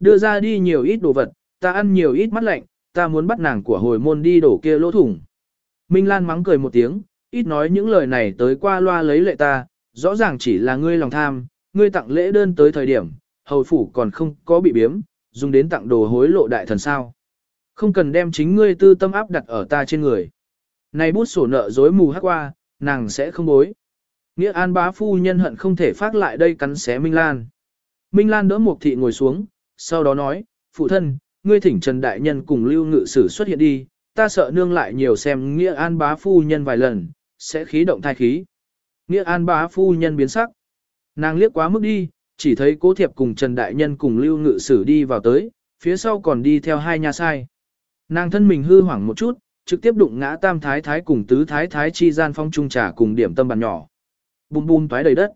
đưa ra đi nhiều ít đồ vật, ta ăn nhiều ít mắt lạnh, ta muốn bắt nàng của hồi môn đi đổ kia lỗ thủng. Minh Lan mắng cười một tiếng, ít nói những lời này tới qua loa lấy lệ ta, rõ ràng chỉ là ngươi lòng tham, ngươi tặng lễ đơn tới thời điểm, hầu phủ còn không có bị biếm, dùng đến tặng đồ hối lộ đại thần sao. Không cần đem chính ngươi tư tâm áp đặt ở ta trên người. Này bút sổ nợ dối mù hát qua, nàng sẽ không bối. Nghĩa an bá phu nhân hận không thể phát lại đây cắn xé Minh Lan. Minh Lan đỡ một thị ngồi xuống, sau đó nói, phụ thân, ngươi thỉnh Trần Đại Nhân cùng lưu ngự sử xuất hiện đi, ta sợ nương lại nhiều xem Nghĩa an bá phu nhân vài lần, sẽ khí động thai khí. Nghĩa an bá phu nhân biến sắc. Nàng liếc quá mức đi, chỉ thấy cố thiệp cùng Trần Đại Nhân cùng lưu ngự sử đi vào tới, phía sau còn đi theo hai nhà sai. Nàng thân mình hư hoảng một chút, trực tiếp đụng ngã tam thái thái cùng tứ thái thái chi gian phong trung trà cùng điểm tâm bàn nhỏ. Bùm bùm toái đầy đất.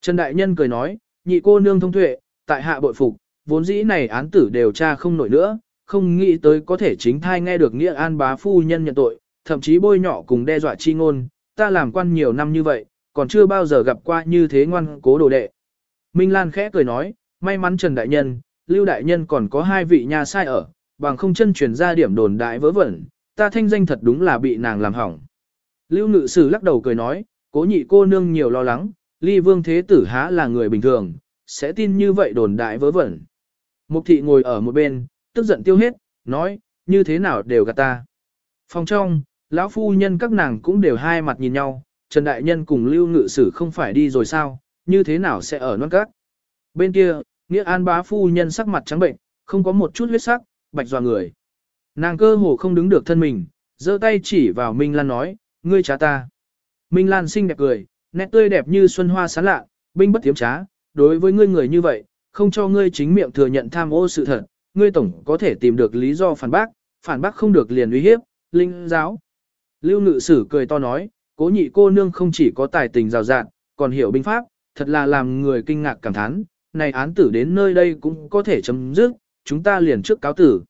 Trần Đại Nhân cười nói, nhị cô nương thông tuệ, tại hạ bội phục, vốn dĩ này án tử đều tra không nổi nữa, không nghĩ tới có thể chính thai nghe được nghĩa an bá phu nhân nhận tội, thậm chí bôi nhỏ cùng đe dọa chi ngôn, ta làm quan nhiều năm như vậy, còn chưa bao giờ gặp qua như thế ngoan cố đồ đệ. Minh Lan khẽ cười nói, may mắn Trần Đại Nhân, Lưu Đại Nhân còn có hai vị nhà sai ở, bằng không chân truyền ra điểm đồn đại vớ vẩn, ta thanh danh thật đúng là bị nàng làm hỏng. Lưu Ngự Sử lắc đầu cười nói, cố nhị cô nương nhiều lo lắng, ly vương thế tử há là người bình thường, sẽ tin như vậy đồn đại vớ vẩn. Mục thị ngồi ở một bên, tức giận tiêu hết, nói, như thế nào đều gạt ta. Phòng trong, lão phu nhân các nàng cũng đều hai mặt nhìn nhau, Trần Đại Nhân cùng Lưu Ngự Sử không phải đi rồi sao, như thế nào sẽ ở non cát. Bên kia, Nghĩa An bá phu nhân sắc mặt trắng bệnh, không có một chút huyết sắc, bạch dò người. Nàng cơ hồ không đứng được thân mình, giơ tay chỉ vào Minh Lan nói, ngươi trá ta. Minh Lan xinh đẹp cười, nét tươi đẹp như xuân hoa sáng lạ, binh bất tiếm trá, đối với ngươi người như vậy, không cho ngươi chính miệng thừa nhận tham ô sự thật, ngươi tổng có thể tìm được lý do phản bác, phản bác không được liền uy hiếp, linh giáo. Lưu ngự sử cười to nói, cố nhị cô nương không chỉ có tài tình rào rạn, còn hiểu binh pháp, thật là làm người kinh ngạc cảm thán, này án tử đến nơi đây cũng có thể chấm dứt, chúng ta liền trước cáo tử.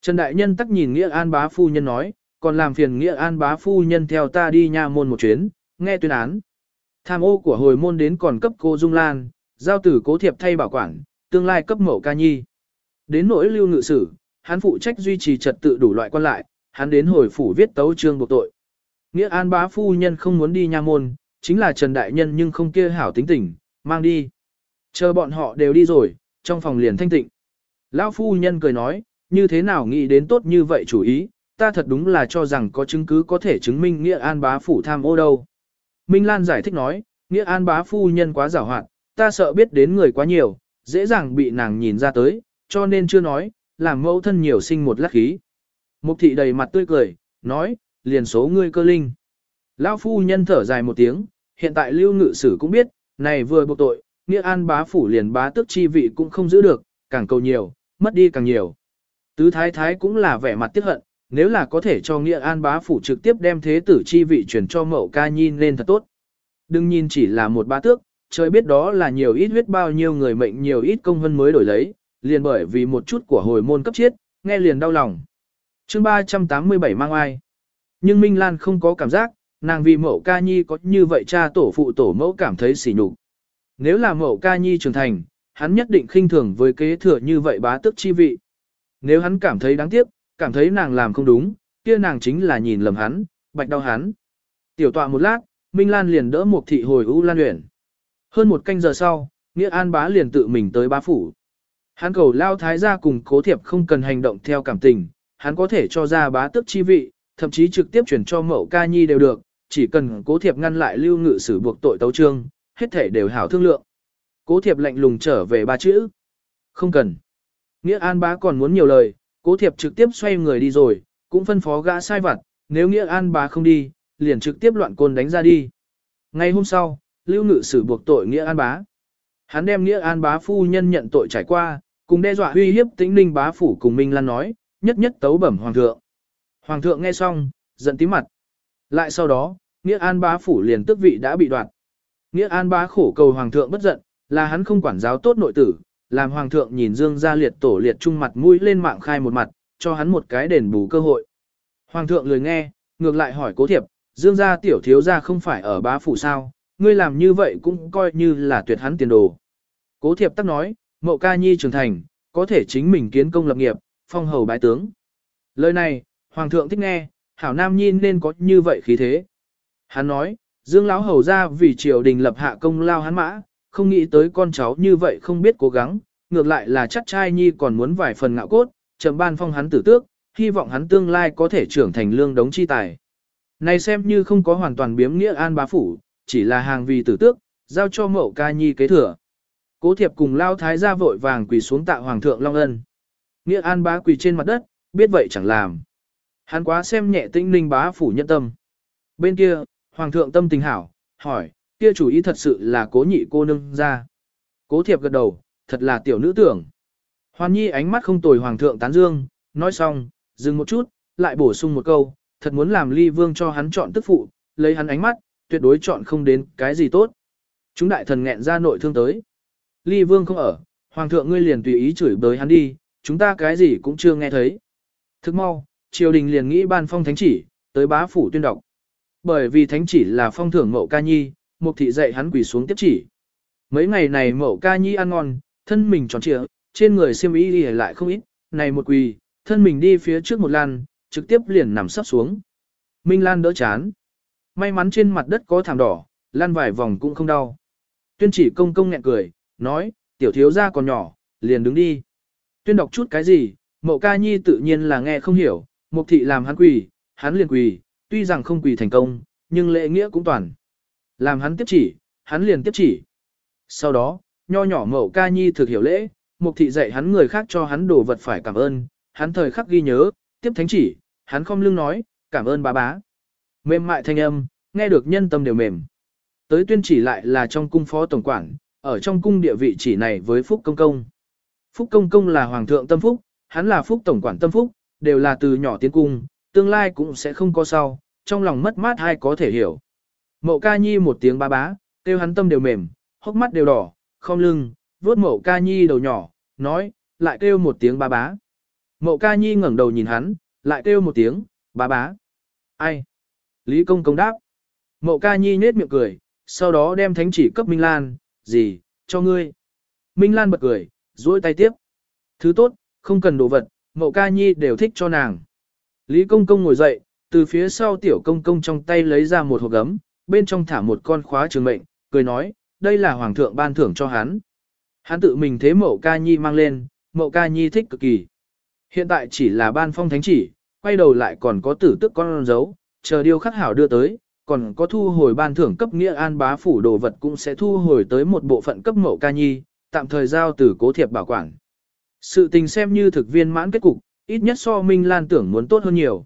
Trần Đại Nhân tắc nhìn Nghĩa An bá phu nhân nói, còn làm phiền Nghĩa An bá phu nhân theo ta đi nha môn một chuyến, nghe tuyên án. Tham ô của hồi môn đến còn cấp cô Dung Lan, giao tử cố thiệp thay bảo quản, tương lai cấp mẫu ca nhi. Đến nỗi lưu ngự sử, hắn phụ trách duy trì trật tự đủ loại quan lại, hắn đến hồi phủ viết tấu trương buộc tội. Nghĩa An bá phu nhân không muốn đi nha môn, chính là Trần Đại Nhân nhưng không kia hảo tính tình, mang đi. Chờ bọn họ đều đi rồi, trong phòng liền thanh tịnh. Lão phu nhân cười nói, như thế nào nghĩ đến tốt như vậy chủ ý, ta thật đúng là cho rằng có chứng cứ có thể chứng minh Nghĩa An bá phủ tham ô đâu. Minh Lan giải thích nói, Nghĩa An bá phu nhân quá giảo hoạt, ta sợ biết đến người quá nhiều, dễ dàng bị nàng nhìn ra tới, cho nên chưa nói, làm mẫu thân nhiều sinh một lát khí. Mục thị đầy mặt tươi cười, nói, liền số ngươi cơ linh. Lão phu nhân thở dài một tiếng, hiện tại lưu ngự sử cũng biết, này vừa buộc tội, nghĩa an bá phủ liền bá tước chi vị cũng không giữ được, càng cầu nhiều, mất đi càng nhiều. Tứ thái thái cũng là vẻ mặt tiếc hận, nếu là có thể cho nghĩa an bá phủ trực tiếp đem thế tử chi vị chuyển cho mậu ca nhi nên thật tốt. Đừng nhìn chỉ là một bá tước, trời biết đó là nhiều ít huyết bao nhiêu người mệnh nhiều ít công hơn mới đổi lấy, liền bởi vì một chút của hồi môn cấp chết, nghe liền đau lòng. chương 387 mang ai. Nhưng Minh Lan không có cảm giác, nàng vì mẫu ca nhi có như vậy cha tổ phụ tổ mẫu cảm thấy sỉ nhục. Nếu là mẫu ca nhi trưởng thành, hắn nhất định khinh thường với kế thừa như vậy bá tức chi vị. Nếu hắn cảm thấy đáng tiếc, cảm thấy nàng làm không đúng, kia nàng chính là nhìn lầm hắn, bạch đau hắn. Tiểu tọa một lát, Minh Lan liền đỡ một thị hồi U Lan uyển. Hơn một canh giờ sau, Nghĩa An bá liền tự mình tới bá phủ. Hắn cầu lao thái gia cùng cố thiệp không cần hành động theo cảm tình, hắn có thể cho ra bá tước chi vị, thậm chí trực tiếp chuyển cho mẫu ca nhi đều được, chỉ cần cố thiệp ngăn lại lưu ngự sử buộc tội tấu trương, hết thể đều hảo thương lượng. Cố thiệp lạnh lùng trở về ba chữ. Không cần. Nghĩa An bá còn muốn nhiều lời, cố thiệp trực tiếp xoay người đi rồi, cũng phân phó gã sai vặt, nếu Nghĩa An bá không đi, liền trực tiếp loạn côn đánh ra đi. Ngay hôm sau, lưu ngự sử buộc tội Nghĩa An bá. Hắn đem Nghĩa An bá phu nhân nhận tội trải qua, cùng đe dọa uy hiếp tĩnh ninh bá phủ cùng Minh Lan nói, nhất nhất tấu bẩm hoàng thượng. Hoàng thượng nghe xong, giận tím mặt. Lại sau đó, Nghĩa An bá phủ liền tước vị đã bị đoạt. Nghĩa An bá khổ cầu hoàng thượng bất giận, là hắn không quản giáo tốt nội tử, làm hoàng thượng nhìn Dương gia liệt tổ liệt trung mặt mũi lên mạng khai một mặt, cho hắn một cái đền bù cơ hội. Hoàng thượng lười nghe, ngược lại hỏi cố thiệp, Dương gia tiểu thiếu gia không phải ở bá phủ sao, ngươi làm như vậy cũng coi như là tuyệt hắn tiền đồ. Cố thiệp tắc nói, mậu ca nhi trưởng thành, có thể chính mình kiến công lập nghiệp, phong hầu bái tướng. Lời này, Hoàng thượng thích nghe, Hảo Nam Nhi nên có như vậy khí thế. Hắn nói, Dương Lão Hầu ra vì triều đình lập hạ công lao hắn mã, không nghĩ tới con cháu như vậy không biết cố gắng, ngược lại là chắc trai nhi còn muốn vài phần ngạo cốt, chậm ban phong hắn tử tước, hy vọng hắn tương lai có thể trưởng thành lương đống chi tài. Này xem như không có hoàn toàn biếm nghĩa an bá phủ, chỉ là hàng vì tử tước, giao cho mẫu ca nhi kế thừa. Cố thiệp cùng lao thái gia vội vàng quỳ xuống tạ hoàng thượng Long Ân. Nghĩa an bá quỳ trên mặt đất, biết vậy chẳng làm. Hắn quá xem nhẹ tinh ninh bá phủ nhân tâm. Bên kia, hoàng thượng tâm tình hảo, hỏi, kia chủ ý thật sự là cố nhị cô nương ra. Cố thiệp gật đầu, thật là tiểu nữ tưởng. Hoàn nhi ánh mắt không tồi hoàng thượng tán dương, nói xong, dừng một chút, lại bổ sung một câu, thật muốn làm ly vương cho hắn chọn tức phụ, lấy hắn ánh mắt, tuyệt đối chọn không đến cái gì tốt. Chúng đại thần nghẹn ra nội thương tới. Ly vương không ở, hoàng thượng ngươi liền tùy ý chửi bới hắn đi, chúng ta cái gì cũng chưa nghe thấy. Thức mau, triều đình liền nghĩ ban phong thánh chỉ, tới bá phủ tuyên đọc. Bởi vì thánh chỉ là phong thưởng mậu ca nhi, mục thị dạy hắn quỳ xuống tiếp chỉ. Mấy ngày này mậu ca nhi ăn ngon, thân mình tròn trịa, trên người xiêm y đi lại không ít, này một quỳ, thân mình đi phía trước một lan, trực tiếp liền nằm sắp xuống. Minh Lan đỡ chán. May mắn trên mặt đất có thảm đỏ, lăn vài vòng cũng không đau. Tuyên chỉ công công nghẹn cười, nói, tiểu thiếu gia còn nhỏ, liền đứng đi. Tuyên đọc chút cái gì, mậu ca nhi tự nhiên là nghe không hiểu, mục thị làm hắn quỳ, hắn liền quỳ, tuy rằng không quỳ thành công, nhưng lễ nghĩa cũng toàn. Làm hắn tiếp chỉ, hắn liền tiếp chỉ. Sau đó, nho nhỏ mậu ca nhi thực hiểu lễ, mục thị dạy hắn người khác cho hắn đồ vật phải cảm ơn, hắn thời khắc ghi nhớ, tiếp thánh chỉ, hắn không lưng nói, cảm ơn bá bá. Mềm mại thanh âm, nghe được nhân tâm đều mềm. Tới tuyên chỉ lại là trong cung phó tổng quản, ở trong cung địa vị chỉ này với Phúc Công Công. Phúc Công Công là Hoàng thượng Tâm Phúc, hắn là Phúc Tổng quản Tâm Phúc, đều là từ nhỏ tiến cung, tương lai cũng sẽ không có sau, trong lòng mất mát hay có thể hiểu. Mậu ca nhi một tiếng ba bá, kêu hắn tâm đều mềm, hốc mắt đều đỏ, không lưng, vuốt mậu ca nhi đầu nhỏ, nói, lại kêu một tiếng ba bá. Mậu ca nhi ngẩng đầu nhìn hắn, lại kêu một tiếng, ba bá. Ai? Lý công công đáp. Mậu ca nhi nết miệng cười, sau đó đem thánh chỉ cấp Minh Lan, gì, cho ngươi. Minh Lan bật cười, duỗi tay tiếp. Thứ tốt, không cần đồ vật, mậu ca nhi đều thích cho nàng. Lý công công ngồi dậy, từ phía sau tiểu công công trong tay lấy ra một hộp gấm, bên trong thả một con khóa trường mệnh, cười nói, đây là hoàng thượng ban thưởng cho hắn. Hắn tự mình thế mậu ca nhi mang lên, mậu ca nhi thích cực kỳ. Hiện tại chỉ là ban phong thánh chỉ, quay đầu lại còn có tử tức con dấu, chờ điều khắc hảo đưa tới, còn có thu hồi ban thưởng cấp nghĩa an bá phủ đồ vật cũng sẽ thu hồi tới một bộ phận cấp mậu ca nhi, tạm thời giao từ cố thiệp bảo quản. Sự tình xem như thực viên mãn kết cục, ít nhất so Minh Lan tưởng muốn tốt hơn nhiều.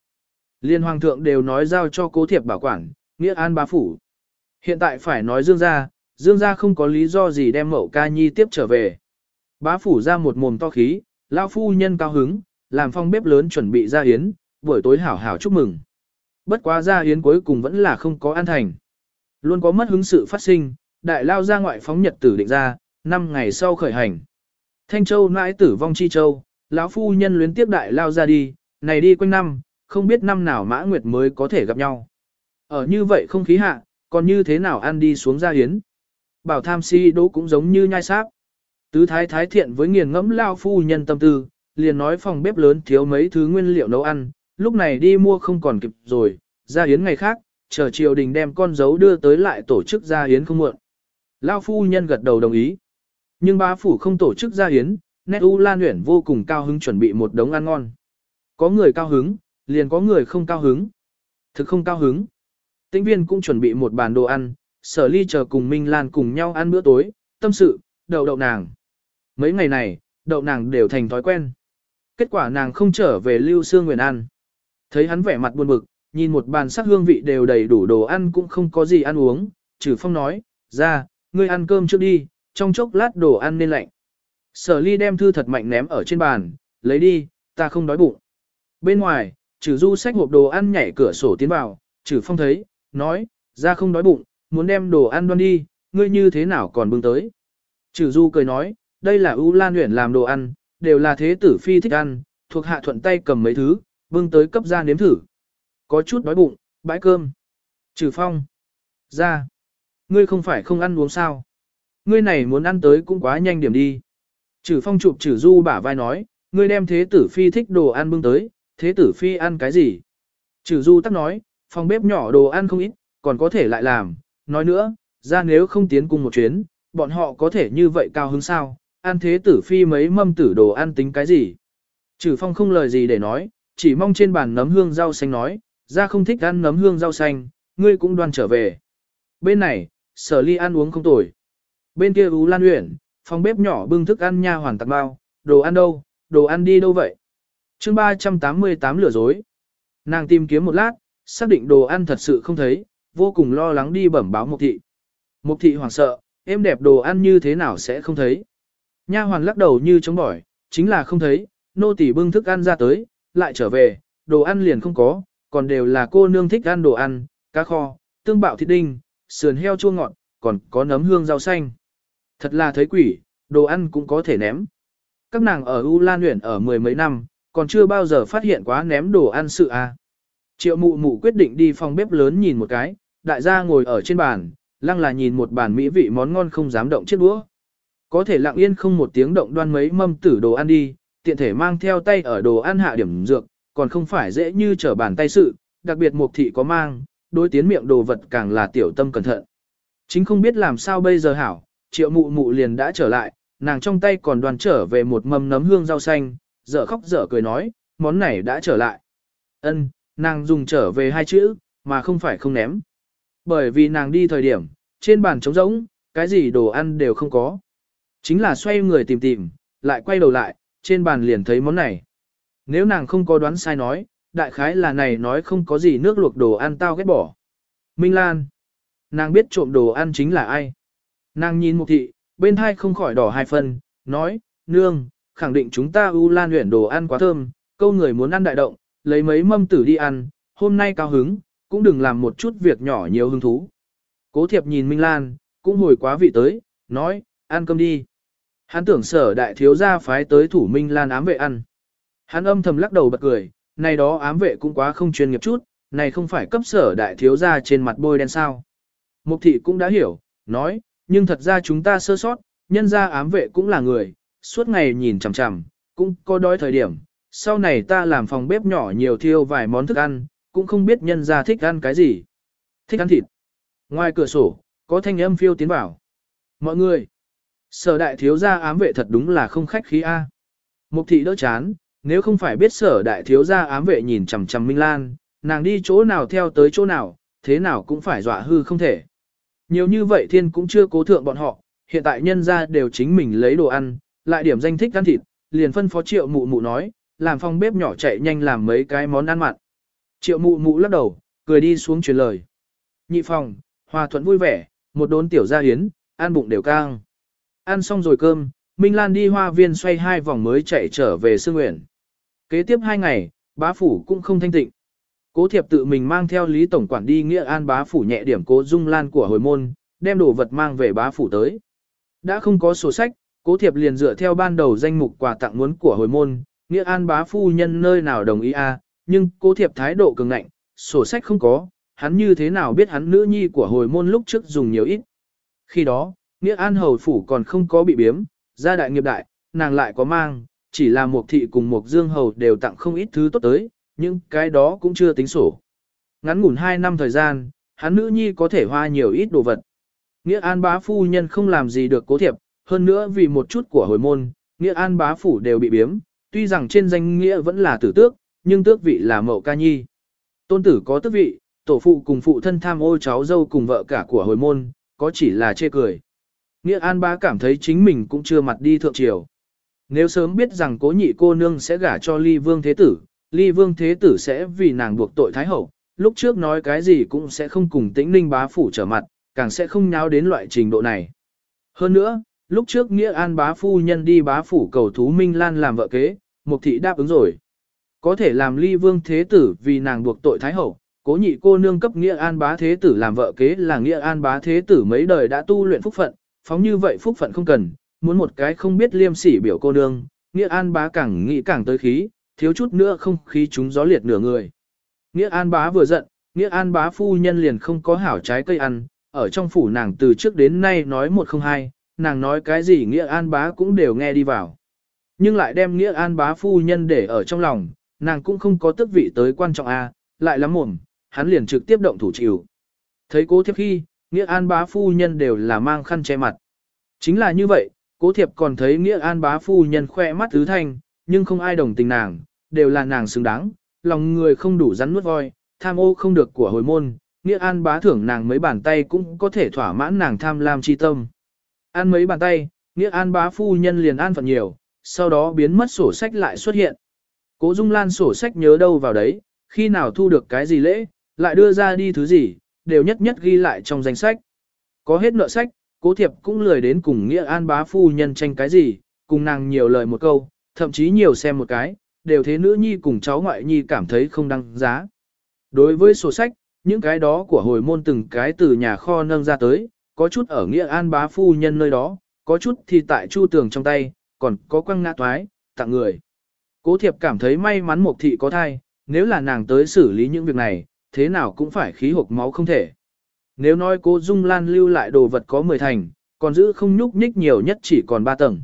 Liên hoàng thượng đều nói giao cho cố thiệp bảo quản, nghĩa an bá phủ. Hiện tại phải nói dương gia, dương gia không có lý do gì đem mậu ca nhi tiếp trở về. Bá phủ ra một mồm to khí, lao phu nhân cao hứng, làm phong bếp lớn chuẩn bị ra yến, buổi tối hảo hảo chúc mừng. Bất quá ra yến cuối cùng vẫn là không có an thành. Luôn có mất hứng sự phát sinh, đại lao ra ngoại phóng nhật tử định ra, 5 ngày sau khởi hành. Thanh Châu nãi tử vong chi châu, lão phu nhân luyến tiếp đại lao ra đi, này đi quanh năm, không biết năm nào mã nguyệt mới có thể gặp nhau. Ở như vậy không khí hạ, còn như thế nào ăn đi xuống ra hiến. Bảo tham si đỗ cũng giống như nhai sáp. Tứ thái thái thiện với nghiền ngẫm lao phu nhân tâm tư, liền nói phòng bếp lớn thiếu mấy thứ nguyên liệu nấu ăn, lúc này đi mua không còn kịp rồi, ra yến ngày khác, chờ triều đình đem con dấu đưa tới lại tổ chức ra yến không muộn. Lao phu nhân gật đầu đồng ý. Nhưng bá phủ không tổ chức ra yến, nét U Lan Uyển vô cùng cao hứng chuẩn bị một đống ăn ngon. Có người cao hứng, liền có người không cao hứng. Thực không cao hứng. Tĩnh viên cũng chuẩn bị một bàn đồ ăn, sở ly chờ cùng Minh Lan cùng nhau ăn bữa tối, tâm sự, đậu đậu nàng. Mấy ngày này, đậu nàng đều thành thói quen. Kết quả nàng không trở về lưu xương nguyện ăn. Thấy hắn vẻ mặt buồn bực, nhìn một bàn sắc hương vị đều đầy đủ đồ ăn cũng không có gì ăn uống, trừ phong nói, ra, ngươi ăn cơm trước đi, trong chốc lát đồ ăn nên lạnh. Sở ly đem thư thật mạnh ném ở trên bàn, lấy đi, ta không đói bụng. Bên ngoài, trừ du xách hộp đồ ăn nhảy cửa sổ tiến vào, trừ phong thấy, nói, ra không đói bụng, muốn đem đồ ăn đoan đi, ngươi như thế nào còn bưng tới. Trừ du cười nói, đây là U Lan luyện làm đồ ăn, đều là thế tử phi thích ăn, thuộc hạ thuận tay cầm mấy thứ, bưng tới cấp ra nếm thử. Có chút đói bụng, bãi cơm. Trừ phong. Ra. Ngươi không phải không ăn uống sao. Ngươi này muốn ăn tới cũng quá nhanh điểm đi. Trừ phong chụp trừ du bả vai nói, ngươi đem thế tử phi thích đồ ăn bưng tới, thế tử phi ăn cái gì? Trừ du tắc nói, phòng bếp nhỏ đồ ăn không ít, còn có thể lại làm, nói nữa, ra nếu không tiến cùng một chuyến, bọn họ có thể như vậy cao hứng sao, ăn thế tử phi mấy mâm tử đồ ăn tính cái gì? Trừ phong không lời gì để nói, chỉ mong trên bàn nấm hương rau xanh nói, ra không thích ăn nấm hương rau xanh, ngươi cũng đoan trở về. Bên này, sở ly ăn uống không tồi. Bên kia Ú Lan Uyển, phòng bếp nhỏ bưng thức ăn nha hoàn tặng bao, đồ ăn đâu, đồ ăn đi đâu vậy? chương 388 lửa dối. Nàng tìm kiếm một lát, xác định đồ ăn thật sự không thấy, vô cùng lo lắng đi bẩm báo Mục thị. Mục thị hoảng sợ, em đẹp đồ ăn như thế nào sẽ không thấy? Nha hoàn lắc đầu như chống bỏi, chính là không thấy, nô tỳ bưng thức ăn ra tới, lại trở về, đồ ăn liền không có, còn đều là cô nương thích ăn đồ ăn, cá kho, tương bạo thịt đinh, sườn heo chua ngọt, còn có nấm hương rau xanh. Thật là thấy quỷ, đồ ăn cũng có thể ném. Các nàng ở U Lan huyện ở mười mấy năm, còn chưa bao giờ phát hiện quá ném đồ ăn sự. À. Triệu mụ mụ quyết định đi phòng bếp lớn nhìn một cái, đại gia ngồi ở trên bàn, lăng là nhìn một bàn mỹ vị món ngon không dám động chiếc đũa. Có thể lặng yên không một tiếng động đoan mấy mâm tử đồ ăn đi, tiện thể mang theo tay ở đồ ăn hạ điểm dược, còn không phải dễ như trở bàn tay sự, đặc biệt mục thị có mang, đối tiến miệng đồ vật càng là tiểu tâm cẩn thận. Chính không biết làm sao bây giờ hảo, triệu mụ mụ liền đã trở lại, nàng trong tay còn đoàn trở về một mâm nấm hương rau xanh, dở khóc dở cười nói, món này đã trở lại. Ân, nàng dùng trở về hai chữ, mà không phải không ném. Bởi vì nàng đi thời điểm, trên bàn trống rỗng, cái gì đồ ăn đều không có. Chính là xoay người tìm tìm, lại quay đầu lại, trên bàn liền thấy món này. Nếu nàng không có đoán sai nói, đại khái là này nói không có gì nước luộc đồ ăn tao ghét bỏ. Minh Lan. Nàng biết trộm đồ ăn chính là ai. Nàng nhìn mục thị, bên hai không khỏi đỏ hai phần nói, nương, khẳng định chúng ta U Lan luyện đồ ăn quá thơm, câu người muốn ăn đại động, lấy mấy mâm tử đi ăn, hôm nay cao hứng, cũng đừng làm một chút việc nhỏ nhiều hứng thú. Cố thiệp nhìn Minh Lan, cũng hồi quá vị tới, nói, ăn cơm đi. Hắn tưởng sở đại thiếu gia phái tới thủ Minh Lan ám vệ ăn. Hắn âm thầm lắc đầu bật cười, này đó ám vệ cũng quá không chuyên nghiệp chút, này không phải cấp sở đại thiếu gia trên mặt bôi đen sao. Mục thị cũng đã hiểu, nói, nhưng thật ra chúng ta sơ sót, nhân ra ám vệ cũng là người, suốt ngày nhìn chằm chằm, cũng có đói thời điểm. Sau này ta làm phòng bếp nhỏ nhiều thiêu vài món thức ăn, cũng không biết nhân ra thích ăn cái gì. Thích ăn thịt. Ngoài cửa sổ, có thanh âm phiêu tiến vào. Mọi người, sở đại thiếu gia ám vệ thật đúng là không khách khí A. Mục thị đỡ chán, nếu không phải biết sở đại thiếu gia ám vệ nhìn chằm chằm Minh Lan, nàng đi chỗ nào theo tới chỗ nào, thế nào cũng phải dọa hư không thể. Nhiều như vậy thiên cũng chưa cố thượng bọn họ, hiện tại nhân ra đều chính mình lấy đồ ăn, lại điểm danh thích ăn thịt, liền phân phó triệu mụ mụ nói, làm phòng bếp nhỏ chạy nhanh làm mấy cái món ăn mặn. Triệu mụ mụ lắc đầu, cười đi xuống truyền lời. Nhị phòng, hòa thuận vui vẻ, một đốn tiểu gia hiến, ăn bụng đều căng. Ăn xong rồi cơm, Minh Lan đi hoa viên xoay hai vòng mới chạy trở về Sương Nguyễn. Kế tiếp hai ngày, bá phủ cũng không thanh tịnh. Cố thiệp tự mình mang theo Lý Tổng Quản đi Nghĩa An bá phủ nhẹ điểm cố dung lan của hồi môn, đem đồ vật mang về bá phủ tới. Đã không có sổ sách, cố thiệp liền dựa theo ban đầu danh mục quà tặng muốn của hồi môn, Nghĩa An bá phu nhân nơi nào đồng ý a à, nhưng cố thiệp thái độ cường ngạnh, sổ sách không có, hắn như thế nào biết hắn nữ nhi của hồi môn lúc trước dùng nhiều ít. Khi đó, Nghĩa An hầu phủ còn không có bị biếm, gia đại nghiệp đại, nàng lại có mang, chỉ là một thị cùng một dương hầu đều tặng không ít thứ tốt tới, nhưng cái đó cũng chưa tính sổ. Ngắn ngủn 2 năm thời gian, hắn nữ nhi có thể hoa nhiều ít đồ vật. Nghĩa An bá phu nhân không làm gì được cố thiệp, hơn nữa vì một chút của hồi môn, Nghĩa An bá phủ đều bị biếm, tuy rằng trên danh nghĩa vẫn là tử tước, nhưng tước vị là mậu ca nhi. Tôn tử có tước vị, tổ phụ cùng phụ thân tham ô cháu dâu cùng vợ cả của hồi môn, có chỉ là chê cười. Nghĩa An bá cảm thấy chính mình cũng chưa mặt đi thượng triều. Nếu sớm biết rằng cố nhị cô nương sẽ gả cho ly vương thế tử, ly vương thế tử sẽ vì nàng buộc tội thái hậu, lúc trước nói cái gì cũng sẽ không cùng tĩnh ninh bá phủ trở mặt, càng sẽ không nháo đến loại trình độ này. Hơn nữa, lúc trước Nghĩa An bá phu nhân đi bá phủ cầu thú Minh Lan làm vợ kế, Mục thị đáp ứng rồi. Có thể làm ly vương thế tử vì nàng buộc tội thái hậu, cố nhị cô nương cấp Nghĩa An bá thế tử làm vợ kế là Nghĩa An bá thế tử mấy đời đã tu luyện phúc phận, phóng như vậy phúc phận không cần, muốn một cái không biết liêm sỉ biểu cô nương, Nghĩa An bá càng nghĩ càng tới khí, thiếu chút nữa không khí chúng gió liệt nửa người. Nghĩa An bá vừa giận, Nghĩa An bá phu nhân liền không có hảo trái cây ăn, ở trong phủ nàng từ trước đến nay nói một không hai, nàng nói cái gì nghĩa an bá cũng đều nghe đi vào. Nhưng lại đem nghĩa an bá phu nhân để ở trong lòng, nàng cũng không có tức vị tới quan trọng a, lại lắm mồm, hắn liền trực tiếp động thủ chịu. Thấy cố thiếp khi, nghĩa an bá phu nhân đều là mang khăn che mặt. Chính là như vậy, cố thiệp còn thấy nghĩa an bá phu nhân khoe mắt thứ thanh, nhưng không ai đồng tình nàng, đều là nàng xứng đáng, lòng người không đủ rắn nuốt voi, tham ô không được của hồi môn, nghĩa an bá thưởng nàng mấy bàn tay cũng có thể thỏa mãn nàng tham lam chi tâm. Ăn mấy bàn tay, nghĩa an bá phu nhân liền an phận nhiều, sau đó biến mất sổ sách lại xuất hiện. Cố Dung Lan sổ sách nhớ đâu vào đấy, khi nào thu được cái gì lễ, lại đưa ra đi thứ gì, đều nhất nhất ghi lại trong danh sách. Có hết nợ sách, cố thiệp cũng lười đến cùng nghĩa an bá phu nhân tranh cái gì, cùng nàng nhiều lời một câu, thậm chí nhiều xem một cái, đều thế nữ nhi cùng cháu ngoại nhi cảm thấy không đăng giá. Đối với sổ sách, những cái đó của hồi môn từng cái từ nhà kho nâng ra tới, có chút ở nghĩa an bá phu nhân nơi đó, có chút thì tại chu tường trong tay, còn có quăng ngã toái, tặng người. Cố thiệp cảm thấy may mắn một thị có thai, nếu là nàng tới xử lý những việc này, thế nào cũng phải khí hộp máu không thể. Nếu nói cô Dung Lan lưu lại đồ vật có 10 thành, còn giữ không nhúc nhích nhiều nhất chỉ còn 3 tầng.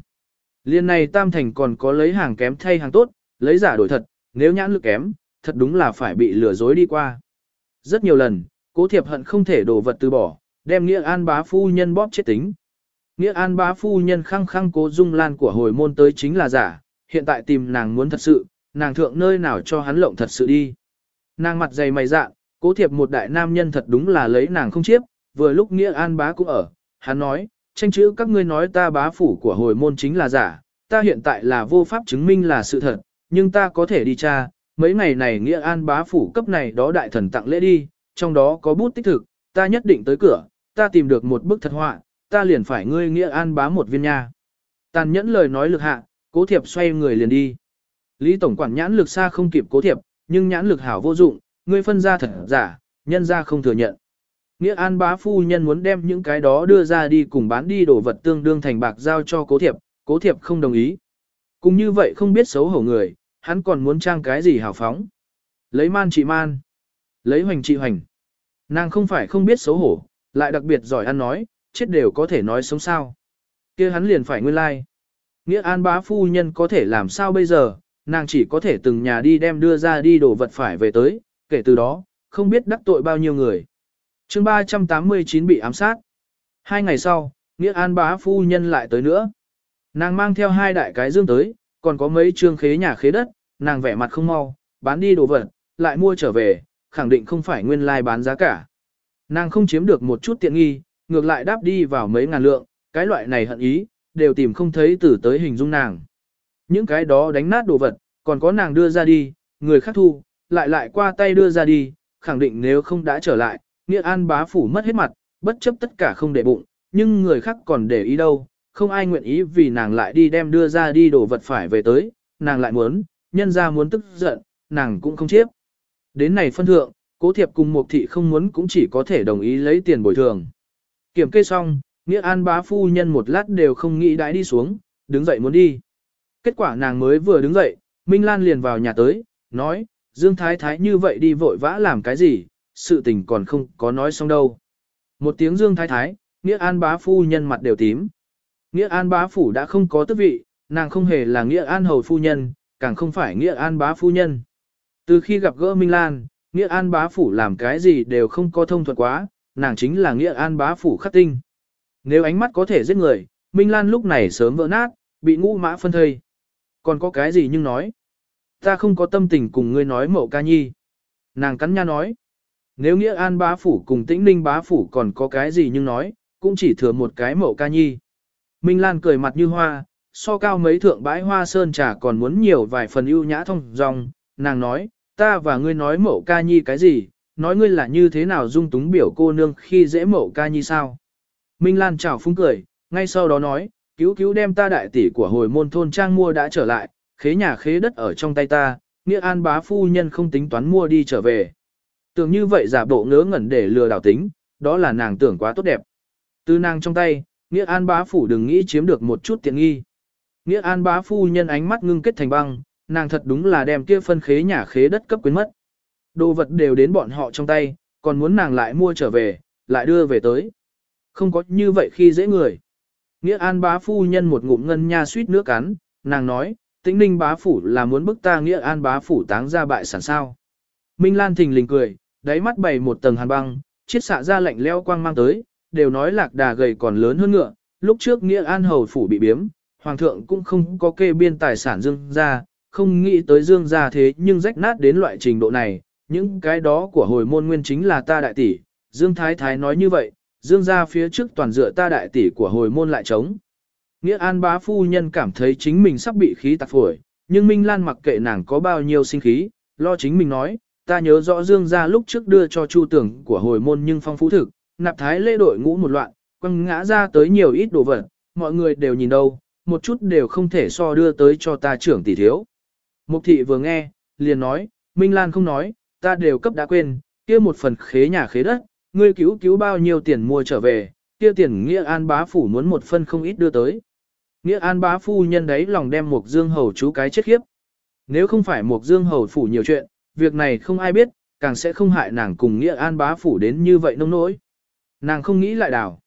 Liên này tam thành còn có lấy hàng kém thay hàng tốt, lấy giả đổi thật, nếu nhãn lực kém, thật đúng là phải bị lừa dối đi qua. Rất nhiều lần, cố thiệp hận không thể đồ vật từ bỏ, đem nghĩa an bá phu nhân bóp chết tính. Nghĩa an bá phu nhân khăng khăng cố dung lan của hồi môn tới chính là giả, hiện tại tìm nàng muốn thật sự, nàng thượng nơi nào cho hắn lộng thật sự đi. Nàng mặt dày mày dạ, cố thiệp một đại nam nhân thật đúng là lấy nàng không chiếp, vừa lúc nghĩa an bá cũng ở, hắn nói, tranh chữ các ngươi nói ta bá phủ của hồi môn chính là giả, ta hiện tại là vô pháp chứng minh là sự thật, nhưng ta có thể đi tra, mấy ngày này nghĩa an bá phủ cấp này đó đại thần tặng lễ đi, trong đó có bút tích thực, ta nhất định tới cửa, ta tìm được một bức thật họa, ta liền phải ngươi nghĩa an bá một viên nha. Tàn nhẫn lời nói lực hạ, cố thiệp xoay người liền đi. Lý Tổng quản nhãn lực xa không kịp cố thiệp, nhưng nhãn lực hảo vô dụng, ngươi phân ra thật giả, nhân ra không thừa nhận. Nghĩa an bá phu nhân muốn đem những cái đó đưa ra đi cùng bán đi đồ vật tương đương thành bạc giao cho cố thiệp, cố thiệp không đồng ý. Cũng như vậy không biết xấu hổ người, hắn còn muốn trang cái gì hào phóng. Lấy man trị man, lấy hoành trị hoành. Nàng không phải không biết xấu hổ, lại đặc biệt giỏi ăn nói, chết đều có thể nói sống sao. kia hắn liền phải nguyên lai. Like. Nghĩa an bá phu nhân có thể làm sao bây giờ, nàng chỉ có thể từng nhà đi đem đưa ra đi đồ vật phải về tới, kể từ đó, không biết đắc tội bao nhiêu người. chương 389 bị ám sát. Hai ngày sau, Nghĩa an bá phu nhân lại tới nữa. Nàng mang theo hai đại cái dương tới, còn có mấy trương khế nhà khế đất, nàng vẻ mặt không mau, bán đi đồ vật, lại mua trở về, khẳng định không phải nguyên lai like bán giá cả. Nàng không chiếm được một chút tiện nghi, ngược lại đáp đi vào mấy ngàn lượng, cái loại này hận ý, đều tìm không thấy từ tới hình dung nàng. Những cái đó đánh nát đồ vật, còn có nàng đưa ra đi, người khác thu, lại lại qua tay đưa ra đi, khẳng định nếu không đã trở lại, nghĩa an bá phủ mất hết mặt, bất chấp tất cả không để bụng, nhưng người khác còn để ý đâu, không ai nguyện ý vì nàng lại đi đem đưa ra đi đồ vật phải về tới, nàng lại muốn, nhân ra muốn tức giận, nàng cũng không chiếp. Đến này phân thượng, cố thiệp cùng một thị không muốn cũng chỉ có thể đồng ý lấy tiền bồi thường. Kiểm kê xong, nghĩa an bá phu nhân một lát đều không nghĩ đãi đi xuống, đứng dậy muốn đi. Kết quả nàng mới vừa đứng dậy, Minh Lan liền vào nhà tới, nói, Dương Thái Thái như vậy đi vội vã làm cái gì, sự tình còn không có nói xong đâu. Một tiếng Dương Thái Thái, nghĩa an bá phu nhân mặt đều tím. Nghĩa an bá phủ đã không có tước vị, nàng không hề là nghĩa an hầu phu nhân, càng không phải nghĩa an bá phu nhân. Từ khi gặp gỡ Minh Lan, nghĩa an bá phủ làm cái gì đều không có thông thuận quá, nàng chính là nghĩa an bá phủ khắc tinh. Nếu ánh mắt có thể giết người, Minh Lan lúc này sớm vỡ nát, bị ngũ mã phân thây. Còn có cái gì nhưng nói? Ta không có tâm tình cùng ngươi nói mậu ca nhi. Nàng cắn nha nói. Nếu nghĩa an bá phủ cùng tĩnh ninh bá phủ còn có cái gì nhưng nói, cũng chỉ thừa một cái mậu ca nhi. Minh Lan cười mặt như hoa, so cao mấy thượng bãi hoa sơn trà còn muốn nhiều vài phần ưu nhã thông dòng, nàng nói, ta và ngươi nói mậu ca nhi cái gì, nói ngươi là như thế nào dung túng biểu cô nương khi dễ mậu ca nhi sao. Minh Lan chào phúng cười, ngay sau đó nói, cứu cứu đem ta đại tỷ của hồi môn thôn trang mua đã trở lại, khế nhà khế đất ở trong tay ta, nghĩa an bá phu nhân không tính toán mua đi trở về. Tưởng như vậy giả bộ ngớ ngẩn để lừa đảo tính, đó là nàng tưởng quá tốt đẹp. Từ nàng trong tay, nghĩa an bá phủ đừng nghĩ chiếm được một chút tiện nghi. Nghĩa an bá phu nhân ánh mắt ngưng kết thành băng, nàng thật đúng là đem kia phân khế nhà khế đất cấp quyến mất. Đồ vật đều đến bọn họ trong tay, còn muốn nàng lại mua trở về, lại đưa về tới. Không có như vậy khi dễ người. Nghĩa an bá phu nhân một ngụm ngân nha suýt nước cắn, nàng nói, tĩnh ninh bá phủ là muốn bức ta nghĩa an bá phủ táng ra bại sản sao. Minh Lan thình lình cười, đáy mắt bày một tầng hàn băng, chiết xạ ra lạnh leo quang mang tới, đều nói lạc đà gầy còn lớn hơn ngựa, lúc trước nghĩa an hầu phủ bị biếm, hoàng thượng cũng không có kê biên tài sản dương ra, không nghĩ tới dương ra thế nhưng rách nát đến loại trình độ này, những cái đó của hồi môn nguyên chính là ta đại tỷ, dương thái thái nói như vậy, dương ra phía trước toàn dựa ta đại tỷ của hồi môn lại chống. Nghĩa an bá phu nhân cảm thấy chính mình sắp bị khí tạc phổi, nhưng Minh Lan mặc kệ nàng có bao nhiêu sinh khí, lo chính mình nói, ta nhớ rõ dương ra lúc trước đưa cho chu tưởng của hồi môn nhưng phong phú thực, nạp thái lễ đội ngũ một loạn, quăng ngã ra tới nhiều ít đồ vật, mọi người đều nhìn đâu, một chút đều không thể so đưa tới cho ta trưởng tỷ thiếu. Mục thị vừa nghe, liền nói, Minh Lan không nói, ta đều cấp đã quên, kia một phần khế nhà khế đất, ngươi cứu cứu bao nhiêu tiền mua trở về, kia tiền nghĩa an bá phủ muốn một phân không ít đưa tới. Nghĩa an bá phu nhân đấy lòng đem một dương hầu chú cái chết khiếp. Nếu không phải một dương hầu phủ nhiều chuyện, việc này không ai biết, càng sẽ không hại nàng cùng nghĩa an bá phủ đến như vậy nông nỗi. Nàng không nghĩ lại đảo.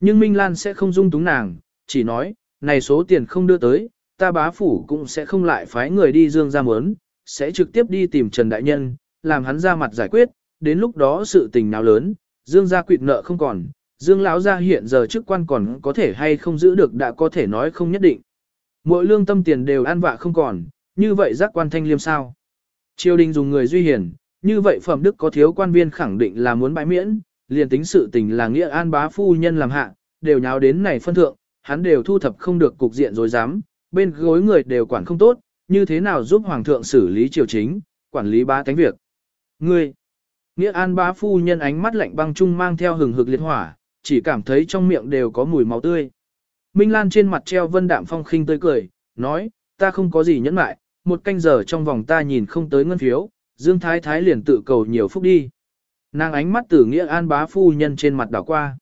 Nhưng Minh Lan sẽ không dung túng nàng, chỉ nói, này số tiền không đưa tới, ta bá phủ cũng sẽ không lại phái người đi dương ra mớn, sẽ trực tiếp đi tìm Trần Đại Nhân, làm hắn ra mặt giải quyết, đến lúc đó sự tình nào lớn, dương gia quỵt nợ không còn, dương lão gia hiện giờ chức quan còn có thể hay không giữ được đã có thể nói không nhất định. Mỗi lương tâm tiền đều ăn vạ không còn, như vậy giác quan thanh liêm sao. Triều đình dùng người duy hiền, như vậy phẩm đức có thiếu quan viên khẳng định là muốn bãi miễn, liền tính sự tình là nghĩa an bá phu nhân làm hạ, đều nháo đến này phân thượng, hắn đều thu thập không được cục diện rồi dám, bên gối người đều quản không tốt, như thế nào giúp hoàng thượng xử lý triều chính, quản lý ba tánh việc. Ngươi, nghĩa an bá phu nhân ánh mắt lạnh băng trung mang theo hừng hực liệt hỏa, chỉ cảm thấy trong miệng đều có mùi máu tươi. Minh Lan trên mặt treo vân đạm phong khinh tươi cười, nói, ta không có gì nhẫn mại, một canh giờ trong vòng ta nhìn không tới ngân phiếu, Dương Thái Thái liền tự cầu nhiều phúc đi. Nàng ánh mắt tử nghĩa an bá phu nhân trên mặt đảo qua.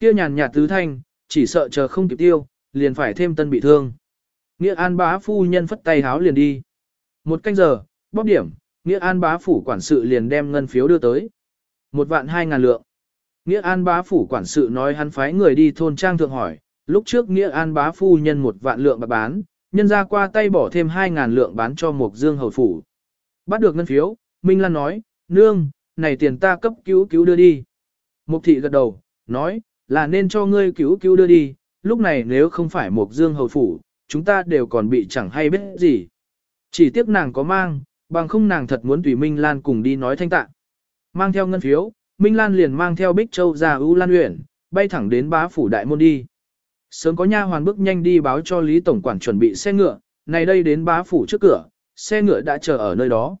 Kia nhàn nhạt tứ thanh, chỉ sợ chờ không kịp tiêu, liền phải thêm tân bị thương. Nghĩa an bá phu nhân phất tay háo liền đi. Một canh giờ, bóp điểm, Nghĩa an bá phủ quản sự liền đem ngân phiếu đưa tới. Một vạn hai ngàn lượng. Nghĩa an bá phủ quản sự nói hắn phái người đi thôn trang thượng hỏi, lúc trước Nghĩa an bá phu nhân một vạn lượng bạc bán, nhân ra qua tay bỏ thêm hai ngàn lượng bán cho Mộc dương hầu phủ. Bắt được ngân phiếu, Minh Lan nói, nương, này tiền ta cấp cứu cứu đưa đi. Mục thị gật đầu, nói, là nên cho ngươi cứu cứu đưa đi, lúc này nếu không phải Mộc dương hầu phủ, chúng ta đều còn bị chẳng hay biết gì. Chỉ tiếc nàng có mang, bằng không nàng thật muốn tùy Minh Lan cùng đi nói thanh tạ. Mang theo ngân phiếu, Minh Lan liền mang theo Bích Châu ra U lan huyện, bay thẳng đến bá phủ đại môn đi. Sớm có nha hoàn bước nhanh đi báo cho Lý Tổng quản chuẩn bị xe ngựa, này đây đến bá phủ trước cửa, xe ngựa đã chờ ở nơi đó.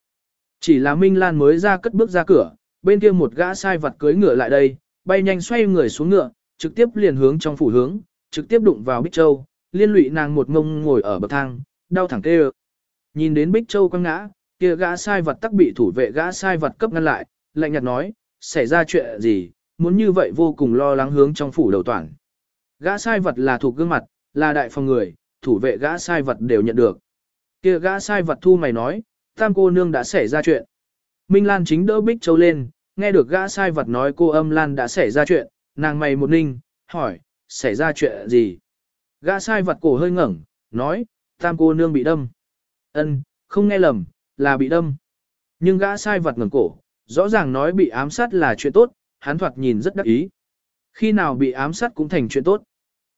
Chỉ là Minh Lan mới ra cất bước ra cửa, bên kia một gã sai vặt cưới ngựa lại đây, bay nhanh xoay người xuống ngựa, trực tiếp liền hướng trong phủ hướng, trực tiếp đụng vào Bích Châu, liên lụy nàng một ngông ngồi ở bậc thang, đau thẳng tê Nhìn đến Bích Châu quăng ngã, kia gã sai vật tắc bị thủ vệ gã sai vật cấp ngăn lại, lạnh nhạt nói, xảy ra chuyện gì, muốn như vậy vô cùng lo lắng hướng trong phủ đầu toàn. Gã sai vật là thuộc gương mặt, là đại phòng người, thủ vệ gã sai vật đều nhận được. Kia gã sai vật thu mày nói, tam cô nương đã xảy ra chuyện. Minh Lan chính đỡ Bích Châu lên, nghe được gã sai vật nói cô âm Lan đã xảy ra chuyện, nàng mày một ninh, hỏi, xảy ra chuyện gì? Gã sai vật cổ hơi ngẩng, nói, tam cô nương bị đâm. Ân, không nghe lầm, là bị đâm. Nhưng gã sai vật ngẩng cổ, rõ ràng nói bị ám sát là chuyện tốt, hắn thoạt nhìn rất đắc ý. Khi nào bị ám sát cũng thành chuyện tốt.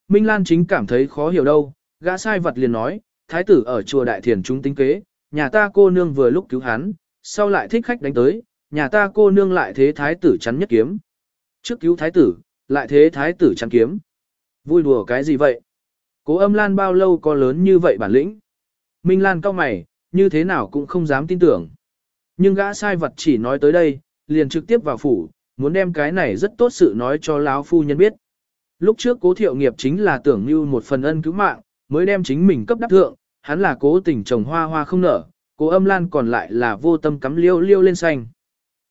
Minh Lan chính cảm thấy khó hiểu đâu, gã sai vật liền nói, thái tử ở chùa Đại Thiền chúng tính kế, nhà ta cô nương vừa lúc cứu hắn, sau lại thích khách đánh tới, nhà ta cô nương lại thế thái tử chắn nhất kiếm. Trước cứu thái tử, lại thế thái tử chắn kiếm. Vui đùa cái gì vậy? Cố âm Lan bao lâu có lớn như vậy bản lĩnh? Minh Lan cao mày, như thế nào cũng không dám tin tưởng. Nhưng gã sai vật chỉ nói tới đây, liền trực tiếp vào phủ, muốn đem cái này rất tốt sự nói cho lão phu nhân biết. Lúc trước cố thiệu nghiệp chính là tưởng như một phần ân cứu mạng, mới đem chính mình cấp đắc thượng, hắn là cố tình trồng hoa hoa không nở, cố âm lan còn lại là vô tâm cắm liêu liêu lên xanh.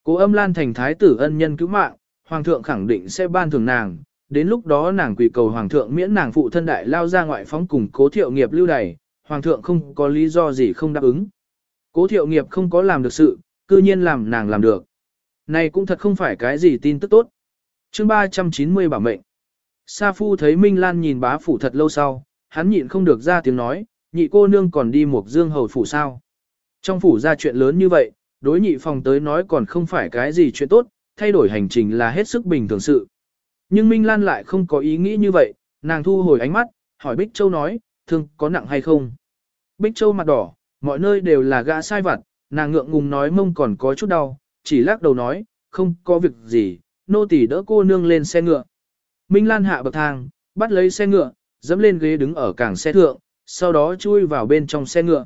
Cố âm lan thành thái tử ân nhân cứu mạng, hoàng thượng khẳng định sẽ ban thưởng nàng, đến lúc đó nàng quỳ cầu hoàng thượng miễn nàng phụ thân đại lao ra ngoại phóng cùng cố thiệu nghiệp lưu đày, hoàng thượng không có lý do gì không đáp ứng. Cố thiệu nghiệp không có làm được sự, cư nhiên làm nàng làm được. Này cũng thật không phải cái gì tin tức tốt. chương 390 bảo mệnh. Sa Phu thấy Minh Lan nhìn bá phủ thật lâu sau, hắn nhịn không được ra tiếng nói, nhị cô nương còn đi một dương hầu phủ sao. Trong phủ ra chuyện lớn như vậy, đối nhị phòng tới nói còn không phải cái gì chuyện tốt, thay đổi hành trình là hết sức bình thường sự. Nhưng Minh Lan lại không có ý nghĩ như vậy, nàng thu hồi ánh mắt, hỏi Bích Châu nói, thương có nặng hay không? Bích Châu mặt đỏ, mọi nơi đều là gã sai vặt, nàng ngượng ngùng nói mông còn có chút đau, chỉ lắc đầu nói, không có việc gì, nô tỳ đỡ cô nương lên xe ngựa. Minh Lan hạ bậc thang, bắt lấy xe ngựa, dẫm lên ghế đứng ở cảng xe thượng, sau đó chui vào bên trong xe ngựa.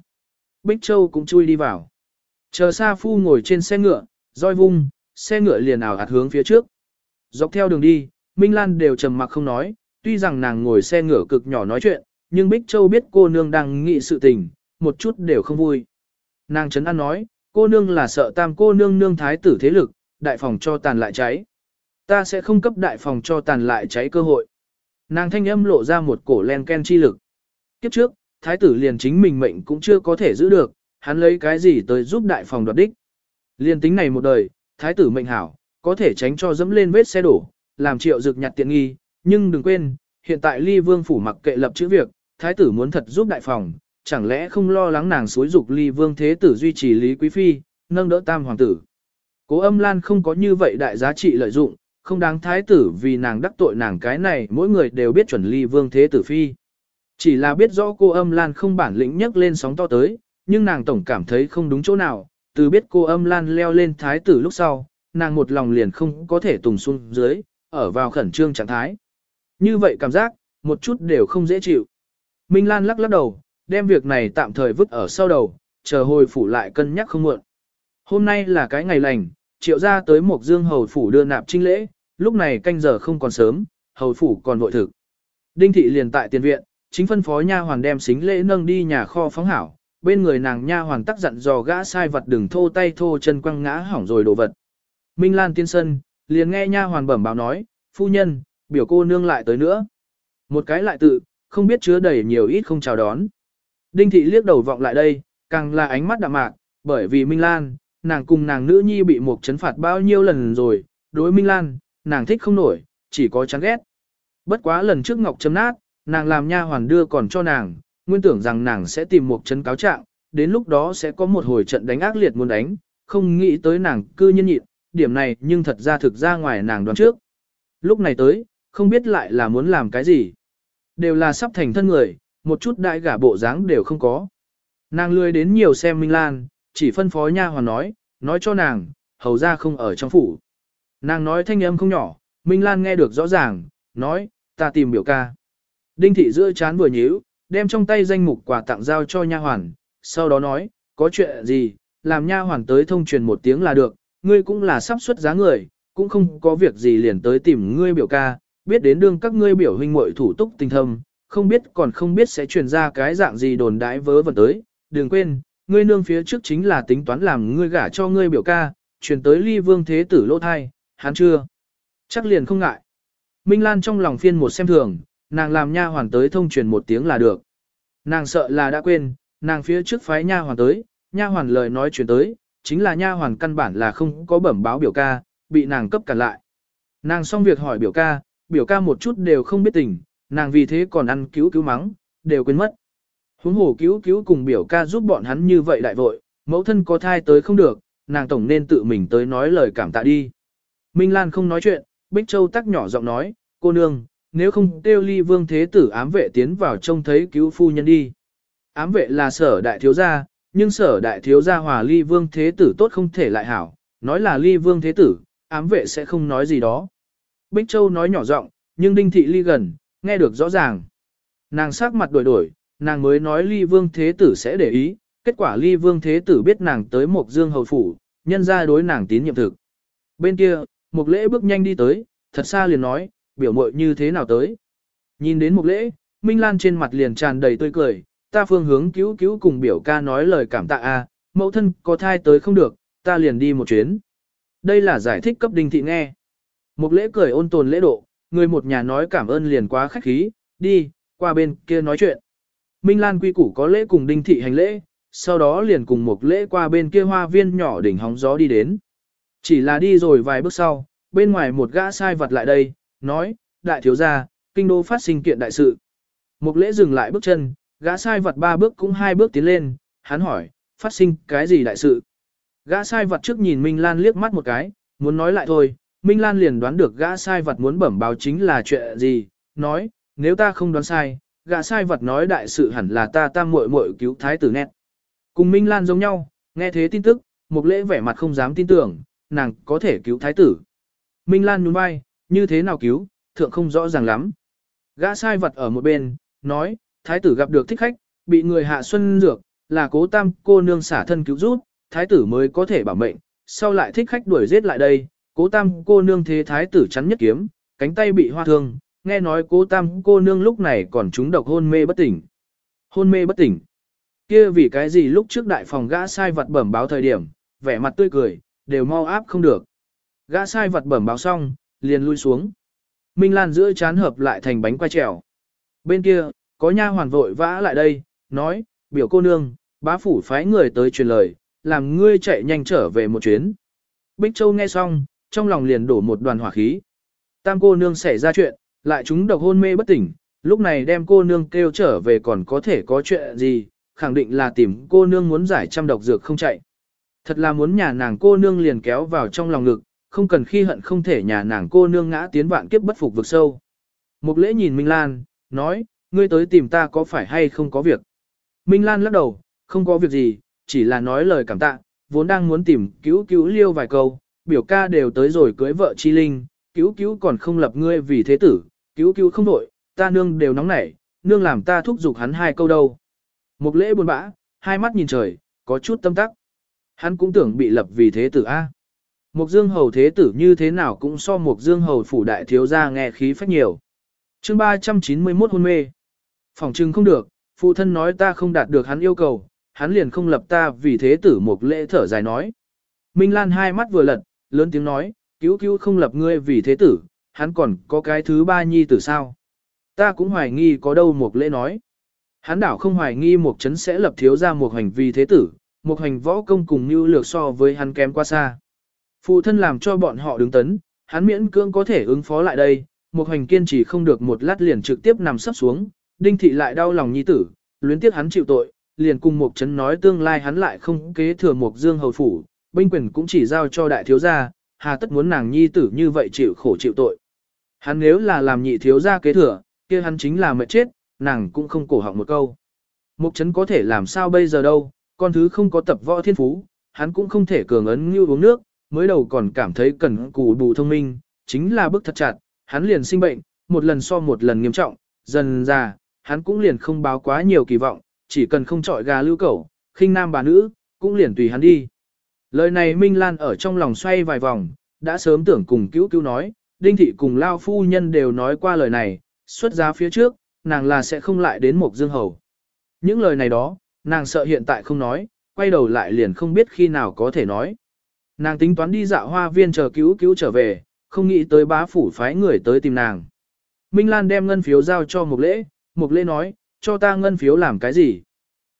Bích Châu cũng chui đi vào. Chờ Sa Phu ngồi trên xe ngựa, roi vung, xe ngựa liền ảo hạt hướng phía trước. Dọc theo đường đi, Minh Lan đều trầm mặc không nói, tuy rằng nàng ngồi xe ngựa cực nhỏ nói chuyện, nhưng Bích Châu biết cô nương đang nghị sự tình, một chút đều không vui. Nàng Trấn an nói, cô nương là sợ tam cô nương nương thái tử thế lực, đại phòng cho tàn lại cháy. Ta sẽ không cấp đại phòng cho tàn lại cháy cơ hội. Nàng thanh âm lộ ra một cổ len ken chi lực. Kiếp trước, thái tử liền chính mình mệnh cũng chưa có thể giữ được, hắn lấy cái gì tới giúp đại phòng đoạt đích. Liên tính này một đời, thái tử mệnh hảo, có thể tránh cho dẫm lên vết xe đổ, làm triệu dực nhặt tiện nghi, nhưng đừng quên, hiện tại ly vương phủ mặc kệ lập chữ việc, thái tử muốn thật giúp đại phòng, chẳng lẽ không lo lắng nàng xối dục ly vương thế tử duy trì lý quý phi, nâng đỡ tam hoàng tử. Cố âm lan không có như vậy đại giá trị lợi dụng, không đáng thái tử vì nàng đắc tội nàng cái này mỗi người đều biết chuẩn ly vương thế tử phi. Chỉ là biết rõ cô âm lan không bản lĩnh nhấc lên sóng to tới, nhưng nàng tổng cảm thấy không đúng chỗ nào, từ biết cô âm lan leo lên thái tử lúc sau, nàng một lòng liền không có thể tùng xuống dưới, ở vào khẩn trương trạng thái. Như vậy cảm giác, một chút đều không dễ chịu. Minh Lan lắc lắc đầu, đem việc này tạm thời vứt ở sau đầu, chờ hồi phủ lại cân nhắc không muộn. Hôm nay là cái ngày lành, triệu ra tới một dương hầu phủ đưa nạp trinh lễ, lúc này canh giờ không còn sớm, hầu phủ còn vội thực. Đinh thị liền tại tiền viện, chính phân phó nha hoàn đem xính lễ nâng đi nhà kho phóng hảo, bên người nàng nha hoàn tắc dặn dò gã sai vật đừng thô tay thô chân quăng ngã hỏng rồi đồ vật. Minh Lan tiên sân, liền nghe nha hoàn bẩm báo nói, phu nhân, biểu cô nương lại tới nữa. Một cái lại tự, không biết chứa đầy nhiều ít không chào đón. Đinh thị liếc đầu vọng lại đây, càng là ánh mắt đạm mạc, bởi vì Minh Lan, nàng cùng nàng nữ nhi bị một chấn phạt bao nhiêu lần rồi, đối Minh Lan, nàng thích không nổi, chỉ có chán ghét. Bất quá lần trước Ngọc chấm nát, nàng làm nha hoàn đưa còn cho nàng, nguyên tưởng rằng nàng sẽ tìm một chấn cáo trạng, đến lúc đó sẽ có một hồi trận đánh ác liệt muốn đánh, không nghĩ tới nàng cư nhiên nhịn, điểm này nhưng thật ra thực ra ngoài nàng đoán trước. Lúc này tới, không biết lại là muốn làm cái gì. Đều là sắp thành thân người, một chút đại gả bộ dáng đều không có. Nàng lười đến nhiều xem Minh Lan, chỉ phân phó nha hoàn nói, nói cho nàng, hầu ra không ở trong phủ. Nàng nói thanh âm không nhỏ, Minh Lan nghe được rõ ràng, nói, ta tìm biểu ca. Đinh thị giữa chán vừa nhíu, đem trong tay danh mục quà tặng giao cho nha hoàn, sau đó nói, có chuyện gì, làm nha hoàn tới thông truyền một tiếng là được, ngươi cũng là sắp xuất giá người, cũng không có việc gì liền tới tìm ngươi biểu ca, biết đến đương các ngươi biểu huynh muội thủ túc tình thâm, không biết còn không biết sẽ truyền ra cái dạng gì đồn đãi vớ vẩn tới, đừng quên, ngươi nương phía trước chính là tính toán làm ngươi gả cho ngươi biểu ca, truyền tới ly vương thế tử lỗ thai, hắn chưa? Chắc liền không ngại. Minh Lan trong lòng phiên một xem thường, nàng làm nha hoàn tới thông truyền một tiếng là được. Nàng sợ là đã quên, nàng phía trước phái nha hoàn tới, nha hoàn lời nói truyền tới, chính là nha hoàn căn bản là không có bẩm báo biểu ca, bị nàng cấp cản lại. Nàng xong việc hỏi biểu ca, biểu ca một chút đều không biết tình, nàng vì thế còn ăn cứu cứu mắng, đều quên mất. Huống hồ cứu cứu cùng biểu ca giúp bọn hắn như vậy đại vội, mẫu thân có thai tới không được, nàng tổng nên tự mình tới nói lời cảm tạ đi. Minh Lan không nói chuyện, Bích Châu tắc nhỏ giọng nói, cô nương, nếu không tiêu ly vương thế tử ám vệ tiến vào trông thấy cứu phu nhân đi. Ám vệ là sở đại thiếu gia, nhưng sở đại thiếu gia hòa ly vương thế tử tốt không thể lại hảo, nói là ly vương thế tử, ám vệ sẽ không nói gì đó. Bích Châu nói nhỏ giọng, nhưng đinh thị ly gần, nghe được rõ ràng. Nàng sắc mặt đổi đổi, nàng mới nói ly vương thế tử sẽ để ý, kết quả ly vương thế tử biết nàng tới một dương hầu phủ, nhân ra đối nàng tín nhiệm thực. Bên kia, một lễ bước nhanh đi tới, thật xa liền nói, biểu mội như thế nào tới. Nhìn đến một lễ, Minh Lan trên mặt liền tràn đầy tươi cười, ta phương hướng cứu cứu cùng biểu ca nói lời cảm tạ a, mẫu thân có thai tới không được, ta liền đi một chuyến. Đây là giải thích cấp đinh thị nghe. Một lễ cười ôn tồn lễ độ, người một nhà nói cảm ơn liền quá khách khí, đi, qua bên kia nói chuyện. Minh Lan quy củ có lễ cùng đinh thị hành lễ, sau đó liền cùng một lễ qua bên kia hoa viên nhỏ đỉnh hóng gió đi đến. Chỉ là đi rồi vài bước sau, bên ngoài một gã sai vật lại đây, nói, đại thiếu gia, kinh đô phát sinh kiện đại sự. Một lễ dừng lại bước chân, gã sai vật ba bước cũng hai bước tiến lên, hắn hỏi, phát sinh cái gì đại sự? Gã sai vật trước nhìn Minh Lan liếc mắt một cái, muốn nói lại thôi, Minh Lan liền đoán được gã sai vật muốn bẩm báo chính là chuyện gì, nói, nếu ta không đoán sai, gã sai vật nói đại sự hẳn là ta tam muội muội cứu thái tử nét. Cùng Minh Lan giống nhau, nghe thế tin tức, một lễ vẻ mặt không dám tin tưởng, nàng có thể cứu thái tử. Minh Lan nhún vai, như thế nào cứu, thượng không rõ ràng lắm. Gã sai vật ở một bên, nói, thái tử gặp được thích khách, bị người hạ xuân dược, là cố tam cô nương xả thân cứu rút, thái tử mới có thể bảo mệnh, sau lại thích khách đuổi giết lại đây, cố tam cô nương thế thái tử chắn nhất kiếm, cánh tay bị hoa thương, nghe nói cố tam cô nương lúc này còn trúng độc hôn mê bất tỉnh. Hôn mê bất tỉnh. kia vì cái gì lúc trước đại phòng gã sai vật bẩm báo thời điểm, vẻ mặt tươi cười, đều mau áp không được. Gã sai vật bẩm báo xong, liền lui xuống. Minh Lan giữa chán hợp lại thành bánh quay trèo. Bên kia, có nha hoàn vội vã lại đây, nói, biểu cô nương, bá phủ phái người tới truyền lời, làm ngươi chạy nhanh trở về một chuyến. Bích Châu nghe xong, trong lòng liền đổ một đoàn hỏa khí. Tam cô nương xảy ra chuyện, lại chúng độc hôn mê bất tỉnh, lúc này đem cô nương kêu trở về còn có thể có chuyện gì, khẳng định là tìm cô nương muốn giải trăm độc dược không chạy. Thật là muốn nhà nàng cô nương liền kéo vào trong lòng ngực, không cần khi hận không thể nhà nàng cô nương ngã tiến vạn kiếp bất phục vực sâu. Mục lễ nhìn Minh Lan, nói, ngươi tới tìm ta có phải hay không có việc. Minh Lan lắc đầu, không có việc gì, chỉ là nói lời cảm tạ, vốn đang muốn tìm cứu cứu liêu vài câu, biểu ca đều tới rồi cưới vợ chi linh, cứu cứu còn không lập ngươi vì thế tử, cứu cứu không đổi, ta nương đều nóng nảy, nương làm ta thúc giục hắn hai câu đâu. Một lễ buồn bã, hai mắt nhìn trời, có chút tâm tắc. Hắn cũng tưởng bị lập vì thế tử A. Mục dương hầu thế tử như thế nào cũng so mục dương hầu phủ đại thiếu gia nghe khí phách nhiều. chương 391 hôn mê. Phòng trưng không được, phụ thân nói ta không đạt được hắn yêu cầu, hắn liền không lập ta vì thế tử một lễ thở dài nói. Minh Lan hai mắt vừa lật, lớn tiếng nói, cứu cứu không lập ngươi vì thế tử, hắn còn có cái thứ ba nhi tử sao. Ta cũng hoài nghi có đâu một lễ nói. Hắn đảo không hoài nghi một chấn sẽ lập thiếu ra một hành vi thế tử, một hành võ công cùng như lược so với hắn kém quá xa. Phụ thân làm cho bọn họ đứng tấn, hắn miễn cưỡng có thể ứng phó lại đây, một hành kiên trì không được một lát liền trực tiếp nằm sấp xuống, đinh thị lại đau lòng nhi tử, luyến tiếc hắn chịu tội, liền cùng một chấn nói tương lai hắn lại không kế thừa một dương hầu phủ, binh quyền cũng chỉ giao cho đại thiếu gia, hà tất muốn nàng nhi tử như vậy chịu khổ chịu tội. Hắn nếu là làm nhị thiếu gia kế thừa, kia hắn chính là mệt chết, nàng cũng không cổ họng một câu. Mục chấn có thể làm sao bây giờ đâu, con thứ không có tập võ thiên phú, hắn cũng không thể cường ấn như uống nước, mới đầu còn cảm thấy cần cù bù thông minh, chính là bức thật chặt, hắn liền sinh bệnh, một lần so một lần nghiêm trọng, dần ra, hắn cũng liền không báo quá nhiều kỳ vọng, chỉ cần không trọi gà lưu cẩu, khinh nam bà nữ, cũng liền tùy hắn đi. Lời này Minh Lan ở trong lòng xoay vài vòng, đã sớm tưởng cùng cứu cứu nói, Đinh Thị cùng Lao Phu Nhân đều nói qua lời này, xuất giá phía trước, nàng là sẽ không lại đến Mộc dương hầu. Những lời này đó, nàng sợ hiện tại không nói, quay đầu lại liền không biết khi nào có thể nói. Nàng tính toán đi dạo hoa viên chờ cứu cứu trở về, không nghĩ tới bá phủ phái người tới tìm nàng. Minh Lan đem ngân phiếu giao cho Mục Lễ, Mục Lễ nói, cho ta ngân phiếu làm cái gì?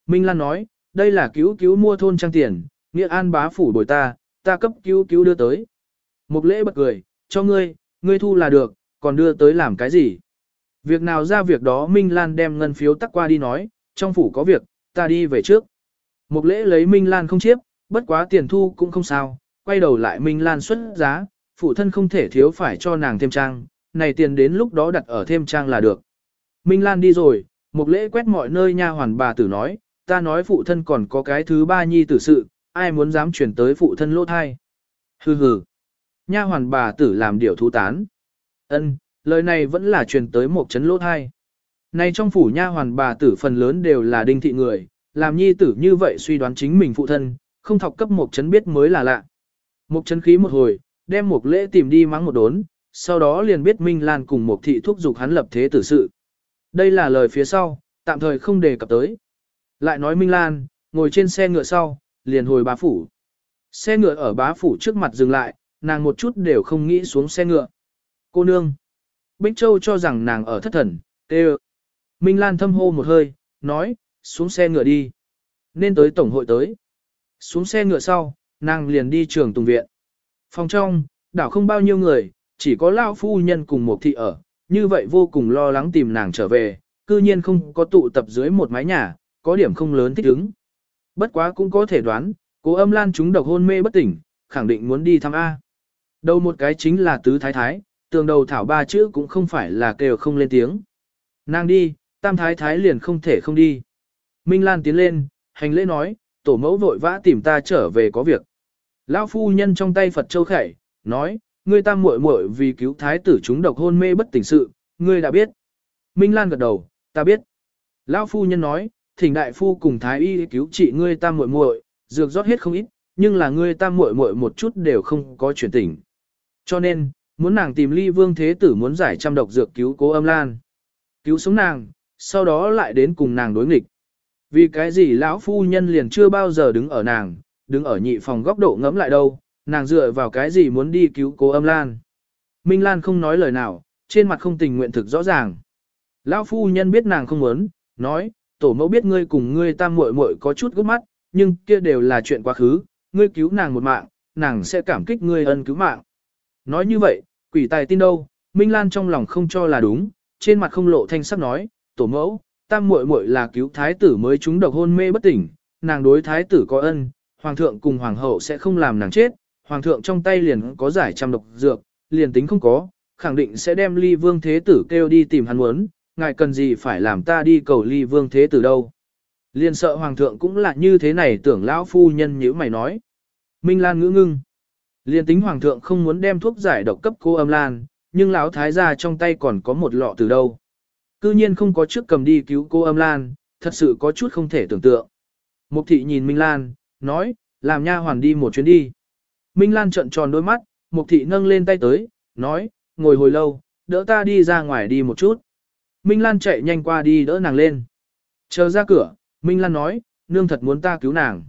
Minh Lan nói, đây là cứu cứu mua thôn trang tiền, nghĩa an bá phủ bồi ta, ta cấp cứu cứu đưa tới. Mục Lễ bật cười, cho ngươi, ngươi thu là được, còn đưa tới làm cái gì? Việc nào ra việc đó Minh Lan đem ngân phiếu tắc qua đi nói, trong phủ có việc, ta đi về trước. Mục Lễ lấy Minh Lan không chiếp, bất quá tiền thu cũng không sao, quay đầu lại Minh Lan xuất giá, phụ thân không thể thiếu phải cho nàng thêm trang, này tiền đến lúc đó đặt ở thêm trang là được. Minh Lan đi rồi, Mục lễ quét mọi nơi nha hoàn bà tử nói, ta nói phụ thân còn có cái thứ ba nhi tử sự, ai muốn dám chuyển tới phụ thân lỗ thai. Hừ hừ. Nha hoàn bà tử làm điều thú tán. Ân, lời này vẫn là truyền tới một chấn lỗ thai. Này trong phủ nha hoàn bà tử phần lớn đều là đinh thị người, làm nhi tử như vậy suy đoán chính mình phụ thân, không thọc cấp một chấn biết mới là lạ. Một chấn khí một hồi, đem một lễ tìm đi mắng một đốn, sau đó liền biết Minh Lan cùng một thị thúc dục hắn lập thế tử sự. Đây là lời phía sau, tạm thời không đề cập tới. Lại nói Minh Lan, ngồi trên xe ngựa sau, liền hồi bá phủ. Xe ngựa ở bá phủ trước mặt dừng lại, nàng một chút đều không nghĩ xuống xe ngựa. Cô nương. Bích Châu cho rằng nàng ở thất thần, tê Minh Lan thâm hô một hơi, nói, xuống xe ngựa đi. Nên tới tổng hội tới. Xuống xe ngựa sau, nàng liền đi trường tùng viện. Phòng trong, đảo không bao nhiêu người, chỉ có lao phu nhân cùng một thị ở, như vậy vô cùng lo lắng tìm nàng trở về, cư nhiên không có tụ tập dưới một mái nhà, có điểm không lớn thích ứng. Bất quá cũng có thể đoán, cố âm lan chúng độc hôn mê bất tỉnh, khẳng định muốn đi thăm A. Đầu một cái chính là tứ thái thái, tường đầu thảo ba chữ cũng không phải là kêu không lên tiếng. Nàng đi, tam thái thái liền không thể không đi. Minh Lan tiến lên, hành lễ nói, tổ mẫu vội vã tìm ta trở về có việc. Lão phu nhân trong tay Phật châu khẩy, nói, ngươi tam muội muội vì cứu thái tử chúng độc hôn mê bất tỉnh sự, ngươi đã biết. Minh Lan gật đầu, ta biết. Lão phu nhân nói, thỉnh đại phu cùng thái y cứu trị ngươi tam muội muội, dược rót hết không ít, nhưng là ngươi tam muội muội một chút đều không có chuyển tỉnh. Cho nên, muốn nàng tìm ly vương thế tử muốn giải trăm độc dược cứu cố âm lan. Cứu sống nàng, sau đó lại đến cùng nàng đối nghịch. Vì cái gì lão phu nhân liền chưa bao giờ đứng ở nàng, đứng ở nhị phòng góc độ ngẫm lại đâu, nàng dựa vào cái gì muốn đi cứu cố âm lan. Minh Lan không nói lời nào, trên mặt không tình nguyện thực rõ ràng. Lão phu nhân biết nàng không muốn, nói, tổ mẫu biết ngươi cùng ngươi tam muội muội có chút gấp mắt, nhưng kia đều là chuyện quá khứ, ngươi cứu nàng một mạng, nàng sẽ cảm kích ngươi ân cứu mạng. Nói như vậy, quỷ tài tin đâu, Minh Lan trong lòng không cho là đúng, trên mặt không lộ thanh sắc nói, tổ mẫu, tam muội muội là cứu thái tử mới chúng độc hôn mê bất tỉnh, nàng đối thái tử có ân, hoàng thượng cùng hoàng hậu sẽ không làm nàng chết, hoàng thượng trong tay liền có giải trăm độc dược, liền tính không có, khẳng định sẽ đem ly vương thế tử kêu đi tìm hắn muốn, ngài cần gì phải làm ta đi cầu ly vương thế tử đâu. Liên sợ hoàng thượng cũng là như thế này tưởng lão phu nhân như mày nói. Minh Lan ngữ ngưng. Liên tính hoàng thượng không muốn đem thuốc giải độc cấp cô âm lan, nhưng lão thái gia trong tay còn có một lọ từ đâu. Cư nhiên không có trước cầm đi cứu cô âm lan, thật sự có chút không thể tưởng tượng. Mục thị nhìn Minh Lan, nói, làm nha hoàn đi một chuyến đi. Minh Lan trợn tròn đôi mắt, mục thị nâng lên tay tới, nói, ngồi hồi lâu, đỡ ta đi ra ngoài đi một chút. Minh Lan chạy nhanh qua đi đỡ nàng lên. Chờ ra cửa, Minh Lan nói, nương thật muốn ta cứu nàng.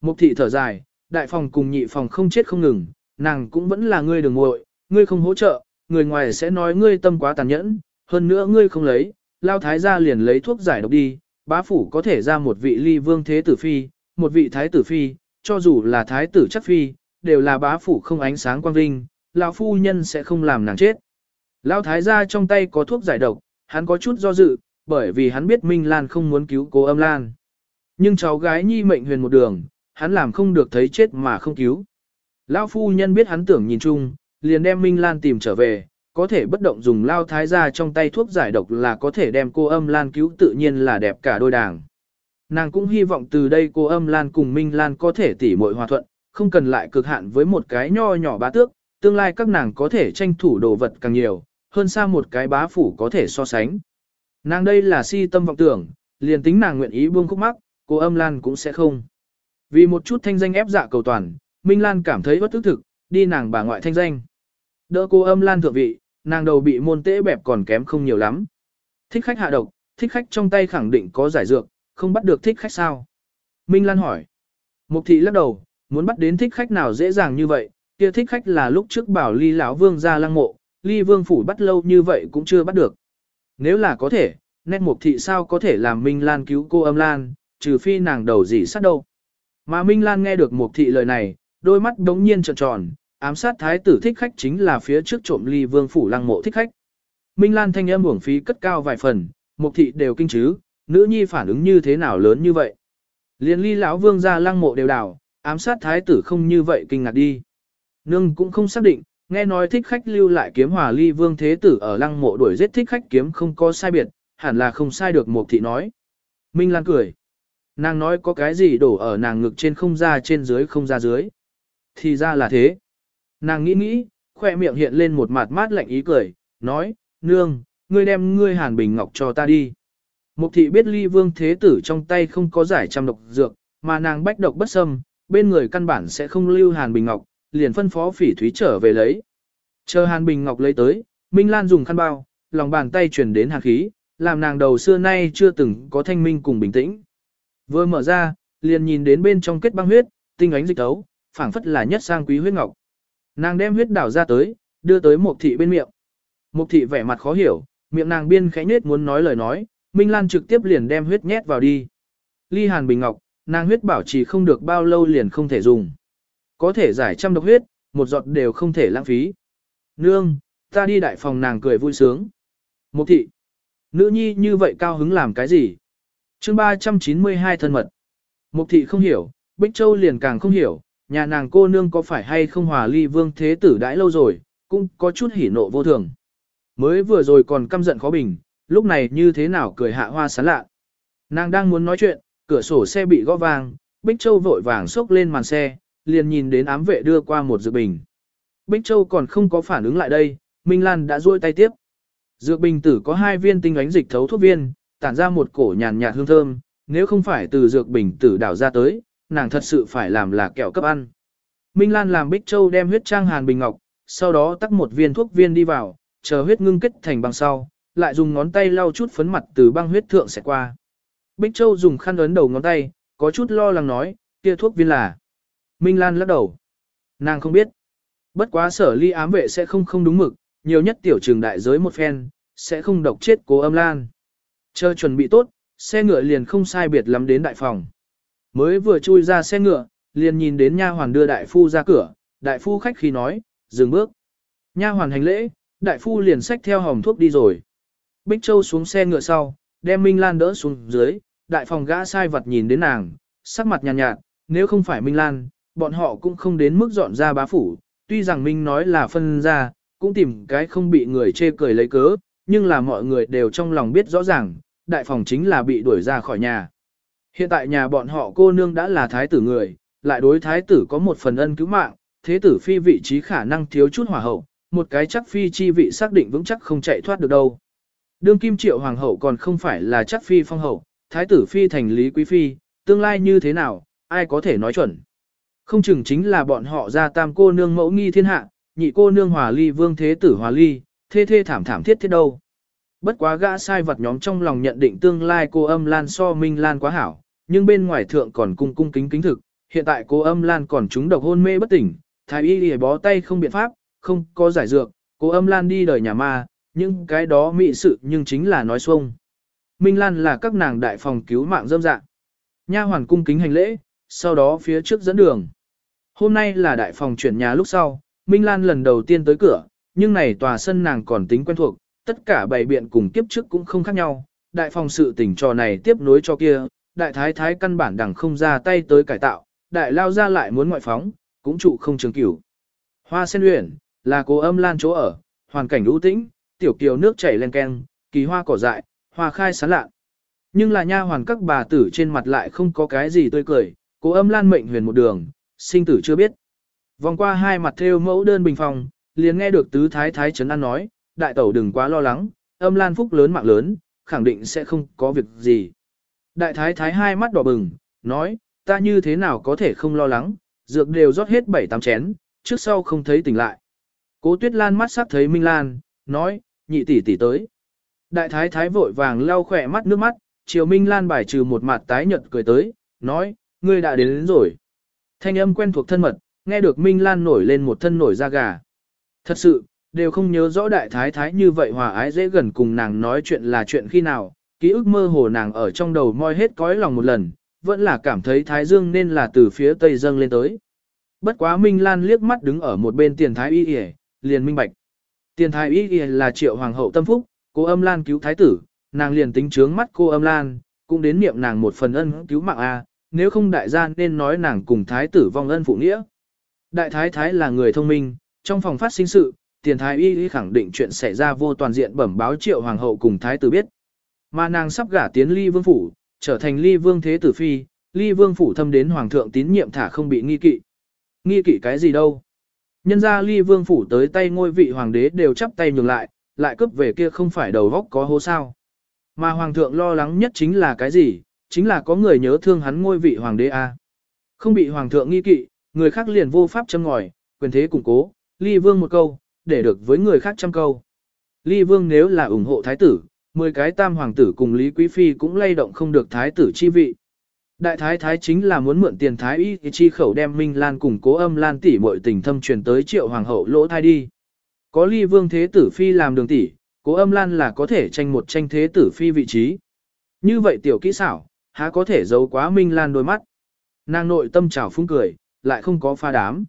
Mục thị thở dài, đại phòng cùng nhị phòng không chết không ngừng, nàng cũng vẫn là ngươi đường muội, ngươi không hỗ trợ, người ngoài sẽ nói ngươi tâm quá tàn nhẫn, hơn nữa ngươi không lấy, lao thái gia liền lấy thuốc giải độc đi, bá phủ có thể ra một vị ly vương thế tử phi, một vị thái tử phi, cho dù là thái tử chắc phi, đều là bá phủ không ánh sáng quang vinh, lão phu nhân sẽ không làm nàng chết. Lão thái gia trong tay có thuốc giải độc, hắn có chút do dự, bởi vì hắn biết Minh Lan không muốn cứu cố âm Lan. Nhưng cháu gái nhi mệnh huyền một đường, hắn làm không được thấy chết mà không cứu. Lão phu nhân biết hắn tưởng nhìn chung, liền đem Minh Lan tìm trở về, có thể bất động dùng lao thái ra trong tay thuốc giải độc là có thể đem cô âm Lan cứu tự nhiên là đẹp cả đôi đảng. Nàng cũng hy vọng từ đây cô âm Lan cùng Minh Lan có thể tỉ muội hòa thuận, không cần lại cực hạn với một cái nho nhỏ bá tước, tương lai các nàng có thể tranh thủ đồ vật càng nhiều, hơn xa một cái bá phủ có thể so sánh. Nàng đây là si tâm vọng tưởng, liền tính nàng nguyện ý buông khúc mắc, cô âm Lan cũng sẽ không. Vì một chút thanh danh ép dạ cầu toàn, Minh Lan cảm thấy bất tức thực, đi nàng bà ngoại thanh danh. Đỡ cô âm Lan thượng vị, nàng đầu bị môn tễ bẹp còn kém không nhiều lắm. Thích khách hạ độc, thích khách trong tay khẳng định có giải dược, không bắt được thích khách sao? Minh Lan hỏi. Mục thị lắc đầu, muốn bắt đến thích khách nào dễ dàng như vậy, kia thích khách là lúc trước bảo ly lão vương ra lăng mộ, ly vương phủ bắt lâu như vậy cũng chưa bắt được. Nếu là có thể, nét mục thị sao có thể làm Minh Lan cứu cô âm Lan, trừ phi nàng đầu gì sát đâu. Mà Minh Lan nghe được mục thị lời này, đôi mắt đống nhiên trợn tròn, ám sát thái tử thích khách chính là phía trước trộm ly vương phủ lăng mộ thích khách. Minh Lan thanh âm uổng phí cất cao vài phần, mục thị đều kinh chứ, nữ nhi phản ứng như thế nào lớn như vậy. Liên ly lão vương ra lăng mộ đều đảo, ám sát thái tử không như vậy kinh ngạc đi. Nương cũng không xác định, nghe nói thích khách lưu lại kiếm hòa ly vương thế tử ở lăng mộ đuổi giết thích khách kiếm không có sai biệt, hẳn là không sai được một thị nói. Minh Lan cười. Nàng nói có cái gì đổ ở nàng ngực trên không ra trên dưới không ra dưới. Thì ra là thế. Nàng nghĩ nghĩ, khoe miệng hiện lên một mặt mát lạnh ý cười, nói, nương, ngươi đem ngươi hàn bình ngọc cho ta đi. Mục thị biết ly vương thế tử trong tay không có giải trăm độc dược, mà nàng bách độc bất xâm, bên người căn bản sẽ không lưu hàn bình ngọc, liền phân phó phỉ thúy trở về lấy. Chờ hàn bình ngọc lấy tới, Minh Lan dùng khăn bao, lòng bàn tay truyền đến hàn khí, làm nàng đầu xưa nay chưa từng có thanh minh cùng bình tĩnh. Vừa mở ra, liền nhìn đến bên trong kết băng huyết, tinh ánh dịch tấu, phảng phất là nhất sang quý huyết ngọc. Nàng đem huyết đảo ra tới, đưa tới Mục thị bên miệng. Mục thị vẻ mặt khó hiểu, miệng nàng biên khẽ nết muốn nói lời nói, Minh Lan trực tiếp liền đem huyết nhét vào đi. Ly Hàn Bình Ngọc, nàng huyết bảo trì không được bao lâu liền không thể dùng. Có thể giải trăm độc huyết, một giọt đều không thể lãng phí. Nương, ta đi đại phòng nàng cười vui sướng. Mục thị. Nữ nhi như vậy cao hứng làm cái gì? chương 392 thân mật. Mục thị không hiểu, Bích Châu liền càng không hiểu, nhà nàng cô nương có phải hay không hòa ly vương thế tử đãi lâu rồi, cũng có chút hỉ nộ vô thường. Mới vừa rồi còn căm giận khó bình, lúc này như thế nào cười hạ hoa sán lạ. Nàng đang muốn nói chuyện, cửa sổ xe bị gõ vang, Bích Châu vội vàng xốc lên màn xe, liền nhìn đến ám vệ đưa qua một dược bình. Bích Châu còn không có phản ứng lại đây, Minh Lan đã duỗi tay tiếp. Dược bình tử có hai viên tinh ánh dịch thấu thuốc viên, tản ra một cổ nhàn nhạt hương thơm, nếu không phải từ dược bình tử đảo ra tới, nàng thật sự phải làm là kẹo cấp ăn. Minh Lan làm Bích Châu đem huyết trang hàn bình ngọc, sau đó tắt một viên thuốc viên đi vào, chờ huyết ngưng kết thành băng sau, lại dùng ngón tay lau chút phấn mặt từ băng huyết thượng sẽ qua. Bích Châu dùng khăn ấn đầu ngón tay, có chút lo lắng nói, kia thuốc viên là. Minh Lan lắc đầu. Nàng không biết. Bất quá sở ly ám vệ sẽ không không đúng mực, nhiều nhất tiểu trường đại giới một phen, sẽ không độc chết cố âm lan. Chờ chuẩn bị tốt, xe ngựa liền không sai biệt lắm đến đại phòng. Mới vừa chui ra xe ngựa, liền nhìn đến nha hoàn đưa đại phu ra cửa, đại phu khách khi nói, dừng bước. Nha hoàn hành lễ, đại phu liền xách theo hồng thuốc đi rồi. Bích Châu xuống xe ngựa sau, đem Minh Lan đỡ xuống dưới, đại phòng gã sai vật nhìn đến nàng, sắc mặt nhàn nhạt, nhạt, nếu không phải Minh Lan, bọn họ cũng không đến mức dọn ra bá phủ, tuy rằng Minh nói là phân ra, cũng tìm cái không bị người chê cười lấy cớ, nhưng là mọi người đều trong lòng biết rõ ràng, đại phòng chính là bị đuổi ra khỏi nhà. Hiện tại nhà bọn họ cô nương đã là thái tử người, lại đối thái tử có một phần ân cứu mạng, thế tử phi vị trí khả năng thiếu chút hỏa hậu, một cái chắc phi chi vị xác định vững chắc không chạy thoát được đâu. Đương kim triệu hoàng hậu còn không phải là chắc phi phong hậu, thái tử phi thành lý quý phi, tương lai như thế nào, ai có thể nói chuẩn. Không chừng chính là bọn họ ra tam cô nương mẫu nghi thiên hạ, nhị cô nương hòa ly vương thế tử hòa ly, thê thê thảm thảm thiết thiết đâu. Bất quá gã sai vật nhóm trong lòng nhận định tương lai cô âm lan so minh lan quá hảo, nhưng bên ngoài thượng còn cung cung kính kính thực, hiện tại cô âm lan còn trúng độc hôn mê bất tỉnh, thái y lìa bó tay không biện pháp, không có giải dược, cô âm lan đi đời nhà ma, nhưng cái đó mị sự nhưng chính là nói xuông. Minh Lan là các nàng đại phòng cứu mạng dâm dạng. Nha hoàn cung kính hành lễ, sau đó phía trước dẫn đường. Hôm nay là đại phòng chuyển nhà lúc sau, Minh Lan lần đầu tiên tới cửa, nhưng này tòa sân nàng còn tính quen thuộc, tất cả bày biện cùng kiếp trước cũng không khác nhau. Đại phòng sự tình trò này tiếp nối cho kia, đại thái thái căn bản đẳng không ra tay tới cải tạo, đại lao ra lại muốn ngoại phóng, cũng trụ không trường cửu. Hoa sen luyện, là cố âm lan chỗ ở, hoàn cảnh ưu tĩnh, tiểu kiều nước chảy lên keng, kỳ hoa cỏ dại, hoa khai sáng lạ. Nhưng là nha hoàn các bà tử trên mặt lại không có cái gì tươi cười, cố âm lan mệnh huyền một đường, sinh tử chưa biết. Vòng qua hai mặt theo mẫu đơn bình phòng, liền nghe được tứ thái thái trấn an nói, đại tẩu đừng quá lo lắng, âm lan phúc lớn mạng lớn, khẳng định sẽ không có việc gì. Đại thái thái hai mắt đỏ bừng, nói, ta như thế nào có thể không lo lắng, dược đều rót hết bảy tám chén, trước sau không thấy tỉnh lại. Cố tuyết lan mắt sắc thấy Minh Lan, nói, nhị tỷ tỷ tới. Đại thái thái vội vàng lau khỏe mắt nước mắt, chiều Minh Lan bài trừ một mặt tái nhợt cười tới, nói, ngươi đã đến, đến rồi. Thanh âm quen thuộc thân mật, nghe được Minh Lan nổi lên một thân nổi da gà. Thật sự, đều không nhớ rõ đại thái thái như vậy hòa ái dễ gần cùng nàng nói chuyện là chuyện khi nào, ký ức mơ hồ nàng ở trong đầu moi hết cõi lòng một lần, vẫn là cảm thấy thái dương nên là từ phía tây dâng lên tới. Bất quá Minh Lan liếc mắt đứng ở một bên tiền thái y y, liền minh bạch. Tiền thái y y là triệu hoàng hậu tâm phúc, cô âm Lan cứu thái tử, nàng liền tính trướng mắt cô âm Lan, cũng đến niệm nàng một phần ân cứu mạng A, nếu không đại gia nên nói nàng cùng thái tử vong ân phụ nghĩa. Đại thái thái là người thông minh, trong phòng phát sinh sự, tiền thái y y khẳng định chuyện xảy ra vô toàn diện bẩm báo triệu hoàng hậu cùng thái tử biết. Mà nàng sắp gả tiến ly vương phủ, trở thành ly vương thế tử phi, ly vương phủ thâm đến hoàng thượng tín nhiệm thả không bị nghi kỵ. Nghi kỵ cái gì đâu? Nhân ra ly vương phủ tới tay ngôi vị hoàng đế đều chắp tay nhường lại, lại cướp về kia không phải đầu góc có hố sao. Mà hoàng thượng lo lắng nhất chính là cái gì? Chính là có người nhớ thương hắn ngôi vị hoàng đế A. Không bị hoàng thượng nghi kỵ, người khác liền vô pháp châm ngòi, quyền thế củng cố, ly vương một câu, để được với người khác trăm câu. Ly vương nếu là ủng hộ thái tử, 10 cái tam hoàng tử cùng Lý Quý Phi cũng lay động không được thái tử chi vị. Đại thái thái chính là muốn mượn tiền thái y chi khẩu đem Minh Lan cùng cố âm Lan tỷ muội tình thâm truyền tới triệu hoàng hậu lỗ thai đi. Có ly vương thế tử phi làm đường tỷ, cố âm Lan là có thể tranh một tranh thế tử phi vị trí. Như vậy tiểu kỹ xảo, há có thể giấu quá Minh Lan đôi mắt. Nàng nội tâm trào phúng cười, lại không có pha đám.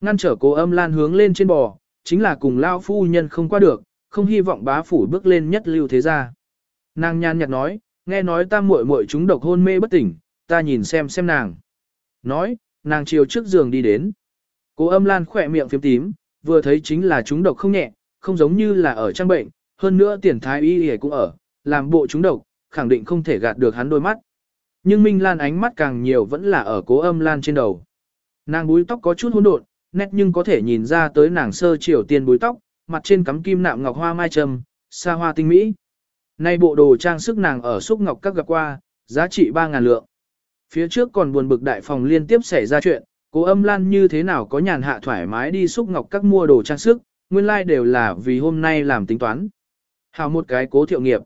Ngăn trở cô âm Lan hướng lên trên bò, chính là cùng lao phu nhân không qua được, không hy vọng bá phủ bước lên nhất lưu thế gia. Nàng nhàn nhạt nói, nghe nói ta muội muội chúng độc hôn mê bất tỉnh, ta nhìn xem xem nàng. Nói, nàng chiều trước giường đi đến. Cố âm lan khỏe miệng phiếm tím, vừa thấy chính là chúng độc không nhẹ, không giống như là ở trang bệnh, hơn nữa tiền thái y y cũng ở, làm bộ chúng độc, khẳng định không thể gạt được hắn đôi mắt. Nhưng Minh Lan ánh mắt càng nhiều vẫn là ở cố âm lan trên đầu. Nàng búi tóc có chút hỗn độn, nét nhưng có thể nhìn ra tới nàng sơ triều tiên búi tóc, mặt trên cắm kim nạm ngọc hoa mai trầm, xa hoa tinh mỹ. Nay bộ đồ trang sức nàng ở xúc ngọc các gặp qua, giá trị 3.000 lượng. Phía trước còn buồn bực đại phòng liên tiếp xảy ra chuyện, cố âm lan như thế nào có nhàn hạ thoải mái đi xúc ngọc các mua đồ trang sức, nguyên lai like đều là vì hôm nay làm tính toán. Hào một cái cố thiệu nghiệp.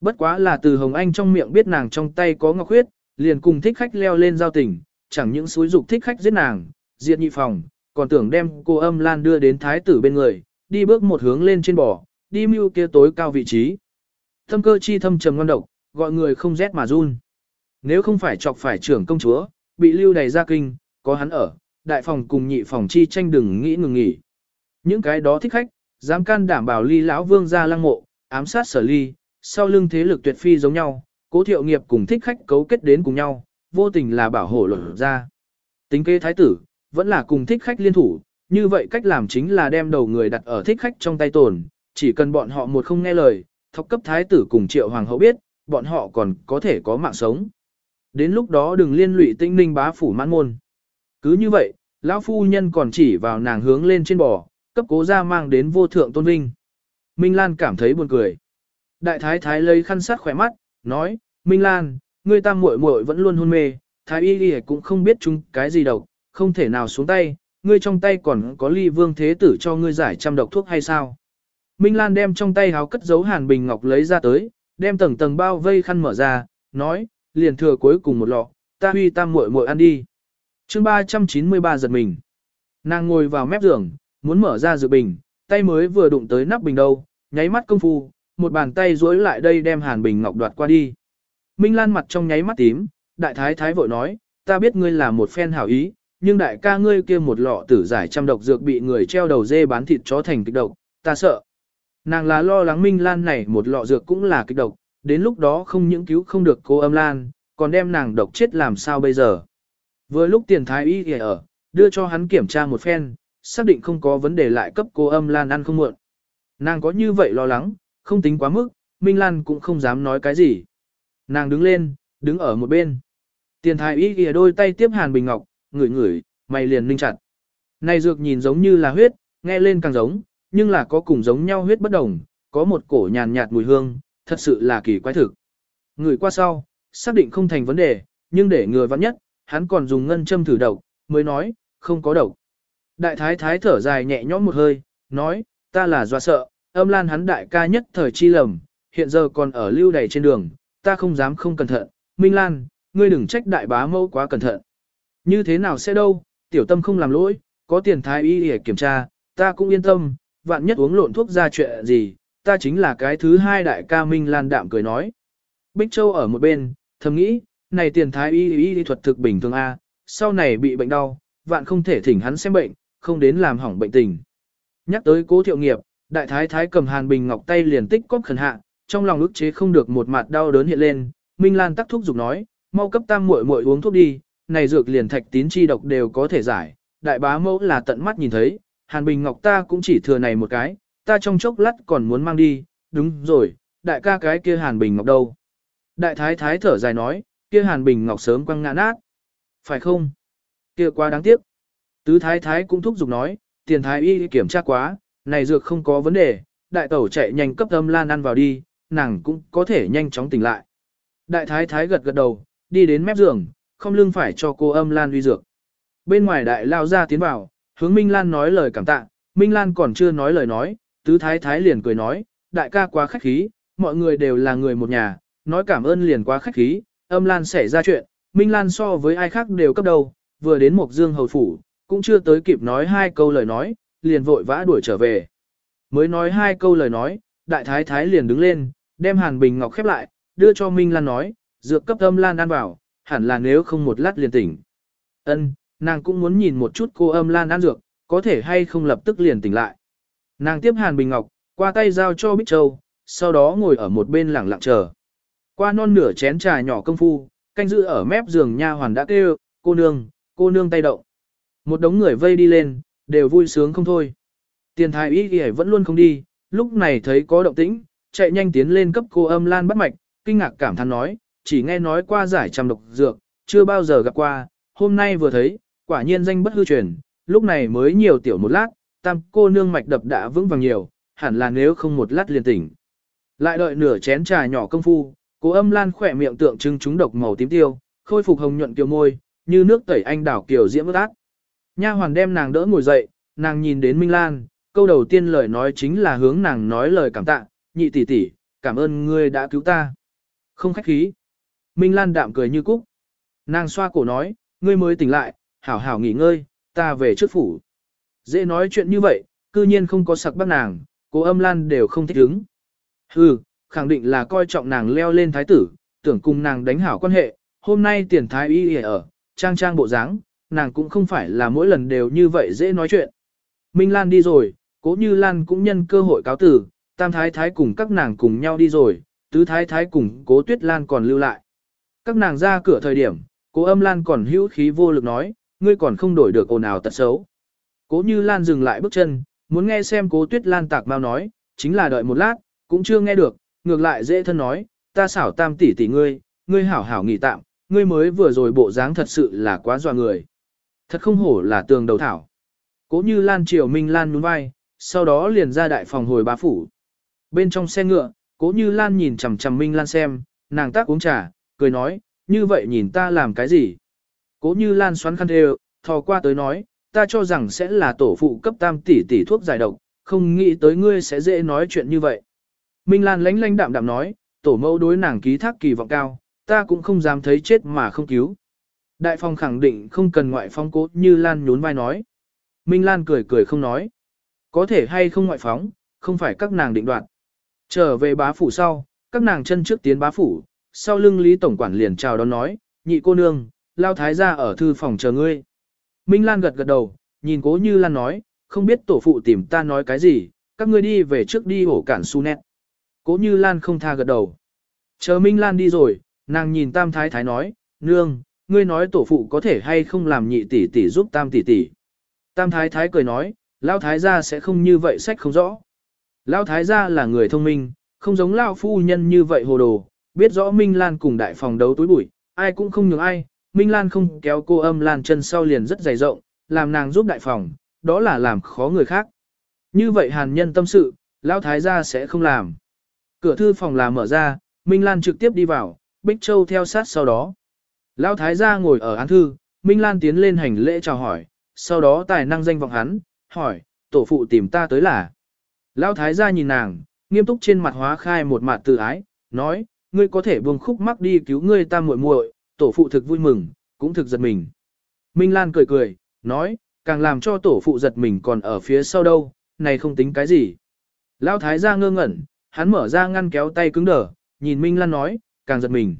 Bất quá là từ Hồng Anh trong miệng biết nàng trong tay có ngọc huyết, liền cùng thích khách leo lên giao tình, chẳng những suối dục thích khách giết nàng, diệt nhị phòng, còn tưởng đem cô âm lan đưa đến thái tử bên người, đi bước một hướng lên trên bò, đi mưu kia tối cao vị trí. Thâm cơ chi thâm trầm ngon độc, gọi người không rét mà run. Nếu không phải chọc phải trưởng công chúa, bị lưu đầy ra kinh, có hắn ở, đại phòng cùng nhị phòng chi tranh đừng nghĩ ngừng nghỉ. Những cái đó thích khách, dám can đảm bảo ly lão vương ra lăng mộ, ám sát sở ly, sau lưng thế lực tuyệt phi giống nhau, cố thiệu nghiệp cùng thích khách cấu kết đến cùng nhau, vô tình là bảo hộ luận ra. Tính kế thái tử, vẫn là cùng thích khách liên thủ, như vậy cách làm chính là đem đầu người đặt ở thích khách trong tay tồn, chỉ cần bọn họ một không nghe lời, thọc cấp thái tử cùng triệu hoàng hậu biết, bọn họ còn có thể có mạng sống. Đến lúc đó đừng liên lụy tinh ninh bá phủ mãn môn. Cứ như vậy, lão phu nhân còn chỉ vào nàng hướng lên trên bò, cấp cố ra mang đến vô thượng tôn vinh. Minh Lan cảm thấy buồn cười. Đại thái thái lấy khăn sát khỏe mắt, nói, Minh Lan, ngươi ta muội muội vẫn luôn hôn mê, thái y y cũng không biết chúng cái gì độc, không thể nào xuống tay, ngươi trong tay còn có ly vương thế tử cho ngươi giải trăm độc thuốc hay sao? Minh Lan đem trong tay háo cất giấu hàn bình ngọc lấy ra tới, đem tầng tầng bao vây khăn mở ra, nói, liền thừa cuối cùng một lọ, ta huy tam muội muội ăn đi. chương 393 giật mình. Nàng ngồi vào mép giường, muốn mở ra dự bình, tay mới vừa đụng tới nắp bình đâu, nháy mắt công phu, một bàn tay duỗi lại đây đem hàn bình ngọc đoạt qua đi. Minh Lan mặt trong nháy mắt tím, đại thái thái vội nói, ta biết ngươi là một phen hảo ý, nhưng đại ca ngươi kia một lọ tử giải trăm độc dược bị người treo đầu dê bán thịt chó thành kịch độc, ta sợ. Nàng là lo lắng Minh Lan này một lọ dược cũng là kịch độc, đến lúc đó không những cứu không được cô âm Lan, còn đem nàng độc chết làm sao bây giờ. Vừa lúc tiền thái y ở, đưa cho hắn kiểm tra một phen, xác định không có vấn đề lại cấp cô âm Lan ăn không muộn. Nàng có như vậy lo lắng, không tính quá mức, Minh Lan cũng không dám nói cái gì. Nàng đứng lên, đứng ở một bên. Tiền thái y kìa đôi tay tiếp hàn bình ngọc, ngửi ngửi, mày liền ninh chặt. Này dược nhìn giống như là huyết, nghe lên càng giống, nhưng là có cùng giống nhau huyết bất đồng, có một cổ nhàn nhạt mùi hương, thật sự là kỳ quái thực. Người qua sau, xác định không thành vấn đề, nhưng để người vắng nhất, hắn còn dùng ngân châm thử độc, mới nói, không có độc. Đại thái thái thở dài nhẹ nhõm một hơi, nói, ta là do sợ, âm lan hắn đại ca nhất thời chi lầm, hiện giờ còn ở lưu đầy trên đường, ta không dám không cẩn thận, Minh Lan, ngươi đừng trách đại bá mẫu quá cẩn thận. Như thế nào sẽ đâu, tiểu tâm không làm lỗi, có tiền thái y để kiểm tra, ta cũng yên tâm, vạn nhất uống lộn thuốc ra chuyện gì, ta chính là cái thứ hai đại ca Minh Lan đạm cười nói. Bích Châu ở một bên, thầm nghĩ, này tiền thái y y thuật thực bình thường A, sau này bị bệnh đau, vạn không thể thỉnh hắn xem bệnh, không đến làm hỏng bệnh tình. Nhắc tới cố thiệu nghiệp, đại thái thái cầm hàn bình ngọc tay liền tích cóp khẩn hạ, trong lòng ức chế không được một mặt đau đớn hiện lên, Minh Lan tắc thúc giục nói, mau cấp tam muội muội uống thuốc đi, này dược liền thạch tín chi độc đều có thể giải, đại bá mẫu là tận mắt nhìn thấy, hàn bình ngọc ta cũng chỉ thừa này một cái, ta trong chốc lát còn muốn mang đi, đúng rồi, đại ca cái kia hàn bình ngọc đâu. Đại thái thái thở dài nói, kia hàn bình ngọc sớm quăng ngã nát. Phải không? Kia quá đáng tiếc. Tứ thái thái cũng thúc giục nói, tiền thái y kiểm tra quá, này dược không có vấn đề, đại tẩu chạy nhanh cấp âm lan ăn vào đi, nàng cũng có thể nhanh chóng tỉnh lại. Đại thái thái gật gật đầu, đi đến mép giường, không lưng phải cho cô âm lan uy dược. Bên ngoài đại lao ra tiến vào, hướng Minh Lan nói lời cảm tạ, Minh Lan còn chưa nói lời nói, tứ thái thái liền cười nói, đại ca quá khách khí, mọi người đều là người một nhà, nói cảm ơn liền quá khách khí, âm Lan xảy ra chuyện, Minh Lan so với ai khác đều cấp đầu, vừa đến Mộc Dương hầu phủ, cũng chưa tới kịp nói hai câu lời nói, liền vội vã đuổi trở về. Mới nói hai câu lời nói, đại thái thái liền đứng lên, đem hàn bình ngọc khép lại, đưa cho Minh Lan nói, dược cấp âm Lan ăn vào, hẳn là nếu không một lát liền tỉnh. Ân, nàng cũng muốn nhìn một chút cô âm Lan ăn dược, có thể hay không lập tức liền tỉnh lại. Nàng tiếp hàn bình ngọc, qua tay giao cho Bích Châu, sau đó ngồi ở một bên lẳng lặng chờ. Qua non nửa chén trà nhỏ công phu, canh giữ ở mép giường nha hoàn đã kêu, cô nương, cô nương tay động. Một đống người vây đi lên, đều vui sướng không thôi. Tiền thái y y vẫn luôn không đi, lúc này thấy có động tĩnh, chạy nhanh tiến lên cấp cô âm lan bắt mạch, kinh ngạc cảm thán nói, chỉ nghe nói qua giải trăm độc dược, chưa bao giờ gặp qua, hôm nay vừa thấy, quả nhiên danh bất hư truyền, lúc này mới nhiều tiểu một lát, tam cô nương mạch đập đã vững vàng nhiều, hẳn là nếu không một lát liền tỉnh. Lại đợi nửa chén trà nhỏ công phu, cô âm lan khỏe miệng tượng trưng chúng độc màu tím tiêu, khôi phục hồng nhuận kiều môi, như nước tẩy anh đảo kiều diễm ướt ác. Nha hoàn đem nàng đỡ ngồi dậy, nàng nhìn đến Minh Lan, câu đầu tiên lời nói chính là hướng nàng nói lời cảm tạ, nhị tỷ tỷ, cảm ơn ngươi đã cứu ta. Không khách khí. Minh Lan đạm cười như cúc. Nàng xoa cổ nói, ngươi mới tỉnh lại, hảo hảo nghỉ ngơi, ta về trước phủ. Dễ nói chuyện như vậy, cư nhiên không có sặc bác nàng, cô âm lan đều không thích ứng. Hừ, khẳng định là coi trọng nàng leo lên thái tử, tưởng cùng nàng đánh hảo quan hệ, hôm nay tiền thái y ở, trang trang bộ dáng, nàng cũng không phải là mỗi lần đều như vậy dễ nói chuyện. Minh Lan đi rồi, cố như Lan cũng nhân cơ hội cáo tử, tam thái thái cùng các nàng cùng nhau đi rồi, tứ thái thái cùng cố tuyết Lan còn lưu lại. Các nàng ra cửa thời điểm, cố âm Lan còn hữu khí vô lực nói, ngươi còn không đổi được ồn ào tật xấu. Cố như Lan dừng lại bước chân, muốn nghe xem cố tuyết Lan tạc mau nói, chính là đợi một lát, cũng chưa nghe được, ngược lại dễ thân nói, ta xảo tam tỷ tỷ ngươi, ngươi hảo hảo nghỉ tạm, ngươi mới vừa rồi bộ dáng thật sự là quá dọa người. Thật không hổ là tường đầu thảo. Cố như Lan Triều Minh Lan nhún vai, sau đó liền ra đại phòng hồi bá phủ. Bên trong xe ngựa, cố như Lan nhìn chằm chằm Minh Lan xem, nàng tác uống trà, cười nói, như vậy nhìn ta làm cái gì? Cố như Lan xoắn khăn đều, thò qua tới nói, ta cho rằng sẽ là tổ phụ cấp tam tỷ tỷ thuốc giải độc, không nghĩ tới ngươi sẽ dễ nói chuyện như vậy. Minh Lan lánh lánh đạm đạm nói, tổ mẫu đối nàng ký thác kỳ vọng cao, ta cũng không dám thấy chết mà không cứu. Đại phong khẳng định không cần ngoại phong cố như Lan nhún vai nói. Minh Lan cười cười không nói. Có thể hay không ngoại phóng, không phải các nàng định đoạt. Trở về bá phủ sau, các nàng chân trước tiến bá phủ, sau lưng Lý Tổng Quản liền chào đón nói, nhị cô nương, lao thái gia ở thư phòng chờ ngươi. Minh Lan gật gật đầu, nhìn cố như Lan nói, không biết tổ phụ tìm ta nói cái gì, các ngươi đi về trước đi hổ cản su nét. Cố như Lan không tha gật đầu. Chờ Minh Lan đi rồi, nàng nhìn Tam Thái Thái nói, nương, ngươi nói tổ phụ có thể hay không làm nhị tỷ tỷ giúp Tam tỷ tỷ. Tam Thái Thái cười nói, Lão Thái gia sẽ không như vậy sách không rõ. Lão Thái gia là người thông minh, không giống Lão Phu Nhân như vậy hồ đồ, biết rõ Minh Lan cùng đại phòng đấu túi bụi, ai cũng không nhường ai, Minh Lan không kéo cô âm Lan chân sau liền rất dày rộng, làm nàng giúp đại phòng, đó là làm khó người khác. Như vậy hàn nhân tâm sự, Lão Thái gia sẽ không làm. Cửa thư phòng là mở ra, Minh Lan trực tiếp đi vào, Bích Châu theo sát sau đó. Lão Thái gia ngồi ở án thư, Minh Lan tiến lên hành lễ chào hỏi, sau đó tài năng danh vọng hắn, hỏi, tổ phụ tìm ta tới là. Lão Thái gia nhìn nàng, nghiêm túc trên mặt hóa khai một mặt tự ái, nói, ngươi có thể buông khúc mắc đi cứu ngươi ta muội muội, tổ phụ thực vui mừng, cũng thực giật mình. Minh Lan cười cười, nói, càng làm cho tổ phụ giật mình còn ở phía sau đâu, này không tính cái gì. Lão Thái gia ngơ ngẩn, hắn mở ra ngăn kéo tay cứng đờ, nhìn Minh Lan nói, càng giật mình.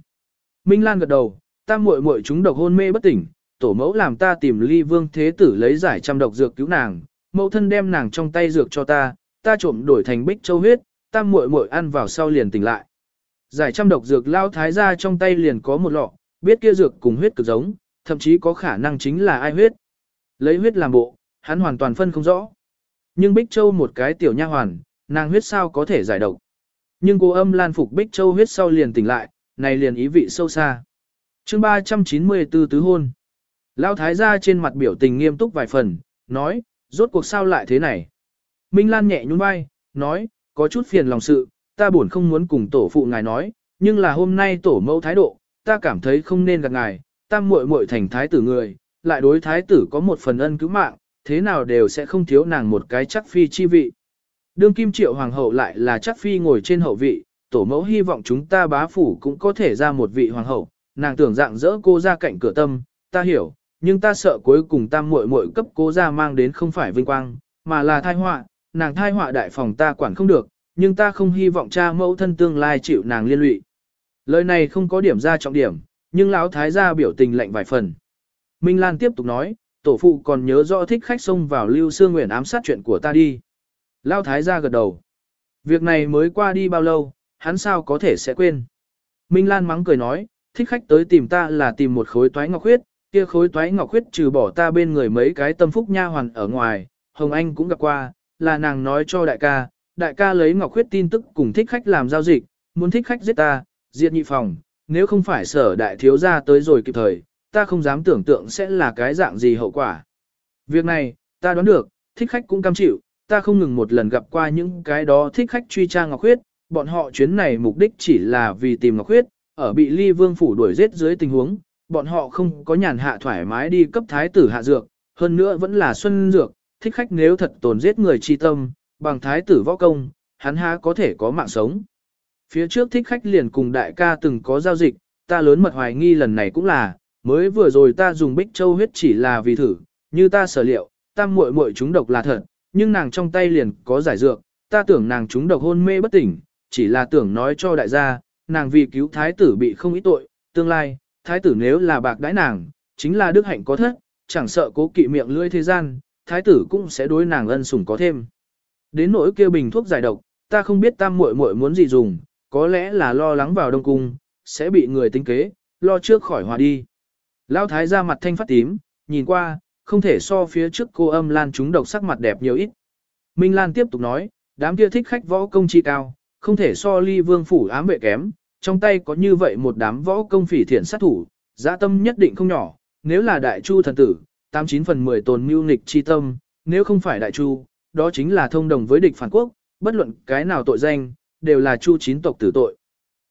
Minh Lan gật đầu, ta muội muội chúng độc hôn mê bất tỉnh, tổ mẫu làm ta tìm ly vương thế tử lấy giải trăm độc dược cứu nàng, mẫu thân đem nàng trong tay dược cho ta, ta trộm đổi thành bích châu huyết, ta muội muội ăn vào sau liền tỉnh lại. Giải trăm độc dược lao thái ra trong tay liền có một lọ, biết kia dược cùng huyết cực giống, thậm chí có khả năng chính là ai huyết. Lấy huyết làm bộ, hắn hoàn toàn phân không rõ. Nhưng Bích Châu một cái tiểu nha hoàn, nàng huyết sao có thể giải độc. Nhưng cô âm lan phục Bích Châu huyết sau liền tỉnh lại, này liền ý vị sâu xa chương 394 tứ hôn. Lão thái gia trên mặt biểu tình nghiêm túc vài phần, nói, rốt cuộc sao lại thế này. Minh Lan nhẹ nhún vai, nói, có chút phiền lòng sự, ta buồn không muốn cùng tổ phụ ngài nói, nhưng là hôm nay tổ mẫu thái độ, ta cảm thấy không nên gặp ngài, ta muội muội thành thái tử người, lại đối thái tử có một phần ân cứu mạng, thế nào đều sẽ không thiếu nàng một cái chắc phi chi vị. Đương kim triệu hoàng hậu lại là chắc phi ngồi trên hậu vị, tổ mẫu hy vọng chúng ta bá phủ cũng có thể ra một vị hoàng hậu, nàng tưởng dạng dỡ cô ra cạnh cửa tâm, ta hiểu, nhưng ta sợ cuối cùng tam muội muội cấp cô ra mang đến không phải vinh quang, mà là thai họa, nàng thai họa đại phòng ta quản không được, nhưng ta không hy vọng cha mẫu thân tương lai chịu nàng liên lụy. Lời này không có điểm ra trọng điểm, nhưng lão thái gia biểu tình lạnh vài phần. Minh Lan tiếp tục nói, tổ phụ còn nhớ rõ thích khách xông vào Lưu Sương Nguyện ám sát chuyện của ta đi. Lão thái gia gật đầu. Việc này mới qua đi bao lâu, hắn sao có thể sẽ quên. Minh Lan mắng cười nói, thích khách tới tìm ta là tìm một khối toái ngọc huyết, kia khối toái ngọc huyết trừ bỏ ta bên người mấy cái tâm phúc nha hoàn ở ngoài, Hồng Anh cũng gặp qua, là nàng nói cho đại ca, đại ca lấy ngọc huyết tin tức cùng thích khách làm giao dịch, muốn thích khách giết ta, diệt nhị phòng, nếu không phải sở đại thiếu gia tới rồi kịp thời, ta không dám tưởng tượng sẽ là cái dạng gì hậu quả. Việc này, ta đoán được, thích khách cũng cam chịu, ta không ngừng một lần gặp qua những cái đó thích khách truy tra Ngọc Huyết, bọn họ chuyến này mục đích chỉ là vì tìm Ngọc Huyết, ở bị ly vương phủ đuổi giết dưới tình huống, bọn họ không có nhàn hạ thoải mái đi cấp thái tử hạ dược, hơn nữa vẫn là xuân dược, thích khách nếu thật tồn giết người chi tâm, bằng thái tử võ công, hắn há có thể có mạng sống. Phía trước thích khách liền cùng đại ca từng có giao dịch, ta lớn mật hoài nghi lần này cũng là, mới vừa rồi ta dùng bích châu huyết chỉ là vì thử, như ta sở liệu, tam muội muội chúng độc là thật, nhưng nàng trong tay liền có giải dược, ta tưởng nàng chúng độc hôn mê bất tỉnh, chỉ là tưởng nói cho đại gia, nàng vì cứu thái tử bị không ít tội, tương lai, thái tử nếu là bạc đãi nàng, chính là đức hạnh có thất, chẳng sợ cố kỵ miệng lưỡi thế gian, thái tử cũng sẽ đối nàng ân sủng có thêm. Đến nỗi kêu bình thuốc giải độc, ta không biết tam muội muội muốn gì dùng, có lẽ là lo lắng vào đông cung, sẽ bị người tính kế, lo trước khỏi hòa đi. Lão thái ra mặt thanh phát tím, nhìn qua, không thể so phía trước cô âm lan chúng độc sắc mặt đẹp nhiều ít. Minh Lan tiếp tục nói, đám kia thích khách võ công chi cao, không thể so ly vương phủ ám vệ kém, trong tay có như vậy một đám võ công phỉ thiện sát thủ, dã tâm nhất định không nhỏ, nếu là đại chu thần tử, 89 phần 10 tồn mưu nghịch chi tâm, nếu không phải đại chu, đó chính là thông đồng với địch phản quốc, bất luận cái nào tội danh, đều là chu chín tộc tử tội.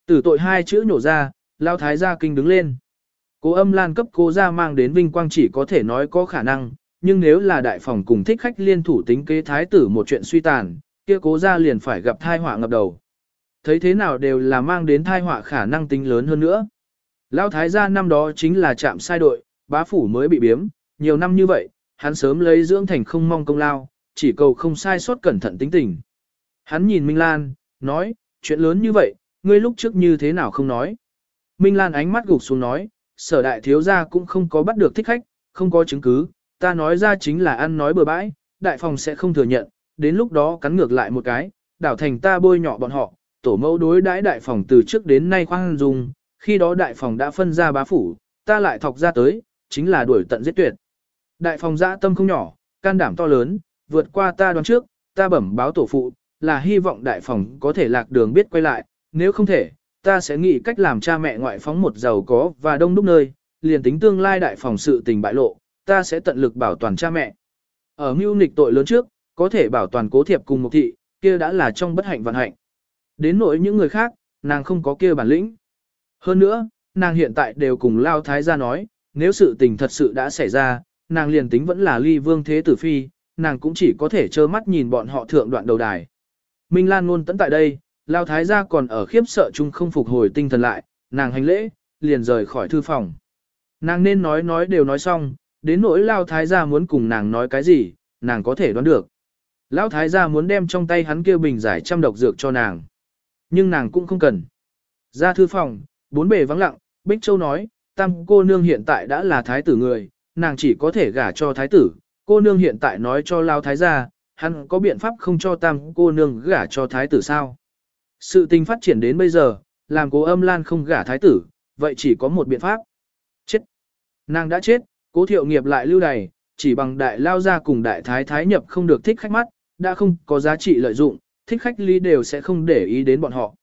Tử tội hai chữ nhổ ra, lao thái gia kinh đứng lên. Cố âm lan cấp cố gia mang đến vinh quang chỉ có thể nói có khả năng, nhưng nếu là đại phòng cùng thích khách liên thủ tính kế thái tử một chuyện suy tàn, kia cố gia liền phải gặp thai họa ngập đầu. Thấy thế nào đều là mang đến thai họa khả năng tính lớn hơn nữa. Lão thái gia năm đó chính là chạm sai đội, bá phủ mới bị biếm, nhiều năm như vậy, hắn sớm lấy dưỡng thành không mong công lao, chỉ cầu không sai sót cẩn thận tính tình. Hắn nhìn Minh Lan, nói, chuyện lớn như vậy, ngươi lúc trước như thế nào không nói. Minh Lan ánh mắt gục xuống nói, sở đại thiếu gia cũng không có bắt được thích khách, không có chứng cứ, ta nói ra chính là ăn nói bừa bãi, đại phòng sẽ không thừa nhận, đến lúc đó cắn ngược lại một cái, đảo thành ta bôi nhỏ bọn họ, tổ mẫu đối đãi đại phòng từ trước đến nay khoan dung, khi đó đại phòng đã phân ra bá phủ, ta lại thọc ra tới, chính là đuổi tận giết tuyệt. Đại phòng dã tâm không nhỏ, can đảm to lớn, vượt qua ta đoán trước, ta bẩm báo tổ phụ, là hy vọng đại phòng có thể lạc đường biết quay lại, nếu không thể, ta sẽ nghĩ cách làm cha mẹ ngoại phóng một giàu có và đông đúc nơi, liền tính tương lai đại phòng sự tình bại lộ, ta sẽ tận lực bảo toàn cha mẹ. Ở mưu nghịch tội lớn trước, có thể bảo toàn cố thiệp cùng một thị, kia đã là trong bất hạnh vận hạnh. Đến nỗi những người khác, nàng không có kia bản lĩnh. Hơn nữa, nàng hiện tại đều cùng Lao Thái gia nói, nếu sự tình thật sự đã xảy ra, nàng liền tính vẫn là ly vương thế tử phi, nàng cũng chỉ có thể trơ mắt nhìn bọn họ thượng đoạn đầu đài. Minh Lan luôn tận tại đây, Lao Thái gia còn ở khiếp sợ chung không phục hồi tinh thần lại, nàng hành lễ, liền rời khỏi thư phòng. Nàng nên nói nói đều nói xong, đến nỗi Lao Thái gia muốn cùng nàng nói cái gì, nàng có thể đoán được. Lão Thái gia muốn đem trong tay hắn kia bình giải trăm độc dược cho nàng. Nhưng nàng cũng không cần. Ra thư phòng, bốn bề vắng lặng, Bích Châu nói, tam cô nương hiện tại đã là thái tử người, nàng chỉ có thể gả cho thái tử. Cô nương hiện tại nói cho Lao Thái gia, hắn có biện pháp không cho tam cô nương gả cho thái tử sao? Sự tình phát triển đến bây giờ, làm cố âm lan không gả thái tử, vậy chỉ có một biện pháp. Chết. Nàng đã chết, cố thiệu nghiệp lại lưu đày, chỉ bằng đại lao ra cùng đại thái thái nhập không được thích khách mắt, đã không có giá trị lợi dụng, thích khách lý đều sẽ không để ý đến bọn họ.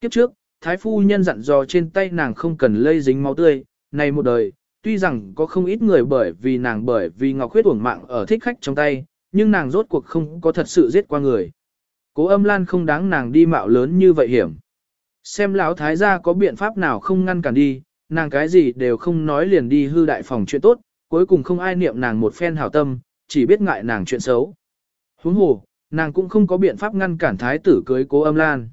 Kiếp trước, thái phu nhân dặn dò trên tay nàng không cần lây dính máu tươi, này một đời, tuy rằng có không ít người bởi vì nàng bởi vì ngọc khuyết uổng mạng ở thích khách trong tay, nhưng nàng rốt cuộc không có thật sự giết qua người. Cố âm lan không đáng nàng đi mạo lớn như vậy hiểm. Xem lão thái gia có biện pháp nào không ngăn cản đi, nàng cái gì đều không nói liền đi hư đại phòng chuyện tốt, cuối cùng không ai niệm nàng một phen hảo tâm, chỉ biết ngại nàng chuyện xấu. Huống hồ, nàng cũng không có biện pháp ngăn cản thái tử cưới cố âm lan.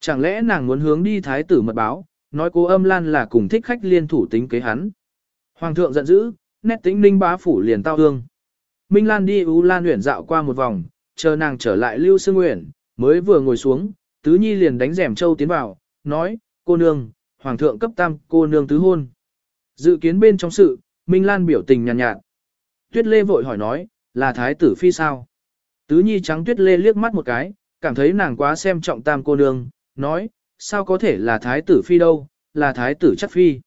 Chẳng lẽ nàng muốn hướng đi thái tử mật báo, nói cố âm lan là cùng thích khách liên thủ tính kế hắn. Hoàng thượng giận dữ, nét tính ninh bá phủ liền tao hương. Minh Lan đi U Lan Uyển dạo qua một vòng, chờ nàng trở lại Lưu Sương Uyển, mới vừa ngồi xuống, Tứ Nhi liền đánh rèm châu tiến vào, nói, cô nương, Hoàng thượng cấp tam cô nương tứ hôn. Dự kiến bên trong sự, Minh Lan biểu tình nhàn nhạt, nhạt. Tuyết Lê vội hỏi nói, là thái tử phi sao? Tứ Nhi trắng Tuyết Lê liếc mắt một cái, cảm thấy nàng quá xem trọng tam cô nương, nói, sao có thể là thái tử phi đâu, là thái tử chắc phi.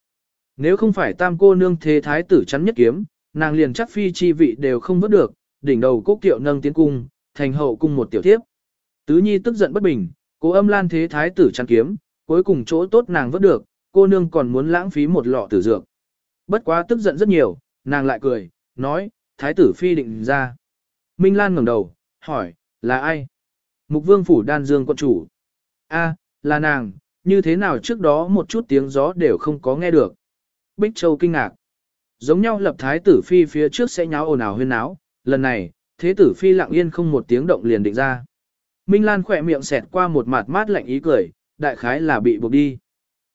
Nếu không phải tam cô nương thế thái tử chắn nhất kiếm, nàng liền chắc phi chi vị đều không vớt được, đỉnh đầu cố kiệu nâng tiến cung, thành hậu cung một tiểu thiếp. Tứ nhi tức giận bất bình, cố âm lan thế thái tử chắn kiếm, cuối cùng chỗ tốt nàng vớt được, cô nương còn muốn lãng phí một lọ tử dược. Bất quá tức giận rất nhiều, nàng lại cười, nói, thái tử phi định ra. Minh Lan ngẩng đầu, hỏi, là ai? Mục vương phủ đan dương quận chủ. a là nàng, như thế nào trước đó một chút tiếng gió đều không có nghe được. Bích Châu kinh ngạc. Giống nhau lập thái tử phi phía trước sẽ nháo ồn ào huyên náo, lần này, thế tử phi lặng yên không một tiếng động liền định ra. Minh Lan khỏe miệng xẹt qua một mặt mát lạnh ý cười, đại khái là bị buộc đi.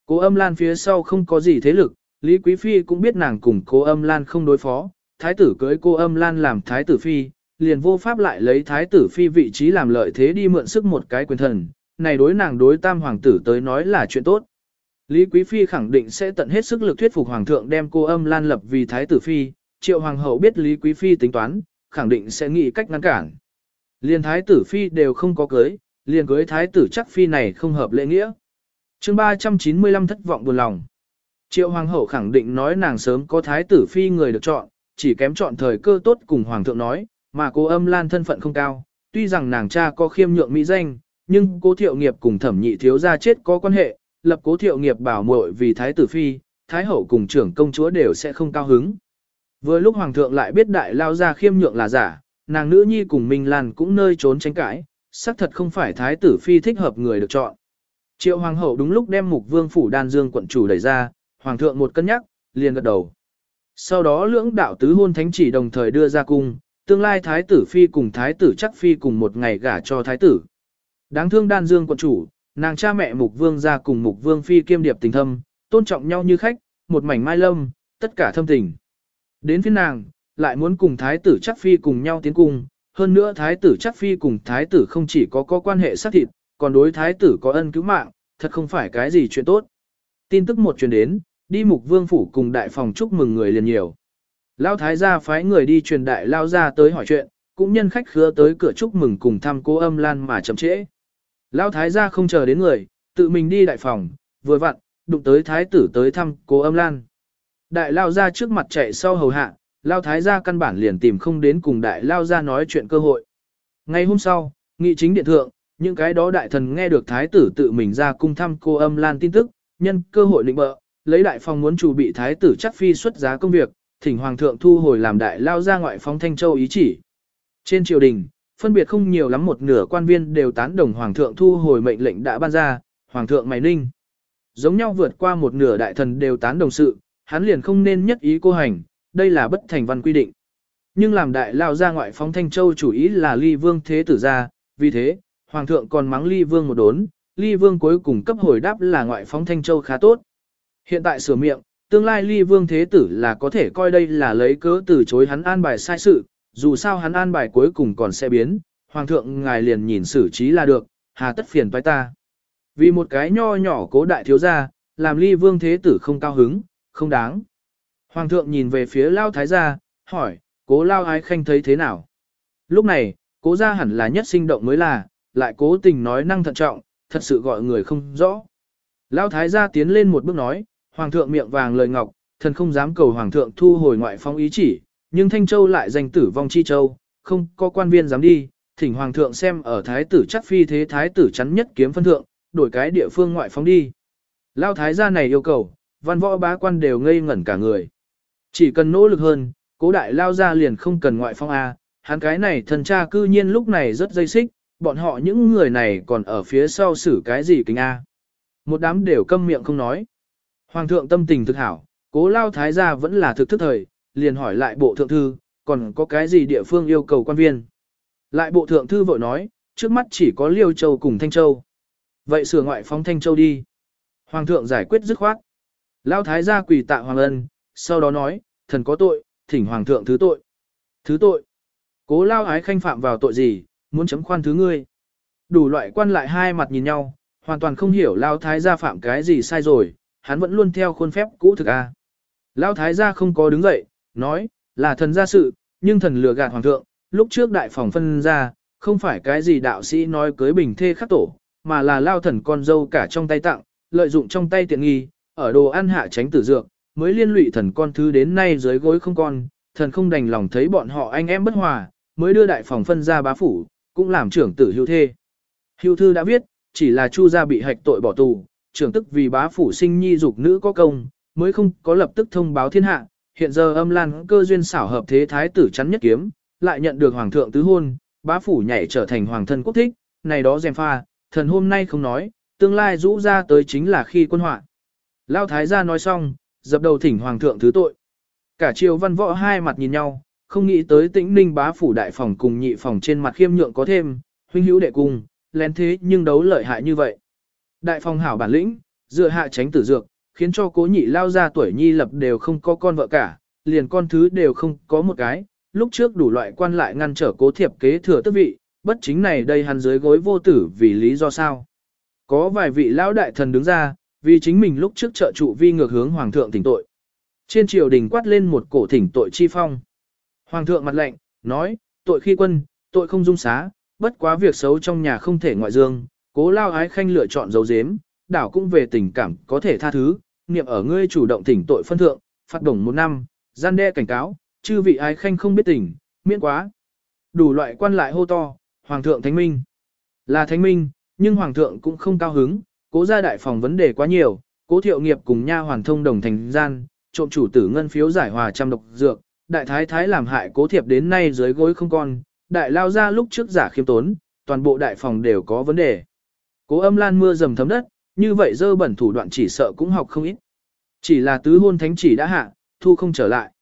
Cố âm Lan phía sau không có gì thế lực, Lý Quý Phi cũng biết nàng cùng cố âm Lan không đối phó, thái tử cưới cô âm Lan làm thái tử Phi, liền vô pháp lại lấy thái tử Phi vị trí làm lợi thế đi mượn sức một cái quyền thần, này đối nàng đối tam hoàng tử tới nói là chuyện tốt. Lý Quý Phi khẳng định sẽ tận hết sức lực thuyết phục hoàng thượng đem cô âm Lan lập vì thái tử Phi, triệu hoàng hậu biết Lý Quý Phi tính toán, khẳng định sẽ nghĩ cách ngăn cản. Liền thái tử Phi đều không có cưới, liền cưới thái tử chắc Phi này không hợp lễ nghĩa chương 395 thất vọng buồn lòng. Triệu hoàng hậu khẳng định nói nàng sớm có thái tử phi người được chọn, chỉ kém chọn thời cơ tốt cùng hoàng thượng nói, mà cô âm lan thân phận không cao, tuy rằng nàng cha có khiêm nhượng mỹ danh, nhưng cố thiệu nghiệp cùng thẩm nhị thiếu gia chết có quan hệ, lập cố thiệu nghiệp bảo muội vì thái tử phi, thái hậu cùng trưởng công chúa đều sẽ không cao hứng. Vừa lúc hoàng thượng lại biết đại lao ra khiêm nhượng là giả, nàng nữ nhi cùng Minh Lan cũng nơi trốn tránh cãi, xác thật không phải thái tử phi thích hợp người được chọn. Triệu hoàng hậu đúng lúc đem mục vương phủ đan dương quận chủ đẩy ra, hoàng thượng một cân nhắc, liền gật đầu. Sau đó lưỡng đạo tứ hôn thánh chỉ đồng thời đưa ra cung, tương lai thái tử phi cùng thái tử chắc phi cùng một ngày gả cho thái tử. Đáng thương đan dương quận chủ, nàng cha mẹ mục vương ra cùng mục vương phi kiêm điệp tình thâm, tôn trọng nhau như khách, một mảnh mai lâm, tất cả thâm tình. Đến phía nàng, lại muốn cùng thái tử chắc phi cùng nhau tiến cung, hơn nữa thái tử chắc phi cùng thái tử không chỉ có có quan hệ sát thịt, còn đối thái tử có ân cứu mạng, thật không phải cái gì chuyện tốt. Tin tức một truyền đến, đi mục vương phủ cùng đại phòng chúc mừng người liền nhiều. Lão thái gia phái người đi truyền đại lao ra tới hỏi chuyện, cũng nhân khách khứa tới cửa chúc mừng cùng thăm cô âm lan mà chậm trễ. Lão thái gia không chờ đến người, tự mình đi đại phòng, vừa vặn, đụng tới thái tử tới thăm cô âm lan. Đại lao ra trước mặt chạy sau hầu hạ, lao thái gia căn bản liền tìm không đến cùng đại lao ra nói chuyện cơ hội. Ngay hôm sau, nghị chính điện thượng, những cái đó đại thần nghe được thái tử tự mình ra cung thăm cô âm lan tin tức, nhân cơ hội lĩnh bợ, lấy đại phòng muốn chủ bị thái tử chắc phi xuất giá công việc, thỉnh hoàng thượng thu hồi làm đại lao ra ngoại phóng thanh châu ý chỉ. Trên triều đình, phân biệt không nhiều lắm một nửa quan viên đều tán đồng hoàng thượng thu hồi mệnh lệnh đã ban ra, hoàng thượng mày ninh. Giống nhau vượt qua một nửa đại thần đều tán đồng sự, hắn liền không nên nhất ý cô hành, đây là bất thành văn quy định. Nhưng làm đại lao ra ngoại phóng thanh châu chủ ý là ly vương thế tử ra, vì thế, Hoàng thượng còn mắng ly vương một đốn, ly vương cuối cùng cấp hồi đáp là ngoại phóng thanh châu khá tốt. Hiện tại sửa miệng, tương lai ly vương thế tử là có thể coi đây là lấy cớ từ chối hắn an bài sai sự, dù sao hắn an bài cuối cùng còn sẽ biến, hoàng thượng ngài liền nhìn xử trí là được, hà tất phiền toái ta. Vì một cái nho nhỏ cố đại thiếu gia, làm ly vương thế tử không cao hứng, không đáng. Hoàng thượng nhìn về phía lao thái gia, hỏi, cố lao ái khanh thấy thế nào? Lúc này, cố gia hẳn là nhất sinh động mới là, lại cố tình nói năng thận trọng, thật sự gọi người không rõ. Lao thái gia tiến lên một bước nói, hoàng thượng miệng vàng lời ngọc, thần không dám cầu hoàng thượng thu hồi ngoại phong ý chỉ, nhưng Thanh Châu lại danh tử vong chi châu, không có quan viên dám đi, thỉnh hoàng thượng xem ở thái tử chắc phi thế thái tử chắn nhất kiếm phân thượng, đổi cái địa phương ngoại phong đi. Lão thái gia này yêu cầu, văn võ bá quan đều ngây ngẩn cả người. Chỉ cần nỗ lực hơn, cố đại lao ra liền không cần ngoại phong A, hắn cái này thần cha cư nhiên lúc này rất dây xích, bọn họ những người này còn ở phía sau xử cái gì kính A. Một đám đều câm miệng không nói. Hoàng thượng tâm tình thực hảo, cố lao thái gia vẫn là thực thức thời, liền hỏi lại bộ thượng thư, còn có cái gì địa phương yêu cầu quan viên. Lại bộ thượng thư vội nói, trước mắt chỉ có Liêu Châu cùng Thanh Châu. Vậy sửa ngoại phóng Thanh Châu đi. Hoàng thượng giải quyết dứt khoát. Lao thái gia quỳ tạ hoàng ân, sau đó nói, thần có tội, thỉnh hoàng thượng thứ tội. Thứ tội. Cố lao ái khanh phạm vào tội gì, muốn chấm khoan thứ ngươi. Đủ loại quan lại hai mặt nhìn nhau, hoàn toàn không hiểu Lao Thái gia phạm cái gì sai rồi, hắn vẫn luôn theo khuôn phép cũ thực a. Lao Thái gia không có đứng dậy, nói, là thần gia sự, nhưng thần lừa gạt hoàng thượng, lúc trước đại phòng phân ra, không phải cái gì đạo sĩ nói cưới bình thê khắc tổ, mà là lao thần con dâu cả trong tay tặng, lợi dụng trong tay tiện nghi, ở đồ ăn hạ tránh tử dược, mới liên lụy thần con thứ đến nay dưới gối không con, thần không đành lòng thấy bọn họ anh em bất hòa, mới đưa đại phòng phân ra bá phủ, cũng làm trưởng tử hưu thê. Hưu thư đã viết, chỉ là chu gia bị hạch tội bỏ tù, trưởng tức vì bá phủ sinh nhi dục nữ có công, mới không có lập tức thông báo thiên hạ, hiện giờ âm lan cơ duyên xảo hợp thế thái tử chắn nhất kiếm, lại nhận được hoàng thượng tứ hôn, bá phủ nhảy trở thành hoàng thân quốc thích, này đó dèm pha, thần hôm nay không nói, tương lai rũ ra tới chính là khi quân họa. Lao thái gia nói xong, dập đầu thỉnh hoàng thượng thứ tội. Cả triều văn võ hai mặt nhìn nhau, không nghĩ tới tĩnh ninh bá phủ đại phòng cùng nhị phòng trên mặt khiêm nhượng có thêm, huynh hữu đệ cùng, lén thế nhưng đấu lợi hại như vậy. Đại phòng hảo bản lĩnh, dựa hạ tránh tử dược, khiến cho cố nhị lao ra tuổi nhi lập đều không có con vợ cả, liền con thứ đều không có một cái, lúc trước đủ loại quan lại ngăn trở cố thiệp kế thừa tước vị, bất chính này đây hắn dưới gối vô tử vì lý do sao. Có vài vị lão đại thần đứng ra, vì chính mình lúc trước trợ trụ vi ngược hướng hoàng thượng tỉnh tội. Trên triều đình quát lên một cổ thỉnh tội chi phong. Hoàng thượng mặt lệnh, nói, tội khi quân, tội không dung xá, bất quá việc xấu trong nhà không thể ngoại dương, cố lao ái khanh lựa chọn dấu dếm, đảo cũng về tình cảm có thể tha thứ, niệm ở ngươi chủ động thỉnh tội phân thượng, phạt đồng một năm, gian đe cảnh cáo, chư vị ái khanh không biết tình, miễn quá. Đủ loại quan lại hô to, hoàng thượng thánh minh. Là thánh minh, nhưng hoàng thượng cũng không cao hứng, cố gia đại phòng vấn đề quá nhiều, cố thiệu nghiệp cùng nha hoàn thông đồng thành gian, trộm chủ tử ngân phiếu giải hòa trăm độc dược, đại thái thái làm hại cố thiệp đến nay dưới gối không con, đại lao ra lúc trước giả khiêm tốn, toàn bộ đại phòng đều có vấn đề. Cố âm lan mưa dầm thấm đất, như vậy dơ bẩn thủ đoạn chỉ sợ cũng học không ít. Chỉ là tứ hôn thánh chỉ đã hạ, thu không trở lại.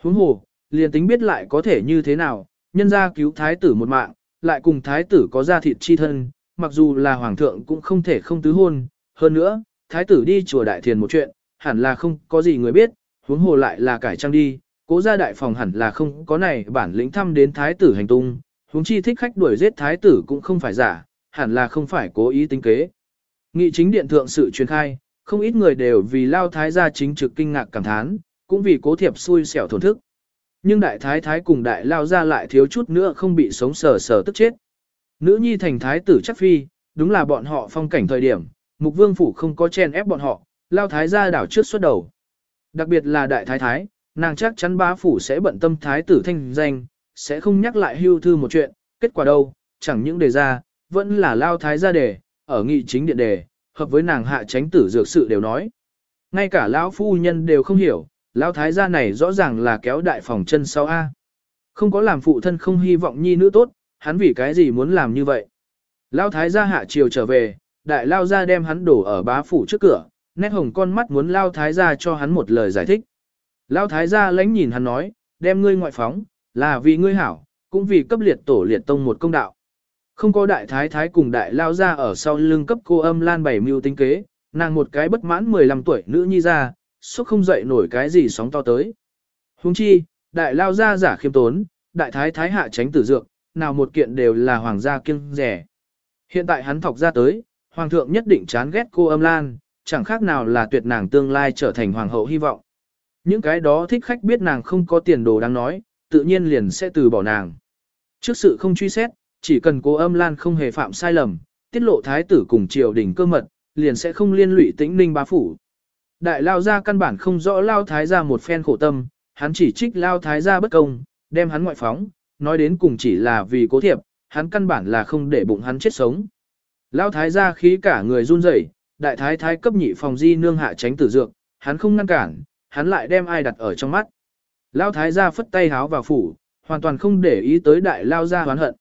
Huống hồ, liền tính biết lại có thể như thế nào, nhân ra cứu thái tử một mạng, lại cùng thái tử có gia thịt chi thân, mặc dù là hoàng thượng cũng không thể không tứ hôn. Hơn nữa, thái tử đi chùa đại thiền một chuyện, hẳn là không có gì người biết, huống hồ lại là cải trang đi, cố gia đại phòng hẳn là không có này bản lĩnh thăm đến thái tử hành tung, huống chi thích khách đuổi giết thái tử cũng không phải giả, hẳn là không phải cố ý tính kế. Nghị chính điện thượng sự truyền khai, không ít người đều vì lao thái gia chính trực kinh ngạc cảm thán, cũng vì cố thiệp xui xẻo thổn thức. Nhưng đại thái thái cùng đại lao ra lại thiếu chút nữa không bị sống sờ sờ tức chết. Nữ nhi thành thái tử chắc phi, đúng là bọn họ phong cảnh thời điểm, mục vương phủ không có chen ép bọn họ, lao thái gia đảo trước xuất đầu. Đặc biệt là đại thái thái, nàng chắc chắn bá phủ sẽ bận tâm thái tử thanh danh, sẽ không nhắc lại hưu thư một chuyện, kết quả đâu, chẳng những đề ra, vẫn là lao thái gia đề, ở nghị chính điện đề, hợp với nàng hạ tránh tử dược sự đều nói. Ngay cả lão phu nhân đều không hiểu, lão thái gia này rõ ràng là kéo đại phòng chân sau A. Không có làm phụ thân không hy vọng nhi nữ tốt, hắn vì cái gì muốn làm như vậy. Lão thái gia hạ chiều trở về, đại lao gia đem hắn đổ ở bá phủ trước cửa, nét hồng con mắt muốn lao thái gia cho hắn một lời giải thích. Lao thái gia lánh nhìn hắn nói, đem ngươi ngoại phóng, là vì ngươi hảo, cũng vì cấp liệt tổ liệt tông một công đạo. Không có đại thái thái cùng đại lao gia ở sau lưng cấp cô âm lan bảy mưu tính kế, nàng một cái bất mãn 15 tuổi nữ nhi ra, suốt không dậy nổi cái gì sóng to tới. Huống chi, đại lao gia giả khiêm tốn, đại thái thái hạ tránh tử dược, nào một kiện đều là hoàng gia kiêng rẻ. Hiện tại hắn thọc ra tới, hoàng thượng nhất định chán ghét cô âm lan, chẳng khác nào là tuyệt nàng tương lai trở thành hoàng hậu hy vọng. Những cái đó thích khách biết nàng không có tiền đồ đáng nói, tự nhiên liền sẽ từ bỏ nàng. Trước sự không truy xét, chỉ cần cô âm lan không hề phạm sai lầm, tiết lộ thái tử cùng triều đình cơ mật, liền sẽ không liên lụy tĩnh ninh bá phủ. Đại lao gia căn bản không rõ lao thái gia một phen khổ tâm, hắn chỉ trích lao thái gia bất công, đem hắn ngoại phóng, nói đến cùng chỉ là vì cố thiệp, hắn căn bản là không để bụng hắn chết sống. Lao thái gia khí cả người run rẩy, đại thái thái cấp nhị phòng di nương hạ tránh tử dược, hắn không ngăn cản, hắn lại đem ai đặt ở trong mắt. Lao thái gia phất tay háo vào phủ, hoàn toàn không để ý tới đại lao gia hoán hận.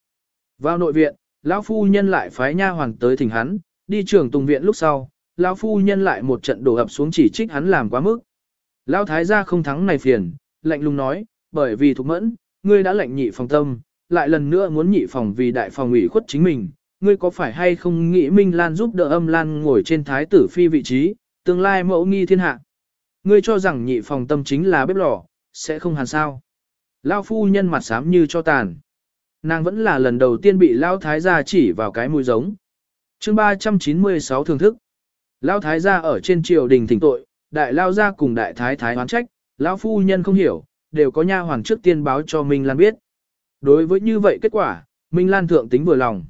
Vào nội viện, lão phu nhân lại phái nha hoàn tới thỉnh hắn, đi trường tùng viện lúc sau, lão phu nhân lại một trận đổ ập xuống chỉ trích hắn làm quá mức. Lão thái gia không thắng này phiền, lạnh lùng nói, bởi vì thục mẫn, ngươi đã lệnh nhị phòng tâm, lại lần nữa muốn nhị phòng vì đại phòng ủy khuất chính mình, ngươi có phải hay không nghĩ Minh Lan giúp đỡ âm Lan ngồi trên thái tử phi vị trí, tương lai mẫu nghi thiên hạ. Ngươi cho rằng nhị phòng tâm chính là bếp lò, sẽ không hàn sao. Lao phu nhân mặt xám như cho tàn. Nàng vẫn là lần đầu tiên bị Lao Thái gia chỉ vào cái mũi giống. chương 396 thưởng thức. Lao Thái gia ở trên triều đình thỉnh tội, đại Lao gia cùng đại Thái Thái oán trách, Lao phu nhân không hiểu, đều có nha hoàng trước tiên báo cho Minh Lan biết. Đối với như vậy kết quả, Minh Lan thượng tính vừa lòng.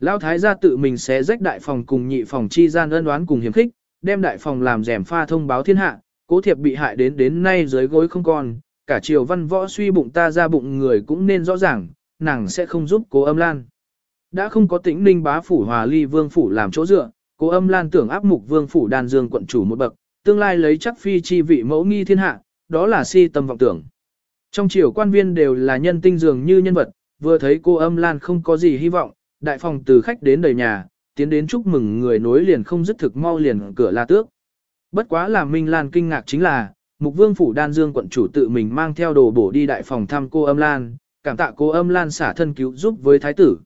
Lão thái gia tự mình sẽ rách đại phòng cùng nhị phòng chi gian ân đoán cùng hiểm khích, đem đại phòng làm rèm pha thông báo thiên hạ, cố thiệp bị hại đến đến nay dưới gối không còn, cả triều văn võ suy bụng ta ra bụng người cũng nên rõ ràng, nàng sẽ không giúp cố âm lan. Đã không có tĩnh ninh bá phủ hòa ly vương phủ làm chỗ dựa, cố âm lan tưởng áp mục vương phủ đan dương quận chủ một bậc, tương lai lấy chắc phi chi vị mẫu nghi thiên hạ, đó là si tâm vọng tưởng. Trong triều quan viên đều là nhân tinh dường như nhân vật, vừa thấy cô âm lan không có gì hy vọng, đại phòng từ khách đến đầy nhà, tiến đến chúc mừng người nối liền không dứt thực mau liền cửa la tước. Bất quá là Minh Lan kinh ngạc chính là, Mục Vương phủ Đan Dương quận chủ tự mình mang theo đồ bổ đi đại phòng thăm cô Âm Lan, cảm tạ cô Âm Lan xả thân cứu giúp với thái tử.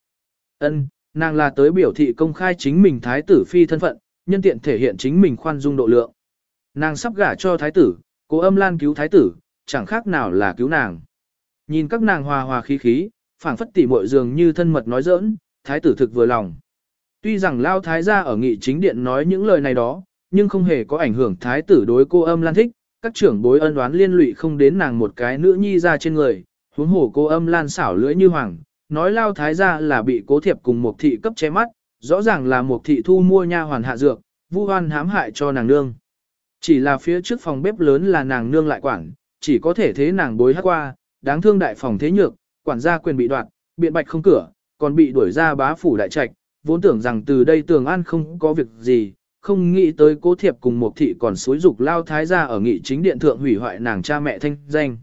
Ân, nàng là tới biểu thị công khai chính mình thái tử phi thân phận, nhân tiện thể hiện chính mình khoan dung độ lượng. Nàng sắp gả cho thái tử, cô Âm Lan cứu thái tử, chẳng khác nào là cứu nàng. Nhìn các nàng hòa hòa khí khí, phảng phất tỉ muội dường như thân mật nói giỡn, thái tử thực vừa lòng. Tuy rằng Lao Thái gia ở nghị chính điện nói những lời này đó, nhưng không hề có ảnh hưởng thái tử đối cô âm lan thích, các trưởng bối ân đoán liên lụy không đến nàng một cái nữ nhi ra trên người, huống hồ cô âm lan xảo lưỡi như hoàng, nói Lao Thái gia là bị cố thiệp cùng một thị cấp che mắt, rõ ràng là một thị thu mua nha hoàn hạ dược, vu hoan hãm hại cho nàng nương. Chỉ là phía trước phòng bếp lớn là nàng nương lại quản, chỉ có thể thế nàng bối hát qua, đáng thương đại phòng thế nhược, quản gia quyền bị đoạt, biện bạch không cửa, còn bị đuổi ra bá phủ đại trạch, vốn tưởng rằng từ đây tường an không có việc gì, không nghĩ tới cố thiệp cùng một thị còn xối dục lao thái gia ở nghị chính điện thượng hủy hoại nàng cha mẹ thanh danh.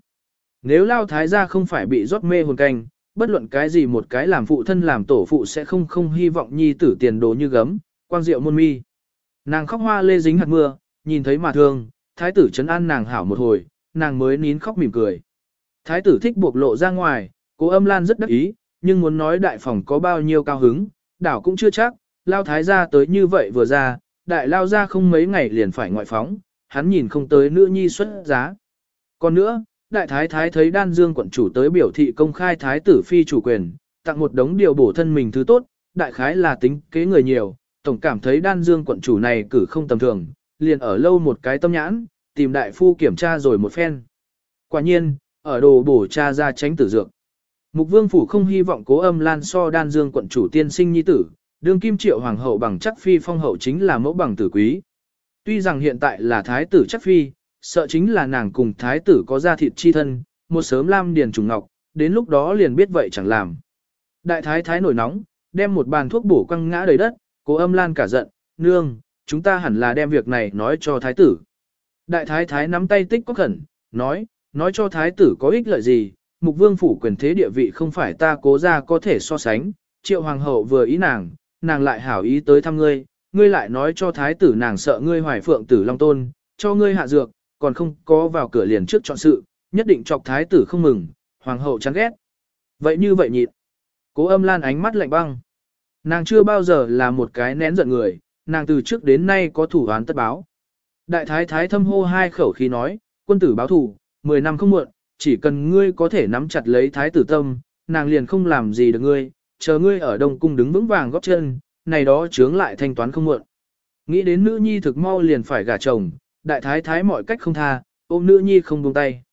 Nếu lao thái gia không phải bị rót mê hồn canh, bất luận cái gì một cái làm phụ thân làm tổ phụ sẽ không không hy vọng nhi tử tiền đồ như gấm, quang diệu môn mi. Nàng khóc hoa lê dính hạt mưa, nhìn thấy mà thương, thái tử chấn an nàng hảo một hồi, nàng mới nín khóc mỉm cười. Thái tử thích buộc lộ ra ngoài, cố âm lan rất đắc ý, nhưng muốn nói đại phòng có bao nhiêu cao hứng, đảo cũng chưa chắc, lao thái gia tới như vậy vừa ra, đại lao ra không mấy ngày liền phải ngoại phóng, hắn nhìn không tới nữ nhi xuất giá. Còn nữa, đại thái thái thấy đan dương quận chủ tới biểu thị công khai thái tử phi chủ quyền, tặng một đống điều bổ thân mình thứ tốt, đại khái là tính kế người nhiều, tổng cảm thấy đan dương quận chủ này cử không tầm thường, liền ở lâu một cái tâm nhãn, tìm đại phu kiểm tra rồi một phen. Quả nhiên, ở đồ bổ tra ra tránh tử dược. Mục vương phủ không hy vọng cố âm lan so đan dương quận chủ tiên sinh nhi tử, đương kim triệu hoàng hậu bằng chắc phi phong hậu chính là mẫu bằng tử quý. Tuy rằng hiện tại là thái tử chắc phi, sợ chính là nàng cùng thái tử có gia thịt chi thân, một sớm lam điền trùng ngọc, đến lúc đó liền biết vậy chẳng làm. Đại thái thái nổi nóng, đem một bàn thuốc bổ quăng ngã đầy đất, cố âm lan cả giận, nương, chúng ta hẳn là đem việc này nói cho thái tử. Đại thái thái nắm tay tích có khẩn, nói, nói cho thái tử có ích lợi gì, mục vương phủ quyền thế địa vị không phải ta cố ra có thể so sánh, triệu hoàng hậu vừa ý nàng, nàng lại hảo ý tới thăm ngươi, ngươi lại nói cho thái tử nàng sợ ngươi hoài phượng tử long tôn, cho ngươi hạ dược, còn không có vào cửa liền trước chọn sự, nhất định chọc thái tử không mừng, hoàng hậu chán ghét. Vậy như vậy nhịn. Cố âm lan ánh mắt lạnh băng. Nàng chưa bao giờ là một cái nén giận người, nàng từ trước đến nay có thủ án tất báo. Đại thái thái thâm hô hai khẩu khí nói, quân tử báo thủ, 10 năm không muộn, chỉ cần ngươi có thể nắm chặt lấy thái tử tâm, nàng liền không làm gì được ngươi, chờ ngươi ở đông cung đứng vững vàng góp chân, này đó chướng lại thanh toán không muộn. Nghĩ đến nữ nhi thực mau liền phải gả chồng, đại thái thái mọi cách không tha, ôm nữ nhi không buông tay.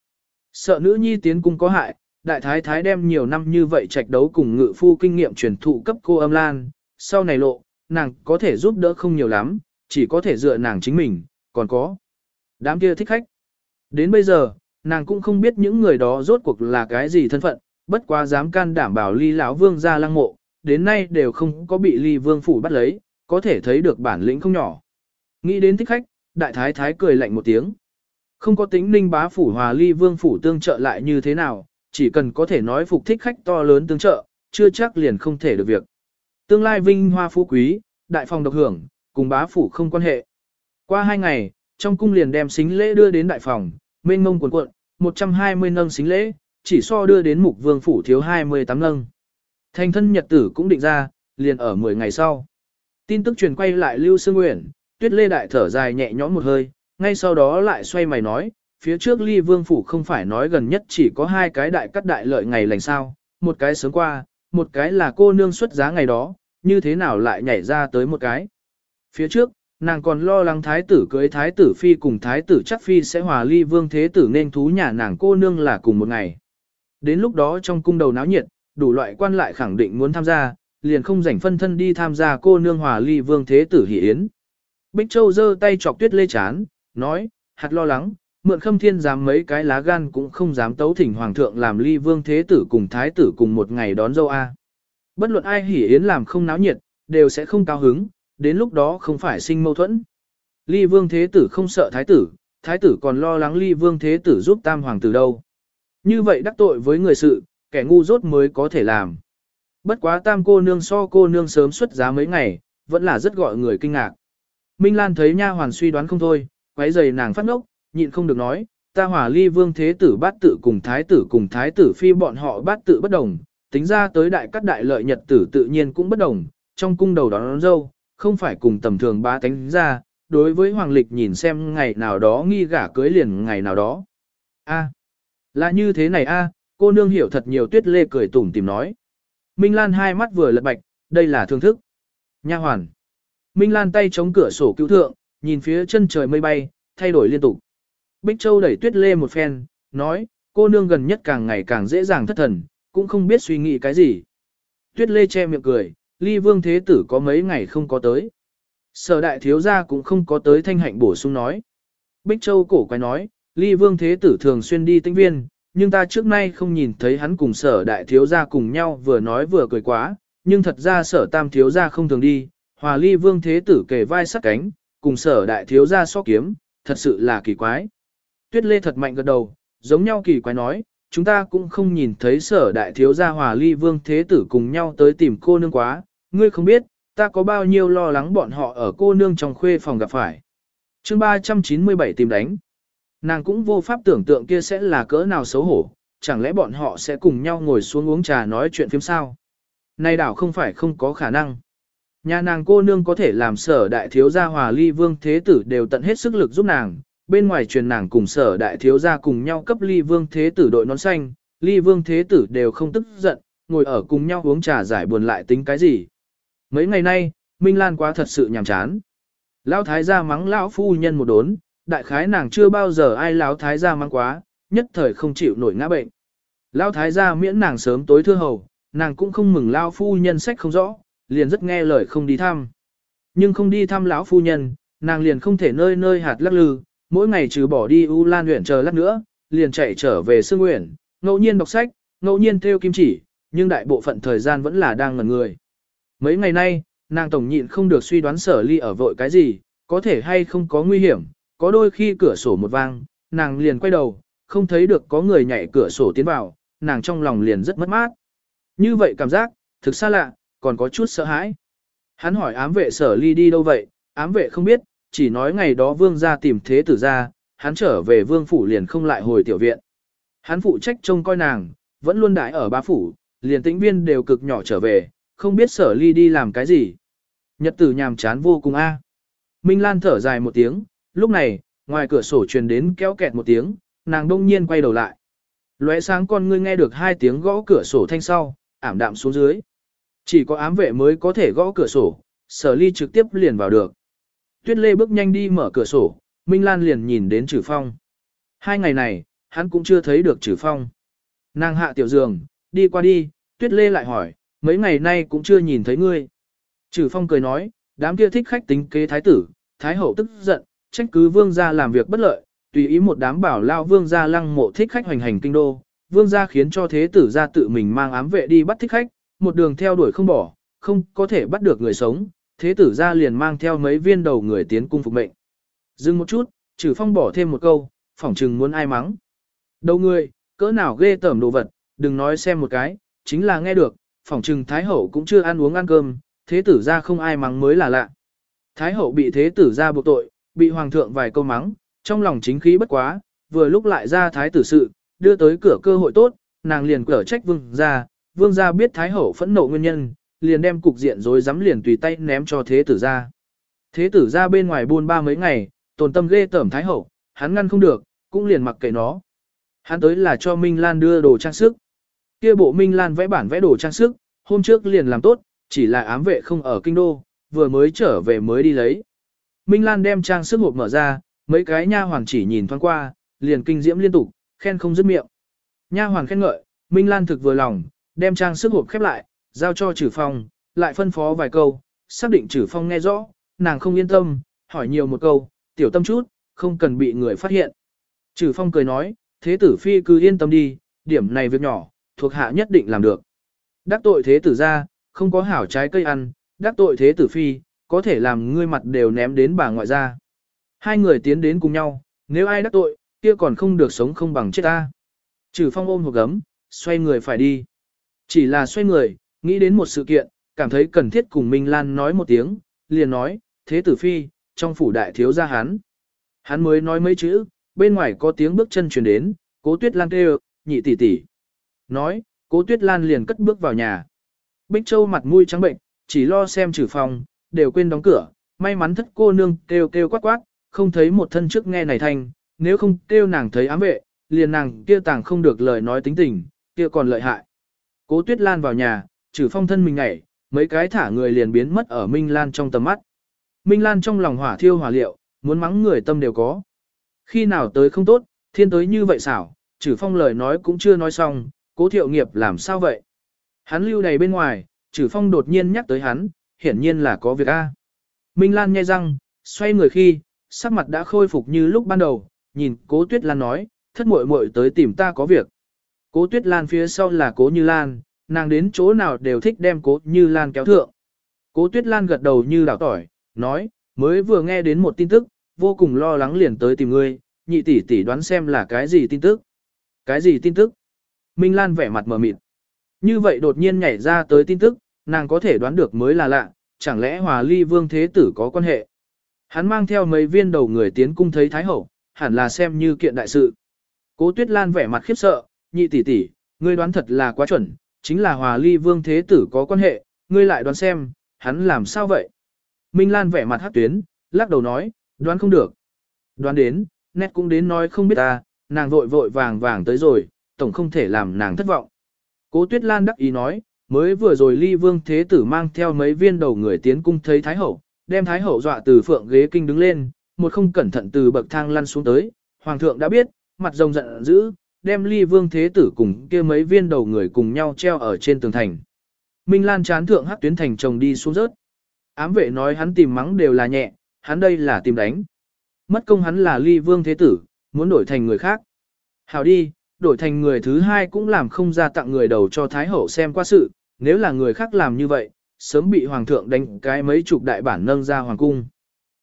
Sợ nữ nhi tiến cung có hại, đại thái thái đem nhiều năm như vậy trạch đấu cùng ngự phu kinh nghiệm truyền thụ cấp cô âm lan, sau này lộ, nàng có thể giúp đỡ không nhiều lắm, chỉ có thể dựa nàng chính mình, còn có. Đám kia thích khách. Đến bây giờ, nàng cũng không biết những người đó rốt cuộc là cái gì thân phận, bất quá dám can đảm bảo ly lão vương ra lăng mộ, đến nay đều không có bị ly vương phủ bắt lấy, có thể thấy được bản lĩnh không nhỏ. Nghĩ đến thích khách, đại thái thái cười lạnh một tiếng. Không có tính ninh bá phủ hòa ly vương phủ tương trợ lại như thế nào, chỉ cần có thể nói phục thích khách to lớn tương trợ, chưa chắc liền không thể được việc. Tương lai vinh hoa phú quý, đại phòng độc hưởng, cùng bá phủ không quan hệ. Qua hai ngày, trong cung liền đem xính lễ đưa đến đại phòng, mênh mông cuộn cuộn, 120 nâng xính lễ, chỉ so đưa đến mục vương phủ thiếu 28 nâng. Thành thân nhật tử cũng định ra, liền ở 10 ngày sau. Tin tức truyền quay lại Lưu Sương Nguyễn, Tuyết Lê Đại thở dài nhẹ nhõm một hơi, ngay sau đó lại xoay mày nói, phía trước Ly Vương Phủ không phải nói gần nhất chỉ có hai cái đại cắt đại lợi ngày lành sao, một cái sớm qua, một cái là cô nương xuất giá ngày đó, như thế nào lại nhảy ra tới một cái. Phía trước, nàng còn lo lắng thái tử cưới thái tử phi cùng thái tử chắc phi sẽ hòa ly vương thế tử nên thú nhà nàng cô nương là cùng một ngày. Đến lúc đó trong cung đầu náo nhiệt, đủ loại quan lại khẳng định muốn tham gia, liền không rảnh phân thân đi tham gia cô nương hòa ly vương thế tử hỷ yến. Bích Châu giơ tay chọc tuyết lê chán, nói, hạt lo lắng, mượn khâm thiên dám mấy cái lá gan cũng không dám tấu thỉnh hoàng thượng làm ly vương thế tử cùng thái tử cùng một ngày đón dâu A. Bất luận ai hỉ yến làm không náo nhiệt, đều sẽ không cao hứng, đến lúc đó không phải sinh mâu thuẫn. Ly vương thế tử không sợ thái tử, thái tử còn lo lắng ly vương thế tử giúp tam hoàng tử đâu. Như vậy đắc tội với người sự, kẻ ngu dốt mới có thể làm. Bất quá tam cô nương so cô nương sớm xuất giá mấy ngày, vẫn là rất gọi người kinh ngạc. Minh Lan thấy nha hoàn suy đoán không thôi, quấy giày nàng phát ngốc, nhịn không được nói, ta hỏa ly vương thế tử bát tự cùng thái tử cùng thái tử phi bọn họ bát tự bất đồng, tính ra tới đại cắt đại lợi nhật tử tự nhiên cũng bất đồng, trong cung đầu đón, đón dâu, không phải cùng tầm thường ba tánh ra, đối với hoàng lịch nhìn xem ngày nào đó nghi gả cưới liền ngày nào đó. A, là như thế này a, cô nương hiểu thật nhiều tuyết lê cười tủm tìm nói. Minh Lan hai mắt vừa lật bạch, đây là thương thức. Nha hoàn. Minh Lan tay chống cửa sổ cứu thượng, nhìn phía chân trời mây bay, thay đổi liên tục. Bích Châu đẩy tuyết lê một phen, nói, cô nương gần nhất càng ngày càng dễ dàng thất thần, cũng không biết suy nghĩ cái gì. Tuyết lê che miệng cười, ly vương thế tử có mấy ngày không có tới. Sở đại thiếu gia cũng không có tới thanh hạnh bổ sung nói. Bích Châu cổ quay nói, ly vương thế tử thường xuyên đi tinh viên, nhưng ta trước nay không nhìn thấy hắn cùng sở đại thiếu gia cùng nhau vừa nói vừa cười quá, nhưng thật ra sở tam thiếu gia không thường đi, hòa ly vương thế tử kề vai sát cánh, cùng sở đại thiếu gia so kiếm, thật sự là kỳ quái. Tuyết lê thật mạnh gật đầu, giống nhau kỳ quái nói, chúng ta cũng không nhìn thấy sở đại thiếu gia hòa ly vương thế tử cùng nhau tới tìm cô nương quá, ngươi không biết, ta có bao nhiêu lo lắng bọn họ ở cô nương trong khuê phòng gặp phải. chương 397 tìm đánh. Nàng cũng vô pháp tưởng tượng kia sẽ là cỡ nào xấu hổ, chẳng lẽ bọn họ sẽ cùng nhau ngồi xuống uống trà nói chuyện phim sao? Này đảo không phải không có khả năng. Nhà nàng cô nương có thể làm sở đại thiếu gia hòa ly vương thế tử đều tận hết sức lực giúp nàng, bên ngoài truyền nàng cùng sở đại thiếu gia cùng nhau cấp ly vương thế tử đội nón xanh, ly vương thế tử đều không tức giận, ngồi ở cùng nhau uống trà giải buồn lại tính cái gì. Mấy ngày nay, Minh Lan quá thật sự nhàm chán. Lão thái gia mắng lão phu nhân một đốn, đại khái nàng chưa bao giờ ai lão thái gia mắng quá, nhất thời không chịu nổi ngã bệnh. Lão thái gia miễn nàng sớm tối thưa hầu, nàng cũng không mừng lão phu nhân sách không rõ, liền rất nghe lời không đi thăm. Nhưng không đi thăm lão phu nhân, nàng liền không thể nơi nơi hạt lắc lư, mỗi ngày trừ bỏ đi U Lan huyện chờ lát nữa, liền chạy trở về Sương Nguyện, ngẫu nhiên đọc sách, ngẫu nhiên theo kim chỉ, nhưng đại bộ phận thời gian vẫn là đang ngẩn người. Mấy ngày nay, nàng tổng nhịn không được suy đoán sở ly ở vội cái gì, có thể hay không có nguy hiểm, có đôi khi cửa sổ một vang, nàng liền quay đầu, không thấy được có người nhảy cửa sổ tiến vào, nàng trong lòng liền rất mất mát. Như vậy cảm giác, thực xa lạ, còn có chút sợ hãi. Hắn hỏi ám vệ sở ly đi đâu vậy, ám vệ không biết, chỉ nói ngày đó vương ra tìm thế tử ra, hắn trở về vương phủ liền không lại hồi tiểu viện. Hắn phụ trách trông coi nàng, vẫn luôn đại ở ba phủ, liền tĩnh viên đều cực nhỏ trở về, không biết sở ly đi làm cái gì. Nhật tử nhàm chán vô cùng a. Minh Lan thở dài một tiếng, lúc này, ngoài cửa sổ truyền đến kéo kẹt một tiếng, nàng đông nhiên quay đầu lại. Lóe sáng con ngươi nghe được hai tiếng gõ cửa sổ thanh sau, ảm đạm xuống dưới. Chỉ có ám vệ mới có thể gõ cửa sổ, sở ly trực tiếp liền vào được. Tuyết Lê bước nhanh đi mở cửa sổ, Minh Lan liền nhìn đến Trử Phong. Hai ngày này, hắn cũng chưa thấy được Trử Phong. Nàng hạ tiểu giường, đi qua đi, Tuyết Lê lại hỏi, mấy ngày nay cũng chưa nhìn thấy ngươi. Trử Phong cười nói, đám kia thích khách tính kế thái tử, thái hậu tức giận, trách cứ vương gia làm việc bất lợi, tùy ý một đám bảo lao vương gia lăng mộ thích khách hoành hành kinh đô. Vương gia khiến cho thế tử gia tự mình mang ám vệ đi bắt thích khách, một đường theo đuổi không bỏ, không có thể bắt được người sống, thế tử gia liền mang theo mấy viên đầu người tiến cung phục mệnh. Dừng một chút, trừ phong bỏ thêm một câu, phỏng chừng muốn ai mắng. Đầu người, cỡ nào ghê tởm đồ vật, đừng nói xem một cái, chính là nghe được, phỏng chừng Thái Hậu cũng chưa ăn uống ăn cơm, thế tử gia không ai mắng mới là lạ. Thái Hậu bị thế tử gia buộc tội, bị Hoàng thượng vài câu mắng, trong lòng chính khí bất quá, vừa lúc lại ra Thái tử sự, đưa tới cửa cơ hội tốt, nàng liền cửa trách vương ra vương gia biết Thái Hậu phẫn nộ nguyên nhân, liền đem cục diện rồi dám liền tùy tay ném cho thế tử gia. Thế tử gia bên ngoài buôn ba mấy ngày, tồn tâm ghê tởm Thái Hậu, hắn ngăn không được, cũng liền mặc kệ nó. Hắn tới là cho Minh Lan đưa đồ trang sức. Kia bộ Minh Lan vẽ bản vẽ đồ trang sức, hôm trước liền làm tốt, chỉ là ám vệ không ở kinh đô, vừa mới trở về mới đi lấy. Minh Lan đem trang sức hộp mở ra, mấy cái nha hoàn chỉ nhìn thoáng qua, liền kinh diễm liên tục, khen không dứt miệng. Nha hoàn khen ngợi, Minh Lan thực vừa lòng, đem trang sức hộp khép lại, giao cho Trử Phong, lại phân phó vài câu, xác định Trử Phong nghe rõ, nàng không yên tâm, hỏi nhiều một câu, tiểu tâm chút, không cần bị người phát hiện. Trử Phong cười nói, thế tử phi cứ yên tâm đi, điểm này việc nhỏ, thuộc hạ nhất định làm được. Đắc tội thế tử ra, không có hảo trái cây ăn, đắc tội thế tử phi, có thể làm ngươi mặt đều ném đến bà ngoại ra. Hai người tiến đến cùng nhau, nếu ai đắc tội, kia còn không được sống không bằng chết ta. Trừ phong ôm hộp gấm, xoay người phải đi. Chỉ là xoay người, nghĩ đến một sự kiện, cảm thấy cần thiết cùng Minh Lan nói một tiếng, liền nói, thế tử phi, trong phủ đại thiếu gia hắn. Hắn mới nói mấy chữ, bên ngoài có tiếng bước chân truyền đến, cố tuyết lan kêu, nhị tỷ tỷ. Nói, cố tuyết lan liền cất bước vào nhà. Bích Châu mặt mũi trắng bệnh, chỉ lo xem trừ phòng, đều quên đóng cửa, may mắn thất cô nương kêu kêu quát quát, không thấy một thân trước nghe này thành, nếu không kêu nàng thấy ám vệ, liền nàng kia tàng không được lời nói tính tình, kia còn lợi hại. Cố Tuyết Lan vào nhà, trừ phong thân mình nhảy, mấy cái thả người liền biến mất ở Minh Lan trong tầm mắt. Minh Lan trong lòng hỏa thiêu hỏa liệu, muốn mắng người tâm đều có. Khi nào tới không tốt, thiên tới như vậy xảo, trừ phong lời nói cũng chưa nói xong, cố thiệu nghiệp làm sao vậy? Hắn lưu đầy bên ngoài, trừ phong đột nhiên nhắc tới hắn, hiển nhiên là có việc A. Minh Lan nghe răng, xoay người khi, sắc mặt đã khôi phục như lúc ban đầu, nhìn cố tuyết lan nói, thất muội muội tới tìm ta có việc. Cố tuyết lan phía sau là cố như lan, nàng đến chỗ nào đều thích đem cố như lan kéo thượng. Cố tuyết lan gật đầu như đảo tỏi, nói, mới vừa nghe đến một tin tức, vô cùng lo lắng liền tới tìm ngươi, nhị tỷ tỷ đoán xem là cái gì tin tức. Cái gì tin tức? Minh Lan vẻ mặt mờ mịt. Như vậy đột nhiên nhảy ra tới tin tức, nàng có thể đoán được mới là lạ, chẳng lẽ hòa ly vương thế tử có quan hệ. Hắn mang theo mấy viên đầu người tiến cung thấy Thái Hậu, hẳn là xem như kiện đại sự. Cố Tuyết Lan vẻ mặt khiếp sợ, nhị tỷ tỷ, ngươi đoán thật là quá chuẩn, chính là hòa ly vương thế tử có quan hệ, ngươi lại đoán xem, hắn làm sao vậy? Minh Lan vẻ mặt hát tuyến, lắc đầu nói, đoán không được. Đoán đến, nét cũng đến nói không biết ta, nàng vội vội vàng vàng tới rồi, tổng không thể làm nàng thất vọng. Cố Tuyết Lan đắc ý nói, mới vừa rồi ly vương thế tử mang theo mấy viên đầu người tiến cung thấy Thái Hậu, đem Thái Hậu dọa từ phượng ghế kinh đứng lên, một không cẩn thận từ bậc thang lăn xuống tới, Hoàng thượng đã biết, mặt rồng giận dữ, đem ly vương thế tử cùng kia mấy viên đầu người cùng nhau treo ở trên tường thành. Minh Lan chán thượng hắc tuyến thành chồng đi xuống rớt. Ám vệ nói hắn tìm mắng đều là nhẹ, hắn đây là tìm đánh. Mất công hắn là ly vương thế tử, muốn đổi thành người khác. Hào đi, đổi thành người thứ hai cũng làm không ra tặng người đầu cho Thái Hậu xem qua sự, nếu là người khác làm như vậy, sớm bị Hoàng thượng đánh cái mấy chục đại bản nâng ra Hoàng cung.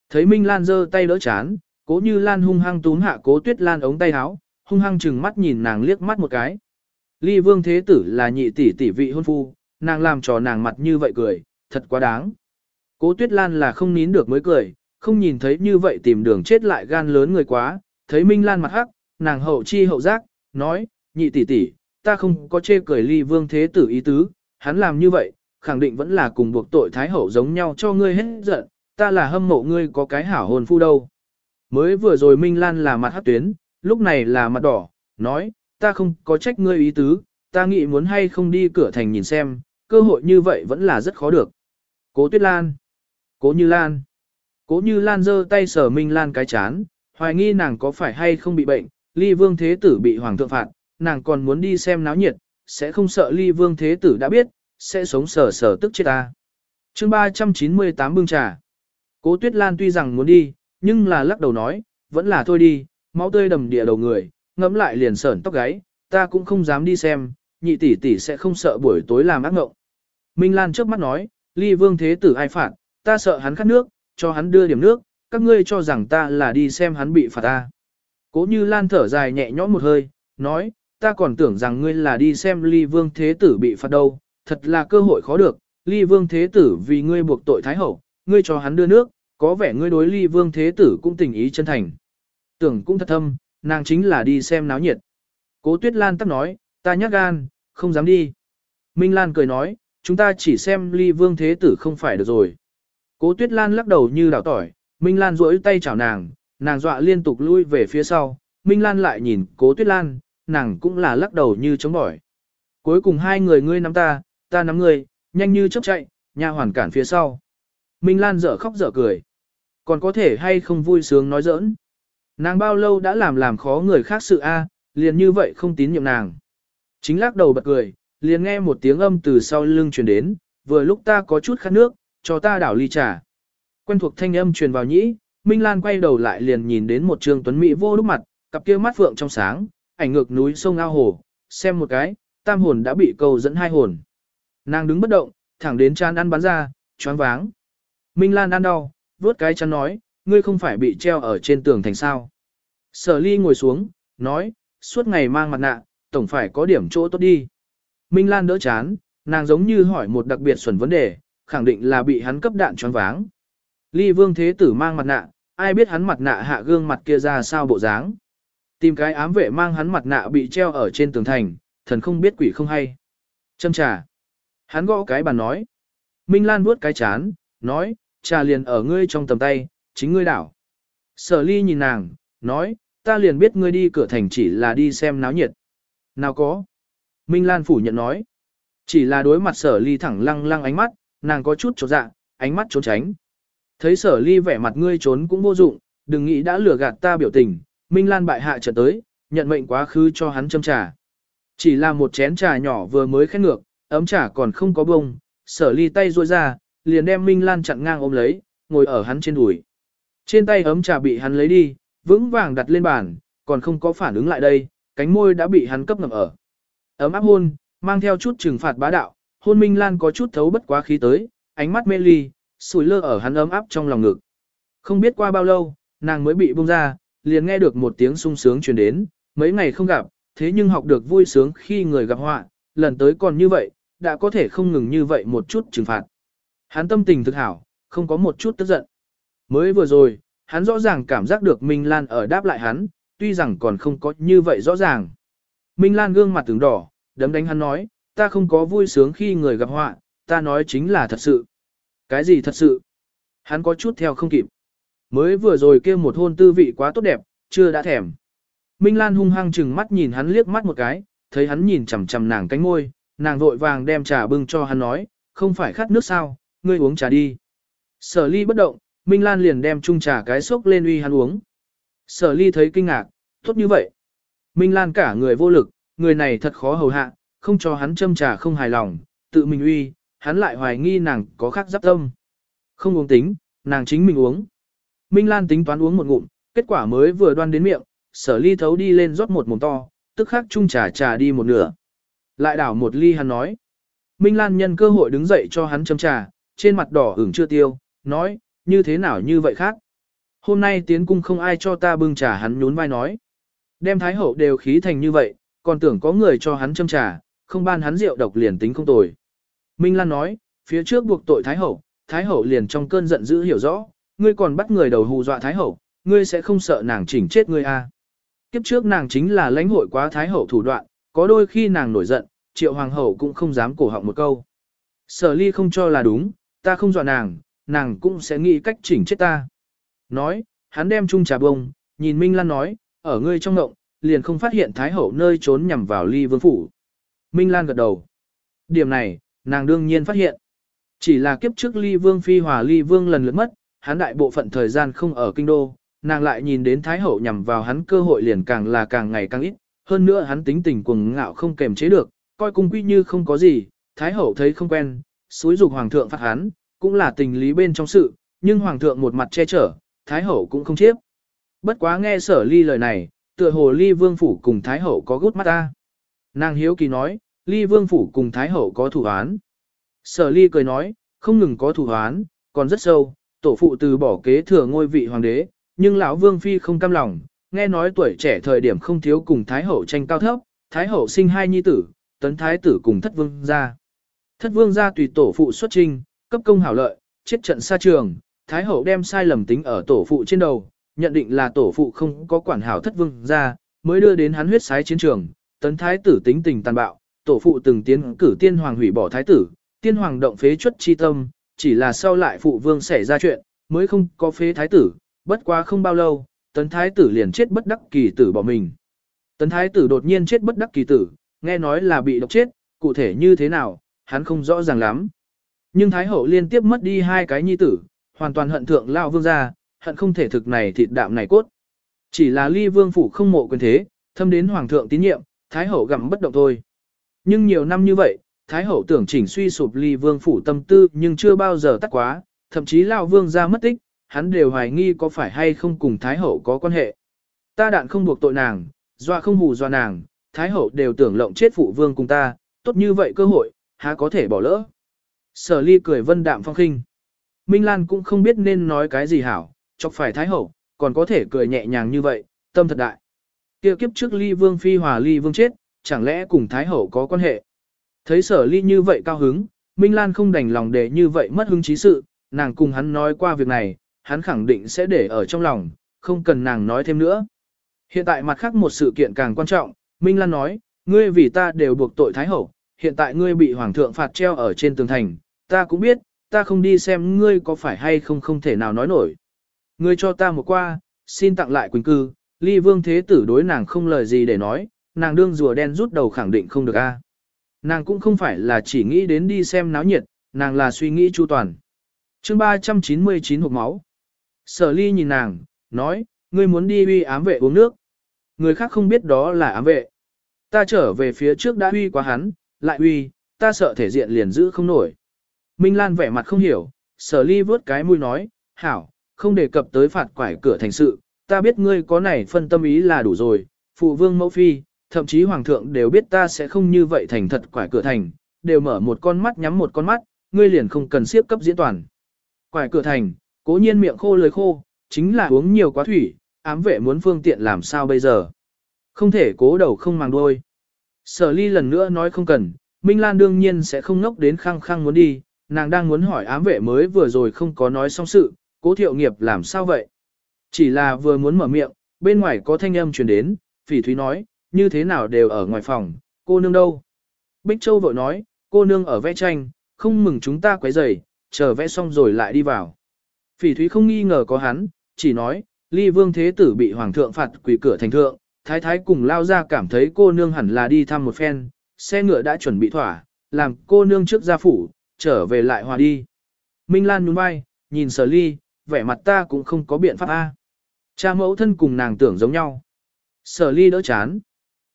Thấy Minh Lan giơ tay đỡ chán, cố như Lan hung hăng túm hạ cố tuyết Lan ống tay áo, hung hăng chừng mắt nhìn nàng liếc mắt một cái. Ly vương thế tử là nhị tỷ tỷ vị hôn phu, nàng làm trò nàng mặt như vậy cười, thật quá đáng. Cố tuyết Lan là không nín được mới cười, không nhìn thấy như vậy tìm đường chết lại gan lớn người quá, thấy Minh Lan mặt hắc, nàng hậu chi hậu giác, nói, nhị tỷ tỷ, ta không có chê cười ly vương thế tử ý tứ, hắn làm như vậy, khẳng định vẫn là cùng buộc tội thái hậu giống nhau cho ngươi hết giận, ta là hâm mộ ngươi có cái hảo hồn phu đâu. Mới vừa rồi Minh Lan là mặt hát tuyến, lúc này là mặt đỏ, nói, ta không có trách ngươi ý tứ, ta nghĩ muốn hay không đi cửa thành nhìn xem, cơ hội như vậy vẫn là rất khó được. Cố Tuyết Lan, Cố Như Lan, Cố Như Lan giơ tay sờ Minh Lan cái chán, hoài nghi nàng có phải hay không bị bệnh, ly vương thế tử bị hoàng thượng phạt, nàng còn muốn đi xem náo nhiệt, sẽ không sợ ly vương thế tử đã biết, sẽ sống sờ sờ tức chết ta. chương 398 bưng trà. Cố Tuyết Lan tuy rằng muốn đi, nhưng là lắc đầu nói, vẫn là thôi đi, máu tươi đầm địa đầu người, ngẫm lại liền sởn tóc gáy, ta cũng không dám đi xem, nhị tỷ tỷ sẽ không sợ buổi tối làm ác ngộng. Minh Lan trước mắt nói, ly vương thế tử ai phạt, ta sợ hắn khát nước, cho hắn đưa điểm nước, các ngươi cho rằng ta là đi xem hắn bị phạt ta. Cố như Lan thở dài nhẹ nhõm một hơi, nói, ta còn tưởng rằng ngươi là đi xem ly vương thế tử bị phạt đâu, thật là cơ hội khó được, ly vương thế tử vì ngươi buộc tội thái hậu, ngươi cho hắn đưa nước, có vẻ ngươi đối ly vương thế tử cũng tình ý chân thành. Tưởng cũng thật thâm, nàng chính là đi xem náo nhiệt. Cố tuyết lan tắc nói, ta nhắc gan, không dám đi. Minh Lan cười nói, chúng ta chỉ xem ly vương thế tử không phải được rồi. Cố tuyết lan lắc đầu như đảo tỏi, Minh Lan duỗi tay chào nàng, nàng dọa liên tục lui về phía sau, Minh Lan lại nhìn cố tuyết lan, nàng cũng là lắc đầu như chống bỏi. Cuối cùng hai người ngươi nắm ta, ta nắm ngươi, nhanh như chớp chạy, nhà hoàn cản phía sau. Minh Lan dở khóc dở cười. Còn có thể hay không vui sướng nói giỡn. Nàng bao lâu đã làm làm khó người khác sự a, liền như vậy không tín nhiệm nàng. Chính lắc đầu bật cười, liền nghe một tiếng âm từ sau lưng truyền đến, vừa lúc ta có chút khát nước, cho ta đảo ly trà. Quen thuộc thanh âm truyền vào nhĩ, Minh Lan quay đầu lại liền nhìn đến một trường tuấn mỹ vô lúc mặt, cặp kia mắt phượng trong sáng, ảnh ngược núi sông ao hồ, xem một cái, tam hồn đã bị cầu dẫn hai hồn. Nàng đứng bất động, thẳng đến chán ăn bắn ra, choáng váng. Minh Lan ăn đau, vuốt cái chán nói, ngươi không phải bị treo ở trên tường thành sao. Sở ly ngồi xuống, nói, suốt ngày mang mặt nạ, tổng phải có điểm chỗ tốt đi. Minh Lan đỡ chán, nàng giống như hỏi một đặc biệt xuẩn vấn đề, khẳng định là bị hắn cấp đạn choáng váng. Ly vương thế tử mang mặt nạ, ai biết hắn mặt nạ hạ gương mặt kia ra sao bộ dáng. Tìm cái ám vệ mang hắn mặt nạ bị treo ở trên tường thành, thần không biết quỷ không hay. Châm trà. Hắn gõ cái bàn nói. Minh Lan vuốt cái chán, nói, trà liền ở ngươi trong tầm tay, chính ngươi đảo. Sở ly nhìn nàng, nói, ta liền biết ngươi đi cửa thành chỉ là đi xem náo nhiệt. Nào có. Minh Lan phủ nhận nói. Chỉ là đối mặt sở ly thẳng lăng lăng ánh mắt, nàng có chút trột dạ, ánh mắt trốn tránh. Thấy sở ly vẻ mặt ngươi trốn cũng vô dụng, đừng nghĩ đã lừa gạt ta biểu tình, Minh Lan bại hạ trở tới, nhận mệnh quá khứ cho hắn châm trà. Chỉ là một chén trà nhỏ vừa mới khét ngược, ấm trà còn không có bông, sở ly tay ruôi ra, liền đem Minh Lan chặn ngang ôm lấy, ngồi ở hắn trên đùi. Trên tay ấm trà bị hắn lấy đi, vững vàng đặt lên bàn, còn không có phản ứng lại đây, cánh môi đã bị hắn cấp ngập ở. Ấm áp hôn, mang theo chút trừng phạt bá đạo, hôn Minh Lan có chút thấu bất quá khí tới, ánh mắt mê ly, sủi lơ ở hắn ấm áp trong lòng ngực. Không biết qua bao lâu, nàng mới bị buông ra, liền nghe được một tiếng sung sướng truyền đến, mấy ngày không gặp, thế nhưng học được vui sướng khi người gặp họa, lần tới còn như vậy, đã có thể không ngừng như vậy một chút trừng phạt. Hắn tâm tình thực hảo, không có một chút tức giận. Mới vừa rồi, hắn rõ ràng cảm giác được Minh Lan ở đáp lại hắn, tuy rằng còn không có như vậy rõ ràng. Minh Lan gương mặt tướng đỏ, đấm đánh hắn nói, ta không có vui sướng khi người gặp họa, ta nói chính là thật sự. Cái gì thật sự? Hắn có chút theo không kịp. Mới vừa rồi kia một hôn tư vị quá tốt đẹp, chưa đã thèm. Minh Lan hung hăng chừng mắt nhìn hắn liếc mắt một cái, thấy hắn nhìn chằm chằm nàng cánh môi, nàng vội vàng đem trà bưng cho hắn nói, không phải khát nước sao, ngươi uống trà đi. Sở ly bất động, Minh Lan liền đem chung trà cái sốc lên uy hắn uống. Sở ly thấy kinh ngạc, tốt như vậy. Minh Lan cả người vô lực, người này thật khó hầu hạ, không cho hắn châm trà không hài lòng, tự mình uy, hắn lại hoài nghi nàng có khác giáp tâm. Không uống tính, nàng chính mình uống. Minh Lan tính toán uống một ngụm, kết quả mới vừa đoan đến miệng, sở ly thấu đi lên rót một mồm to, tức khắc chung trà trà đi một nửa. Lại đảo một ly hắn nói. Minh Lan nhân cơ hội đứng dậy cho hắn châm trà, trên mặt đỏ ửng chưa tiêu, nói, như thế nào như vậy khác. Hôm nay tiến cung không ai cho ta bưng trà hắn nhún vai nói. Đem thái hậu đều khí thành như vậy, còn tưởng có người cho hắn châm trà, không ban hắn rượu độc liền tính không tồi. Minh Lan nói, phía trước buộc tội thái hậu, thái hậu liền trong cơn giận dữ hiểu rõ, ngươi còn bắt người đầu hù dọa thái hậu, ngươi sẽ không sợ nàng chỉnh chết ngươi à. Kiếp trước nàng chính là lãnh hội quá thái hậu thủ đoạn, có đôi khi nàng nổi giận, triệu hoàng hậu cũng không dám cổ họng một câu. Sở ly không cho là đúng, ta không dọa nàng, nàng cũng sẽ nghĩ cách chỉnh chết ta. Nói, hắn đem chung trà bông, nhìn Minh Lan nói, ở ngươi trong ngộng, liền không phát hiện thái hậu nơi trốn nhằm vào ly vương phủ. Minh Lan gật đầu. Điểm này, nàng đương nhiên phát hiện. Chỉ là kiếp trước ly vương phi hòa ly vương lần lượt mất, hắn đại bộ phận thời gian không ở kinh đô, nàng lại nhìn đến Thái Hậu nhằm vào hắn cơ hội liền càng là càng ngày càng ít, hơn nữa hắn tính tình cuồng ngạo không kềm chế được, coi cung quy như không có gì, Thái Hậu thấy không quen, suối dục Hoàng thượng phạt hắn, cũng là tình lý bên trong sự, nhưng Hoàng thượng một mặt che chở, Thái Hậu cũng không chiếp. Bất quá nghe sở ly lời này, tựa hồ ly vương phủ cùng Thái Hậu có gút mắt ta. Nàng hiếu kỳ nói, ly vương phủ cùng Thái Hậu có thủ án. Sở ly cười nói, không ngừng có thủ án, còn rất sâu, tổ phụ từ bỏ kế thừa ngôi vị hoàng đế, nhưng lão vương phi không cam lòng, nghe nói tuổi trẻ thời điểm không thiếu cùng thái hậu tranh cao thấp, thái hậu sinh hai nhi tử, tấn thái tử cùng thất vương gia. Thất vương gia tùy tổ phụ xuất trinh, cấp công hảo lợi, chết trận xa trường, thái hậu đem sai lầm tính ở tổ phụ trên đầu, nhận định là tổ phụ không có quản hảo thất vương gia, mới đưa đến hắn huyết sái chiến trường, tấn thái tử tính tình tàn bạo, tổ phụ từng tiến cử tiên hoàng hủy bỏ thái tử, tiên hoàng động phế chuất chi tâm, chỉ là sau lại phụ vương xảy ra chuyện, mới không có phế thái tử, bất quá không bao lâu, tấn thái tử liền chết bất đắc kỳ tử bỏ mình. Tấn thái tử đột nhiên chết bất đắc kỳ tử, nghe nói là bị độc chết, cụ thể như thế nào, hắn không rõ ràng lắm. Nhưng thái hậu liên tiếp mất đi hai cái nhi tử, hoàn toàn hận thượng lao vương gia, hận không thể thực này thịt đạm này cốt. Chỉ là ly vương phủ không mộ quyền thế, thâm đến hoàng thượng tín nhiệm, thái hậu gặm bất động thôi. Nhưng nhiều năm như vậy, Thái hậu tưởng chỉnh suy sụp ly vương phủ tâm tư nhưng chưa bao giờ tắt quá, thậm chí Lão vương gia mất tích, hắn đều hoài nghi có phải hay không cùng Thái hậu có quan hệ. Ta đạn không buộc tội nàng, dọa không hù dọa nàng, Thái hậu đều tưởng lộng chết phụ vương cùng ta, tốt như vậy cơ hội, há có thể bỏ lỡ. Sở ly cười vân đạm phong khinh. Minh Lan cũng không biết nên nói cái gì hảo, chọc phải Thái hậu, còn có thể cười nhẹ nhàng như vậy, tâm thật đại. Kia kiếp trước ly vương phi hòa ly vương chết, chẳng lẽ cùng Thái hậu có quan hệ. Thấy sở ly như vậy cao hứng, Minh Lan không đành lòng để như vậy mất hứng trí sự, nàng cùng hắn nói qua việc này, hắn khẳng định sẽ để ở trong lòng, không cần nàng nói thêm nữa. Hiện tại mặt khác một sự kiện càng quan trọng, Minh Lan nói, ngươi vì ta đều buộc tội Thái Hậu, hiện tại ngươi bị Hoàng thượng phạt treo ở trên tường thành, ta cũng biết, ta không đi xem ngươi có phải hay không không thể nào nói nổi. Ngươi cho ta một qua, xin tặng lại Quỳnh Cư, ly vương thế tử đối nàng không lời gì để nói, nàng đương rùa đen rút đầu khẳng định không được a. À. Nàng cũng không phải là chỉ nghĩ đến đi xem náo nhiệt, nàng là suy nghĩ chu toàn. chương 399 hộp máu. Sở ly nhìn nàng, nói, ngươi muốn đi uy ám vệ uống nước. Người khác không biết đó là ám vệ. Ta trở về phía trước đã uy quá hắn, lại uy, ta sợ thể diện liền giữ không nổi. Minh Lan vẻ mặt không hiểu, sở ly vớt cái mũi nói, hảo, không đề cập tới phạt quải cửa thành sự, ta biết ngươi có này phân tâm ý là đủ rồi, phụ vương mẫu phi, thậm chí hoàng thượng đều biết ta sẽ không như vậy thành thật quải cửa thành, đều mở một con mắt nhắm một con mắt, ngươi liền không cần siếp cấp diễn toàn. Quải cửa thành, cố nhiên miệng khô lời khô, chính là uống nhiều quá thủy, ám vệ muốn phương tiện làm sao bây giờ. Không thể cố đầu không màng đôi. Sở ly lần nữa nói không cần, Minh Lan đương nhiên sẽ không ngốc đến khăng khăng muốn đi, nàng đang muốn hỏi ám vệ mới vừa rồi không có nói xong sự, cố thiệu nghiệp làm sao vậy. Chỉ là vừa muốn mở miệng, bên ngoài có thanh âm truyền đến, phỉ thúy nói, như thế nào đều ở ngoài phòng, cô nương đâu. Bích Châu vội nói, cô nương ở vẽ tranh, không mừng chúng ta quấy rầy, chờ vẽ xong rồi lại đi vào. Phỉ thúy không nghi ngờ có hắn, chỉ nói, ly vương thế tử bị hoàng thượng phạt quỷ cửa thành thượng, thái thái cùng lao ra cảm thấy cô nương hẳn là đi thăm một phen, xe ngựa đã chuẩn bị thỏa, làm cô nương trước gia phủ, trở về lại hòa đi. Minh Lan nhún vai, nhìn sở ly, vẻ mặt ta cũng không có biện pháp a. Cha mẫu thân cùng nàng tưởng giống nhau. Sở ly đỡ chán.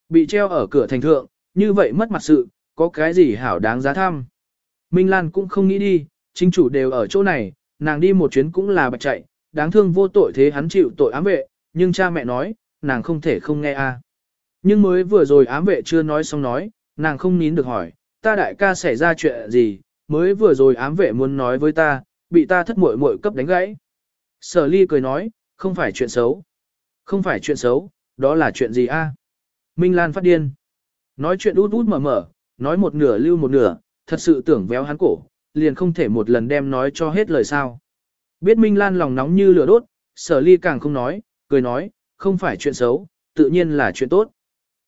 Bị treo ở cửa thành thượng, như vậy mất mặt sự, có cái gì hảo đáng giá thăm. Minh Lan cũng không nghĩ đi, chính chủ đều ở chỗ này, nàng đi một chuyến cũng là bạch chạy, đáng thương vô tội thế hắn chịu tội ám vệ, nhưng cha mẹ nói, nàng không thể không nghe a. Nhưng mới vừa rồi ám vệ chưa nói xong nói, nàng không nín được hỏi, ta đại ca xảy ra chuyện gì, mới vừa rồi ám vệ muốn nói với ta, bị ta thất muội muội cấp đánh gãy. Sở ly cười nói, không phải chuyện xấu. Không phải chuyện xấu, đó là chuyện gì a? Minh Lan phát điên. Nói chuyện út út mở mở, nói một nửa lưu một nửa, thật sự tưởng véo hắn cổ, liền không thể một lần đem nói cho hết lời sao. Biết Minh Lan lòng nóng như lửa đốt, sở ly càng không nói, cười nói, không phải chuyện xấu, tự nhiên là chuyện tốt.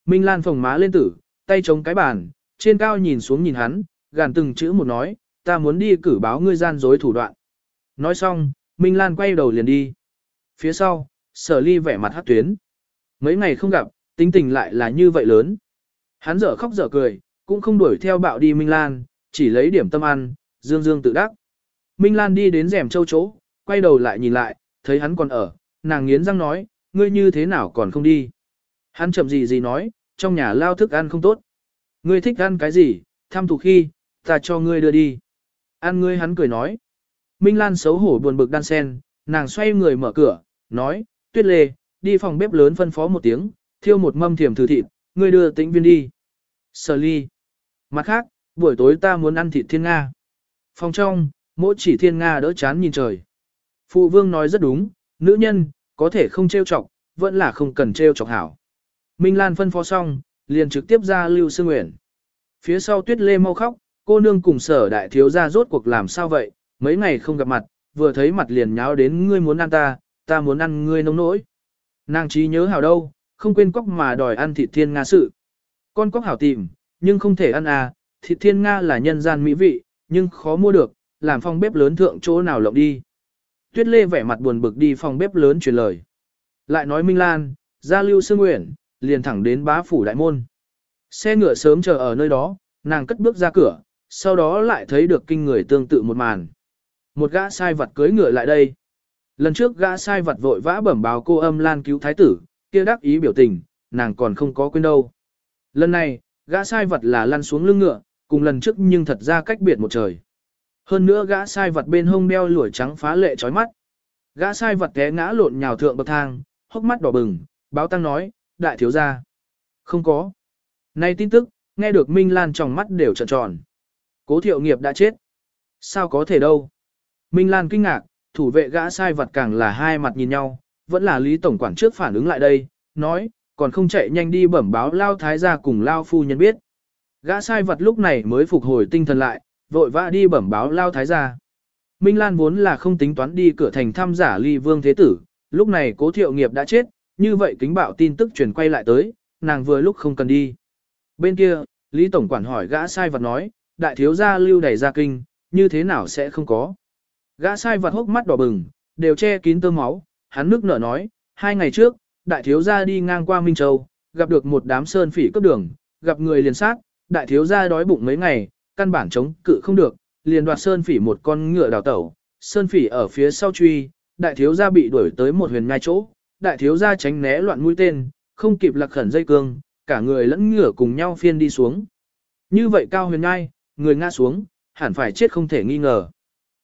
Minh Lan phồng má lên tử, tay chống cái bàn, trên cao nhìn xuống nhìn hắn, gàn từng chữ một nói, ta muốn đi cử báo ngươi gian dối thủ đoạn. Nói xong, Minh Lan quay đầu liền đi. Phía sau, sở ly vẻ mặt hát tuyến. Mấy ngày không gặp, tính tình lại là như vậy lớn. Hắn dở khóc dở cười, cũng không đuổi theo bạo đi Minh Lan, chỉ lấy điểm tâm ăn, dương dương tự đắc. Minh Lan đi đến rèm châu chỗ, quay đầu lại nhìn lại, thấy hắn còn ở, nàng nghiến răng nói, ngươi như thế nào còn không đi. Hắn chậm gì gì nói, trong nhà lao thức ăn không tốt. Ngươi thích ăn cái gì, thăm thủ khi, ta cho ngươi đưa đi. An ngươi hắn cười nói. Minh Lan xấu hổ buồn bực đan sen, nàng xoay người mở cửa, nói, tuyết lê, đi phòng bếp lớn phân phó một tiếng, thiêu một mâm thiểm thử thịt, ngươi đưa tĩnh viên đi. Sở ly. Mặt khác, buổi tối ta muốn ăn thịt thiên Nga. Phòng trong, mỗi chỉ thiên Nga đỡ chán nhìn trời. Phụ vương nói rất đúng, nữ nhân, có thể không trêu chọc, vẫn là không cần trêu chọc hảo. Minh Lan phân phó xong, liền trực tiếp ra lưu sư nguyện. Phía sau tuyết lê mau khóc, cô nương cùng sở đại thiếu gia rốt cuộc làm sao vậy, mấy ngày không gặp mặt, vừa thấy mặt liền nháo đến ngươi muốn ăn ta, ta muốn ăn ngươi nông nỗi. Nàng trí nhớ hảo đâu, không quên cóc mà đòi ăn thịt thiên Nga sự. Con cóc hảo tìm, nhưng không thể ăn à, thịt thiên Nga là nhân gian mỹ vị, nhưng khó mua được, làm phòng bếp lớn thượng chỗ nào lộng đi. Tuyết Lê vẻ mặt buồn bực đi phòng bếp lớn truyền lời. Lại nói Minh Lan, ra lưu sương nguyện, liền thẳng đến bá phủ đại môn. Xe ngựa sớm chờ ở nơi đó, nàng cất bước ra cửa, sau đó lại thấy được kinh người tương tự một màn. Một gã sai vật cưới ngựa lại đây. Lần trước gã sai vật vội vã bẩm báo cô âm Lan cứu thái tử, kia đắc ý biểu tình, nàng còn không có quên đâu. Lần này, gã sai vật là lăn xuống lưng ngựa, cùng lần trước nhưng thật ra cách biệt một trời. Hơn nữa gã sai vật bên hông đeo lũi trắng phá lệ chói mắt. Gã sai vật té ngã lộn nhào thượng bậc thang, hốc mắt đỏ bừng, báo tăng nói, đại thiếu gia. Không có. Này tin tức, nghe được Minh Lan trong mắt đều trợn tròn. Cố thiệu nghiệp đã chết. Sao có thể đâu? Minh Lan kinh ngạc, thủ vệ gã sai vật càng là hai mặt nhìn nhau, vẫn là Lý Tổng quản trước phản ứng lại đây, nói, còn không chạy nhanh đi bẩm báo Lao Thái gia cùng Lao Phu Nhân biết. Gã sai vật lúc này mới phục hồi tinh thần lại, vội vã đi bẩm báo Lao Thái gia. Minh Lan vốn là không tính toán đi cửa thành thăm giả ly vương thế tử, lúc này cố thiệu nghiệp đã chết, như vậy kính bạo tin tức chuyển quay lại tới, nàng vừa lúc không cần đi. Bên kia, Lý Tổng quản hỏi gã sai vật nói, đại thiếu gia lưu đầy ra kinh, như thế nào sẽ không có. Gã sai vật hốc mắt đỏ bừng, đều che kín tơ máu, hắn nước nở nói, hai ngày trước, đại thiếu gia đi ngang qua Minh Châu, gặp được một đám sơn phỉ cấp đường, gặp người liền sát, đại thiếu gia đói bụng mấy ngày, căn bản chống cự không được, liền đoạt sơn phỉ một con ngựa đào tẩu, sơn phỉ ở phía sau truy, đại thiếu gia bị đuổi tới một huyền ngai chỗ, đại thiếu gia tránh né loạn mũi tên, không kịp lạc khẩn dây cương, cả người lẫn ngựa cùng nhau phiên đi xuống. Như vậy cao huyền ngai, người ngã xuống, hẳn phải chết không thể nghi ngờ.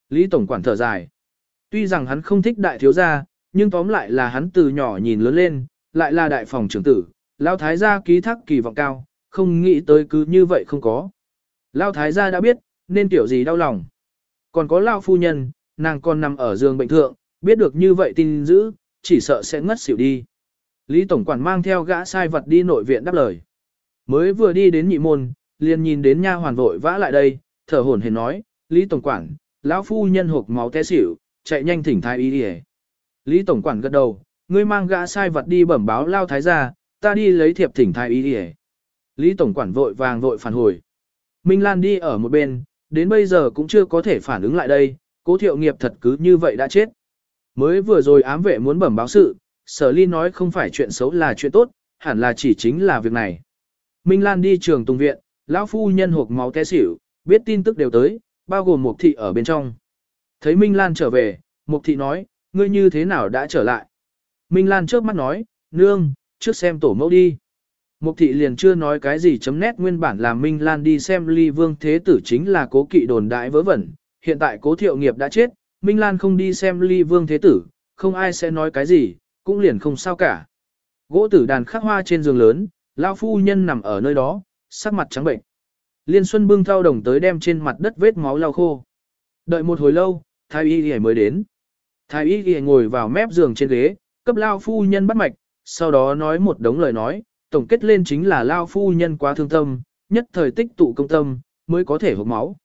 Lý Tổng quản thở dài. Tuy rằng hắn không thích đại thiếu gia, nhưng tóm lại là hắn từ nhỏ nhìn lớn lên, lại là đại phòng trưởng tử, Lão Thái gia ký thác kỳ vọng cao, không nghĩ tới cứ như vậy không có. Lão Thái gia đã biết, nên tiểu gì đau lòng. Còn có Lão Phu Nhân, nàng còn nằm ở giường bệnh thượng, biết được như vậy tin dữ, chỉ sợ sẽ ngất xỉu đi. Lý Tổng quản mang theo gã sai vật đi nội viện đáp lời. Mới vừa đi đến nhị môn, liền nhìn đến nha hoàn vội vã lại đây, thở hổn hển nói, Lý Tổng quản, lão phu nhân hộp máu té xỉu, chạy nhanh thỉnh thái y đi Lý Tổng quản gật đầu, ngươi mang gã sai vật đi bẩm báo lao thái gia, ta đi lấy thiệp thỉnh thái y đi Lý Tổng quản vội vàng vội phản hồi. Minh Lan đi ở một bên, đến bây giờ cũng chưa có thể phản ứng lại đây, cố thiệu nghiệp thật cứ như vậy đã chết. Mới vừa rồi ám vệ muốn bẩm báo sự, sở ly nói không phải chuyện xấu là chuyện tốt, hẳn là chỉ chính là việc này. Minh Lan đi trường tùng viện, lão phu nhân hộp máu té xỉu, biết tin tức đều tới, bao gồm Mục thị ở bên trong. Thấy Minh Lan trở về, Mục thị nói, ngươi như thế nào đã trở lại? Minh Lan trước mắt nói, nương, trước xem tổ mẫu đi. Mục thị liền chưa nói cái gì chấm nét nguyên bản là Minh Lan đi xem ly vương thế tử chính là cố kỵ đồn đại vớ vẩn. Hiện tại cố thiệu nghiệp đã chết, Minh Lan không đi xem ly vương thế tử, không ai sẽ nói cái gì, cũng liền không sao cả. Gỗ tử đàn khắc hoa trên giường lớn, lao phu nhân nằm ở nơi đó, sắc mặt trắng bệnh. Liên Xuân bưng thao đồng tới đem trên mặt đất vết máu lau khô. Đợi một hồi lâu, thái y y mới đến. Thái y y ngồi vào mép giường trên ghế, cấp lao phu nhân bắt mạch, sau đó nói một đống lời nói, tổng kết lên chính là lao phu nhân quá thương tâm, nhất thời tích tụ công tâm, mới có thể hộp máu.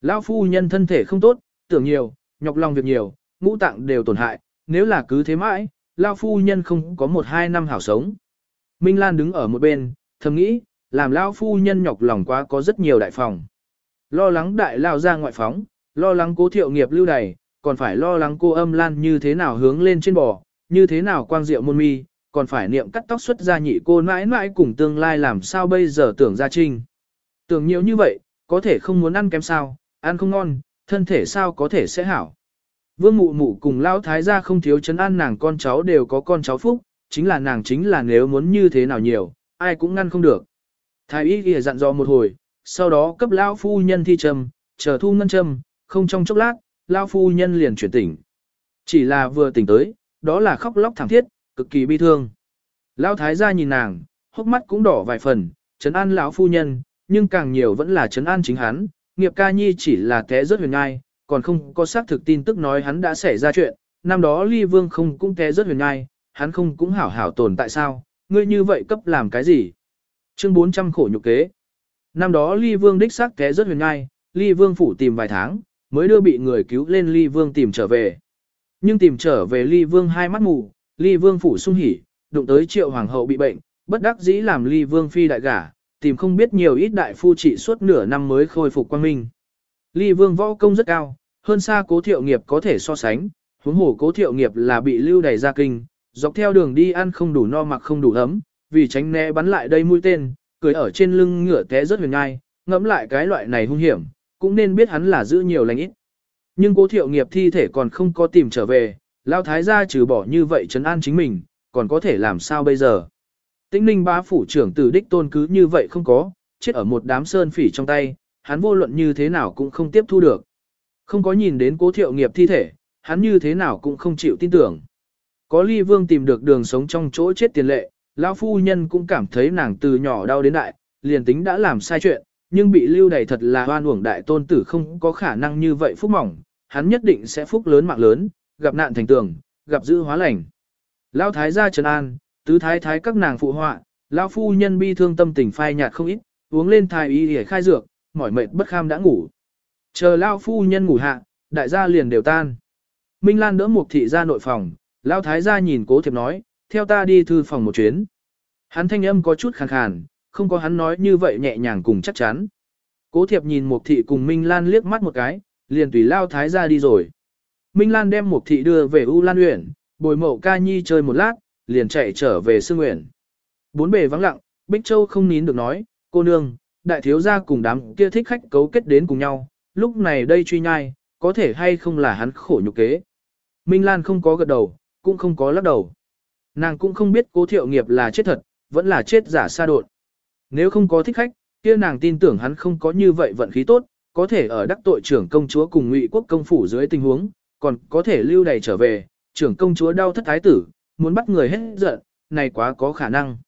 Lao phu nhân thân thể không tốt, tưởng nhiều, nhọc lòng việc nhiều, ngũ tạng đều tổn hại, nếu là cứ thế mãi, lao phu nhân không có một hai năm hảo sống. Minh Lan đứng ở một bên, thầm nghĩ, làm lão phu nhân nhọc lòng quá có rất nhiều đại phòng. Lo lắng đại lao ra ngoại phóng, lo lắng cố thiệu nghiệp lưu đầy, còn phải lo lắng cô âm lan như thế nào hướng lên trên bò, như thế nào quang diệu môn mi, còn phải niệm cắt tóc xuất ra nhị cô mãi mãi cùng tương lai làm sao bây giờ tưởng ra trinh. Tưởng nhiều như vậy, có thể không muốn ăn kém sao, ăn không ngon, thân thể sao có thể sẽ hảo. Vương mụ mụ cùng lão thái gia không thiếu chấn an nàng con cháu đều có con cháu phúc, chính là nàng chính là nếu muốn như thế nào nhiều, ai cũng ngăn không được. Thái y ghi dặn dò một hồi, sau đó cấp lão phu nhân thi trầm, chờ thu ngân trầm, không trong chốc lát, lão phu nhân liền chuyển tỉnh. Chỉ là vừa tỉnh tới, đó là khóc lóc thảm thiết, cực kỳ bi thương. Lão thái gia nhìn nàng, hốc mắt cũng đỏ vài phần, trấn an lão phu nhân, nhưng càng nhiều vẫn là trấn an chính hắn, nghiệp ca nhi chỉ là té rất huyền ngai, còn không có xác thực tin tức nói hắn đã xảy ra chuyện, năm đó ly vương không cũng té rất huyền ngai, hắn không cũng hảo hảo tồn tại sao, ngươi như vậy cấp làm cái gì? Chương 400 khổ nhục kế. Năm đó ly vương đích xác té rất huyền ngai, ly vương phủ tìm vài tháng, mới đưa bị người cứu lên ly vương tìm trở về. Nhưng tìm trở về ly vương hai mắt mù, ly vương phủ sung hỉ, đụng tới triệu hoàng hậu bị bệnh, bất đắc dĩ làm ly vương phi đại gả, tìm không biết nhiều ít đại phu trị suốt nửa năm mới khôi phục quang minh. Ly vương võ công rất cao, hơn xa cố thiệu nghiệp có thể so sánh, huống hồ cố thiệu nghiệp là bị lưu đày ra kinh, dọc theo đường đi ăn không đủ no mặc không đủ ấm, vì tránh né bắn lại đây mũi tên, cười ở trên lưng ngựa té rất huyền ngai, ngẫm lại cái loại này hung hiểm, cũng nên biết hắn là giữ nhiều lành ít. Nhưng cố thiệu nghiệp thi thể còn không có tìm trở về, lao thái gia trừ bỏ như vậy trấn an chính mình, còn có thể làm sao bây giờ. Tĩnh ninh bá phủ trưởng tử đích tôn cứ như vậy không có, chết ở một đám sơn phỉ trong tay, hắn vô luận như thế nào cũng không tiếp thu được. Không có nhìn đến cố thiệu nghiệp thi thể, hắn như thế nào cũng không chịu tin tưởng. Có ly vương tìm được đường sống trong chỗ chết tiền lệ, lão phu nhân cũng cảm thấy nàng từ nhỏ đau đến đại, liền tính đã làm sai chuyện, nhưng bị lưu đầy thật là hoan uổng đại tôn tử không có khả năng như vậy phúc mỏng, hắn nhất định sẽ phúc lớn mạng lớn, gặp nạn thành tường, gặp dữ hóa lành. Lão thái gia Trần an, tứ thái thái các nàng phụ họa, lão phu nhân bi thương tâm tình phai nhạt không ít, uống lên thái y để khai dược, mỏi mệt bất kham đã ngủ. Chờ lão phu nhân ngủ hạ, đại gia liền đều tan. Minh Lan đỡ một thị ra nội phòng, lão thái gia nhìn cố thiệp nói, theo ta đi thư phòng một chuyến. Hắn thanh âm có chút khàn khàn, không có hắn nói như vậy nhẹ nhàng cùng chắc chắn. Cố thiệp nhìn Mục thị cùng Minh Lan liếc mắt một cái, liền tùy lao thái gia đi rồi. Minh Lan đem Mục thị đưa về U Lan Uyển, bồi mậu ca nhi chơi một lát, liền chạy trở về Sương Uyển. Bốn bề vắng lặng, Bích Châu không nín được nói, cô nương, đại thiếu gia cùng đám kia thích khách cấu kết đến cùng nhau, lúc này đây truy nhai, có thể hay không là hắn khổ nhục kế. Minh Lan không có gật đầu, cũng không có lắc đầu. Nàng cũng không biết cố thiệu nghiệp là chết thật, vẫn là chết giả xa đột. Nếu không có thích khách, kia nàng tin tưởng hắn không có như vậy vận khí tốt, có thể ở đắc tội trưởng công chúa cùng ngụy quốc công phủ dưới tình huống, còn có thể lưu đầy trở về, trưởng công chúa đau thất thái tử, muốn bắt người hết giận, này quá có khả năng.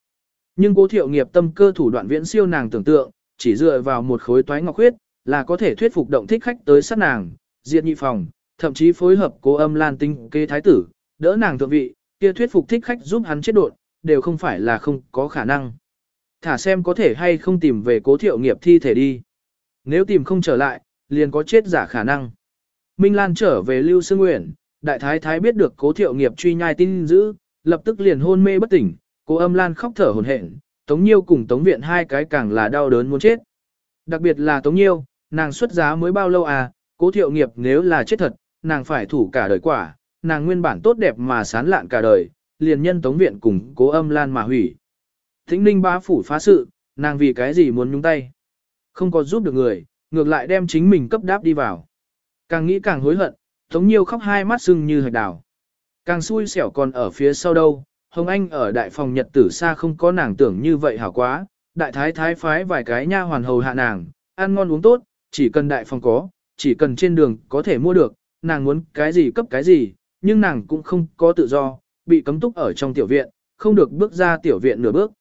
Nhưng cố thiệu nghiệp tâm cơ thủ đoạn viễn siêu nàng tưởng tượng, chỉ dựa vào một khối toái ngọc huyết, là có thể thuyết phục động thích khách tới sát nàng, diệt nhị phòng, thậm chí phối hợp cố âm lan tinh kê thái tử, đỡ nàng thượng vị, kia thuyết phục thích khách giúp hắn chết đột, đều không phải là không có khả năng. Thả xem có thể hay không tìm về cố thiệu nghiệp thi thể đi. Nếu tìm không trở lại, liền có chết giả khả năng. Minh Lan trở về Lưu Sương Nguyễn, đại thái thái biết được cố thiệu nghiệp truy nhai tin dữ, lập tức liền hôn mê bất tỉnh, cố âm Lan khóc thở hồn hển, Tống Nhiêu cùng Tống Viện hai cái càng là đau đớn muốn chết. Đặc biệt là Tống Nhiêu, nàng xuất giá mới bao lâu à, cố thiệu nghiệp nếu là chết thật, nàng phải thủ cả đời quả, nàng nguyên bản tốt đẹp mà sán lạn cả đời, liền nhân Tống Viện cùng cố âm Lan mà hủy. Thính ninh bá phủ phá sự, nàng vì cái gì muốn nhúng tay. Không có giúp được người, ngược lại đem chính mình cấp đáp đi vào. Càng nghĩ càng hối hận, Tống Nhiêu khóc hai mắt sưng như hạch đào. Càng xui xẻo còn ở phía sau đâu, Hồng Anh ở đại phòng nhật tử xa không có nàng tưởng như vậy hảo quá, đại thái thái phái vài cái nha hoàn hầu hạ nàng, ăn ngon uống tốt, chỉ cần đại phòng có, chỉ cần trên đường có thể mua được, nàng muốn cái gì cấp cái gì, nhưng nàng cũng không có tự do, bị cấm túc ở trong tiểu viện, không được bước ra tiểu viện nửa bước.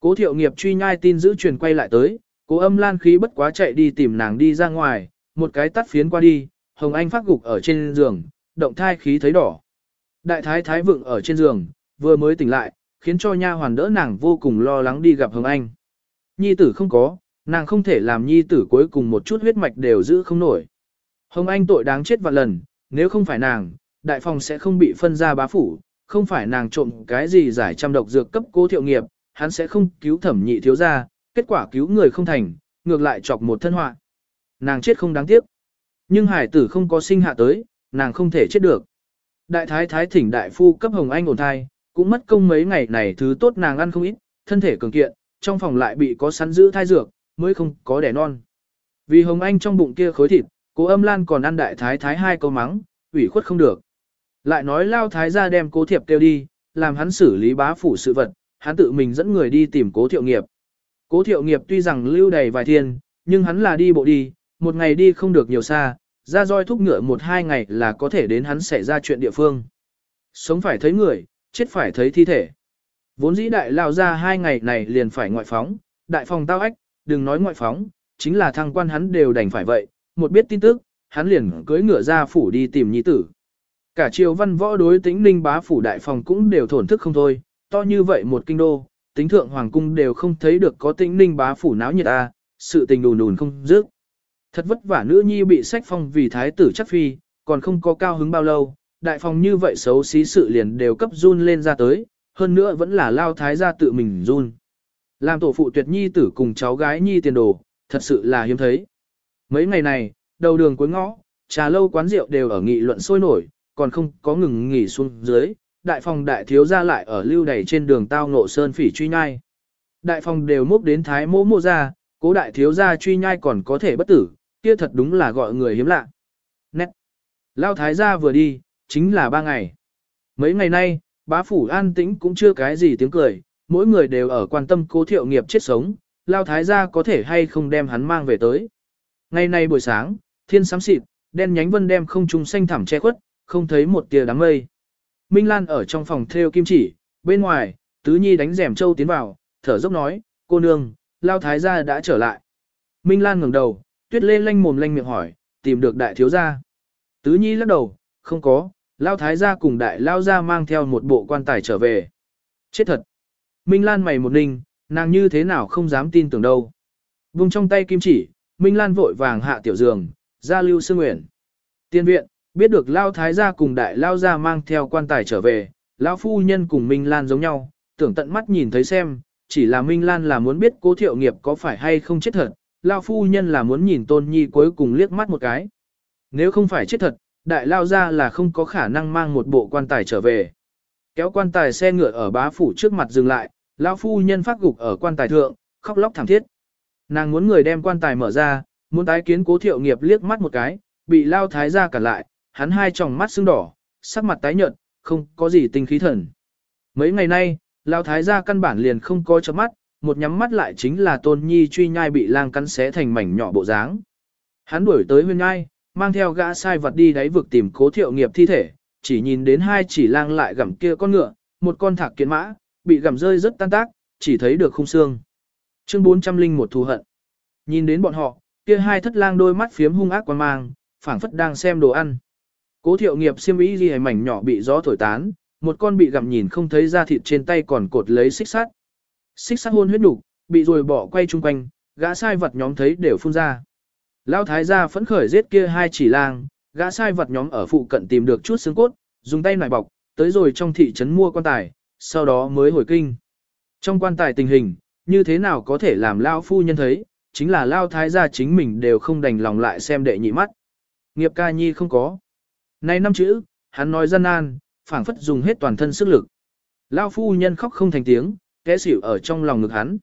Cố thiệu nghiệp truy nhai tin giữ truyền quay lại tới, cố âm lan khí bất quá chạy đi tìm nàng đi ra ngoài, một cái tắt phiến qua đi, Hồng Anh phát gục ở trên giường, động thai khí thấy đỏ. Đại thái thái vượng ở trên giường, vừa mới tỉnh lại, khiến cho nha hoàn đỡ nàng vô cùng lo lắng đi gặp Hồng Anh. Nhi tử không có, nàng không thể làm nhi tử cuối cùng một chút huyết mạch đều giữ không nổi. Hồng Anh tội đáng chết vạn lần, nếu không phải nàng, đại phòng sẽ không bị phân ra bá phủ, không phải nàng trộm cái gì giải trăm độc dược cấp cố thiệu nghiệp, hắn sẽ không cứu thẩm nhị thiếu gia, kết quả cứu người không thành, ngược lại chọc một thân họa. Nàng chết không đáng tiếc. Nhưng hải tử không có sinh hạ tới, nàng không thể chết được. Đại thái thái thỉnh đại phu cấp hồng anh ổn thai, cũng mất công mấy ngày này thứ tốt nàng ăn không ít, thân thể cường kiện, trong phòng lại bị có sắn giữ thai dược, mới không có đẻ non. Vì hồng anh trong bụng kia khối thịt, cố âm lan còn ăn đại thái thái hai câu mắng, ủy khuất không được. Lại nói lao thái gia đem cố thiệp kêu đi, làm hắn xử lý bá phủ sự vật, hắn tự mình dẫn người đi tìm cố thiệu nghiệp. Cố thiệu nghiệp tuy rằng lưu đầy vài thiên, nhưng hắn là đi bộ đi, một ngày đi không được nhiều xa, ra roi thúc ngựa một hai ngày là có thể đến hắn xảy ra chuyện địa phương. Sống phải thấy người, chết phải thấy thi thể. Vốn dĩ đại lao ra hai ngày này liền phải ngoại phóng, đại phòng tao ách, đừng nói ngoại phóng, chính là thăng quan hắn đều đành phải vậy, một biết tin tức, hắn liền cưỡi ngựa ra phủ đi tìm nhi tử. Cả triều văn võ đối tĩnh ninh bá phủ đại phòng cũng đều thổn thức không thôi, to như vậy một kinh đô, tính thượng hoàng cung đều không thấy được có tĩnh ninh bá phủ náo nhiệt a, sự tình đùn đùn không dứt. Thật vất vả nữ nhi bị sách phong vì thái tử chắc phi, còn không có cao hứng bao lâu, đại phòng như vậy xấu xí sự liền đều cấp run lên ra tới, hơn nữa vẫn là lao thái gia tự mình run. Làm tổ phụ tuyệt nhi tử cùng cháu gái nhi tiền đồ, thật sự là hiếm thấy. Mấy ngày này, đầu đường cuối ngõ, trà lâu quán rượu đều ở nghị luận sôi nổi, còn không có ngừng nghỉ xuống dưới, đại phòng đại thiếu ra lại ở lưu đầy trên đường tao ngộ sơn phỉ truy nhai. Đại phòng đều múc đến thái mỗ mô ra, cố đại thiếu ra truy nhai còn có thể bất tử, kia thật đúng là gọi người hiếm lạ. Nét. Lao thái gia vừa đi, chính là ba ngày. Mấy ngày nay, bá phủ an tĩnh cũng chưa cái gì tiếng cười, mỗi người đều ở quan tâm cố thiệu nghiệp chết sống, lao thái gia có thể hay không đem hắn mang về tới. Ngày nay buổi sáng, thiên sám xịt, đen nhánh vân đem không trung xanh thẳm che khuất, không thấy một tia đám mây. Minh Lan ở trong phòng theo kim chỉ, bên ngoài, Tứ Nhi đánh rèm châu tiến vào, thở dốc nói, cô nương, lao thái gia đã trở lại. Minh Lan ngẩng đầu, tuyết lê lanh mồm lanh miệng hỏi, tìm được đại thiếu gia. Tứ Nhi lắc đầu, không có, lao thái gia cùng đại lao gia mang theo một bộ quan tài trở về. Chết thật. Minh Lan mày một ninh, nàng như thế nào không dám tin tưởng đâu. Vùng trong tay kim chỉ, Minh Lan vội vàng hạ tiểu giường, ra lưu sư nguyện. Tiên viện, biết được lao thái gia cùng đại lao gia mang theo quan tài trở về, lão phu nhân cùng Minh Lan giống nhau, tưởng tận mắt nhìn thấy xem, chỉ là Minh Lan là muốn biết cố thiệu nghiệp có phải hay không chết thật, lao phu nhân là muốn nhìn tôn nhi cuối cùng liếc mắt một cái. Nếu không phải chết thật, đại lao gia là không có khả năng mang một bộ quan tài trở về. Kéo quan tài xe ngựa ở bá phủ trước mặt dừng lại, lão phu nhân phát gục ở quan tài thượng, khóc lóc thảm thiết. Nàng muốn người đem quan tài mở ra, muốn tái kiến cố thiệu nghiệp liếc mắt một cái, bị lao thái gia cản lại, hắn hai tròng mắt sưng đỏ, sắc mặt tái nhợt, không có gì tinh khí thần. Mấy ngày nay, lão thái gia căn bản liền không có chớp mắt, một nhắm mắt lại chính là tôn nhi truy nhai bị lang cắn xé thành mảnh nhỏ bộ dáng. Hắn đuổi tới huyên nhai, mang theo gã sai vật đi đáy vực tìm cố thiệu nghiệp thi thể, chỉ nhìn đến hai chỉ lang lại gặm kia con ngựa, một con thạc kiến mã, bị gặm rơi rất tan tác, chỉ thấy được khung xương. Chương 401 thù hận. Nhìn đến bọn họ, kia hai thất lang đôi mắt phiếm hung ác quan mang, phảng phất đang xem đồ ăn. Cố thiệu nghiệp xiêm y ghi mảnh nhỏ bị gió thổi tán, một con bị gặm nhìn không thấy da thịt trên tay còn cột lấy xích sắt. Xích sắt hôn huyết đủ, bị rồi bỏ quay chung quanh, gã sai vật nhóm thấy đều phun ra. Lão thái gia phẫn khởi giết kia hai chỉ lang, gã sai vật nhóm ở phụ cận tìm được chút xương cốt, dùng tay nải bọc, tới rồi trong thị trấn mua quan tài, sau đó mới hồi kinh. Trong quan tài tình hình, như thế nào có thể làm lão phu nhân thấy, chính là lao thái gia chính mình đều không đành lòng lại xem đệ nhị mắt. Nghiệp ca nhi không có. Này năm chữ, hắn nói dân an, phảng phất dùng hết toàn thân sức lực. lão phu nhân khóc không thành tiếng, kẽ xỉu ở trong lòng ngực hắn.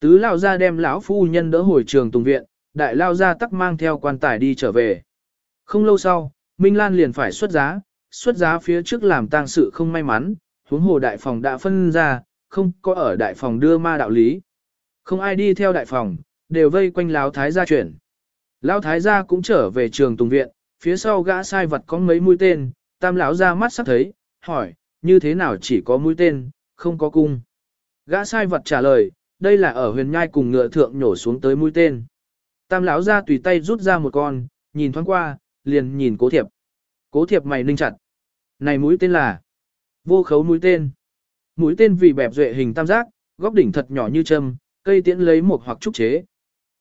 Tứ lao ra đem lão phu nhân đỡ hồi trường tùng viện, đại lao ra tắc mang theo quan tài đi trở về. Không lâu sau, Minh Lan liền phải xuất giá, xuất giá phía trước làm tang sự không may mắn, huống hồ đại phòng đã phân ra, không có ở đại phòng đưa ma đạo lý. Không ai đi theo đại phòng, đều vây quanh lão thái gia chuyển. Lão thái gia cũng trở về trường tùng viện, phía sau gã sai vật có mấy mũi tên, tam lão ra mắt sắp thấy, hỏi, như thế nào chỉ có mũi tên, không có cung. Gã sai vật trả lời, đây là ở huyền nhai cùng ngựa thượng nhổ xuống tới mũi tên. Tam lão ra tùy tay rút ra một con, nhìn thoáng qua, liền nhìn cố thiệp. Cố thiệp mày ninh chặt. Này mũi tên là vô khấu mũi tên. Mũi tên vì bẹp duệ hình tam giác, góc đỉnh thật nhỏ như châm, cây tiễn lấy một hoặc trúc chế.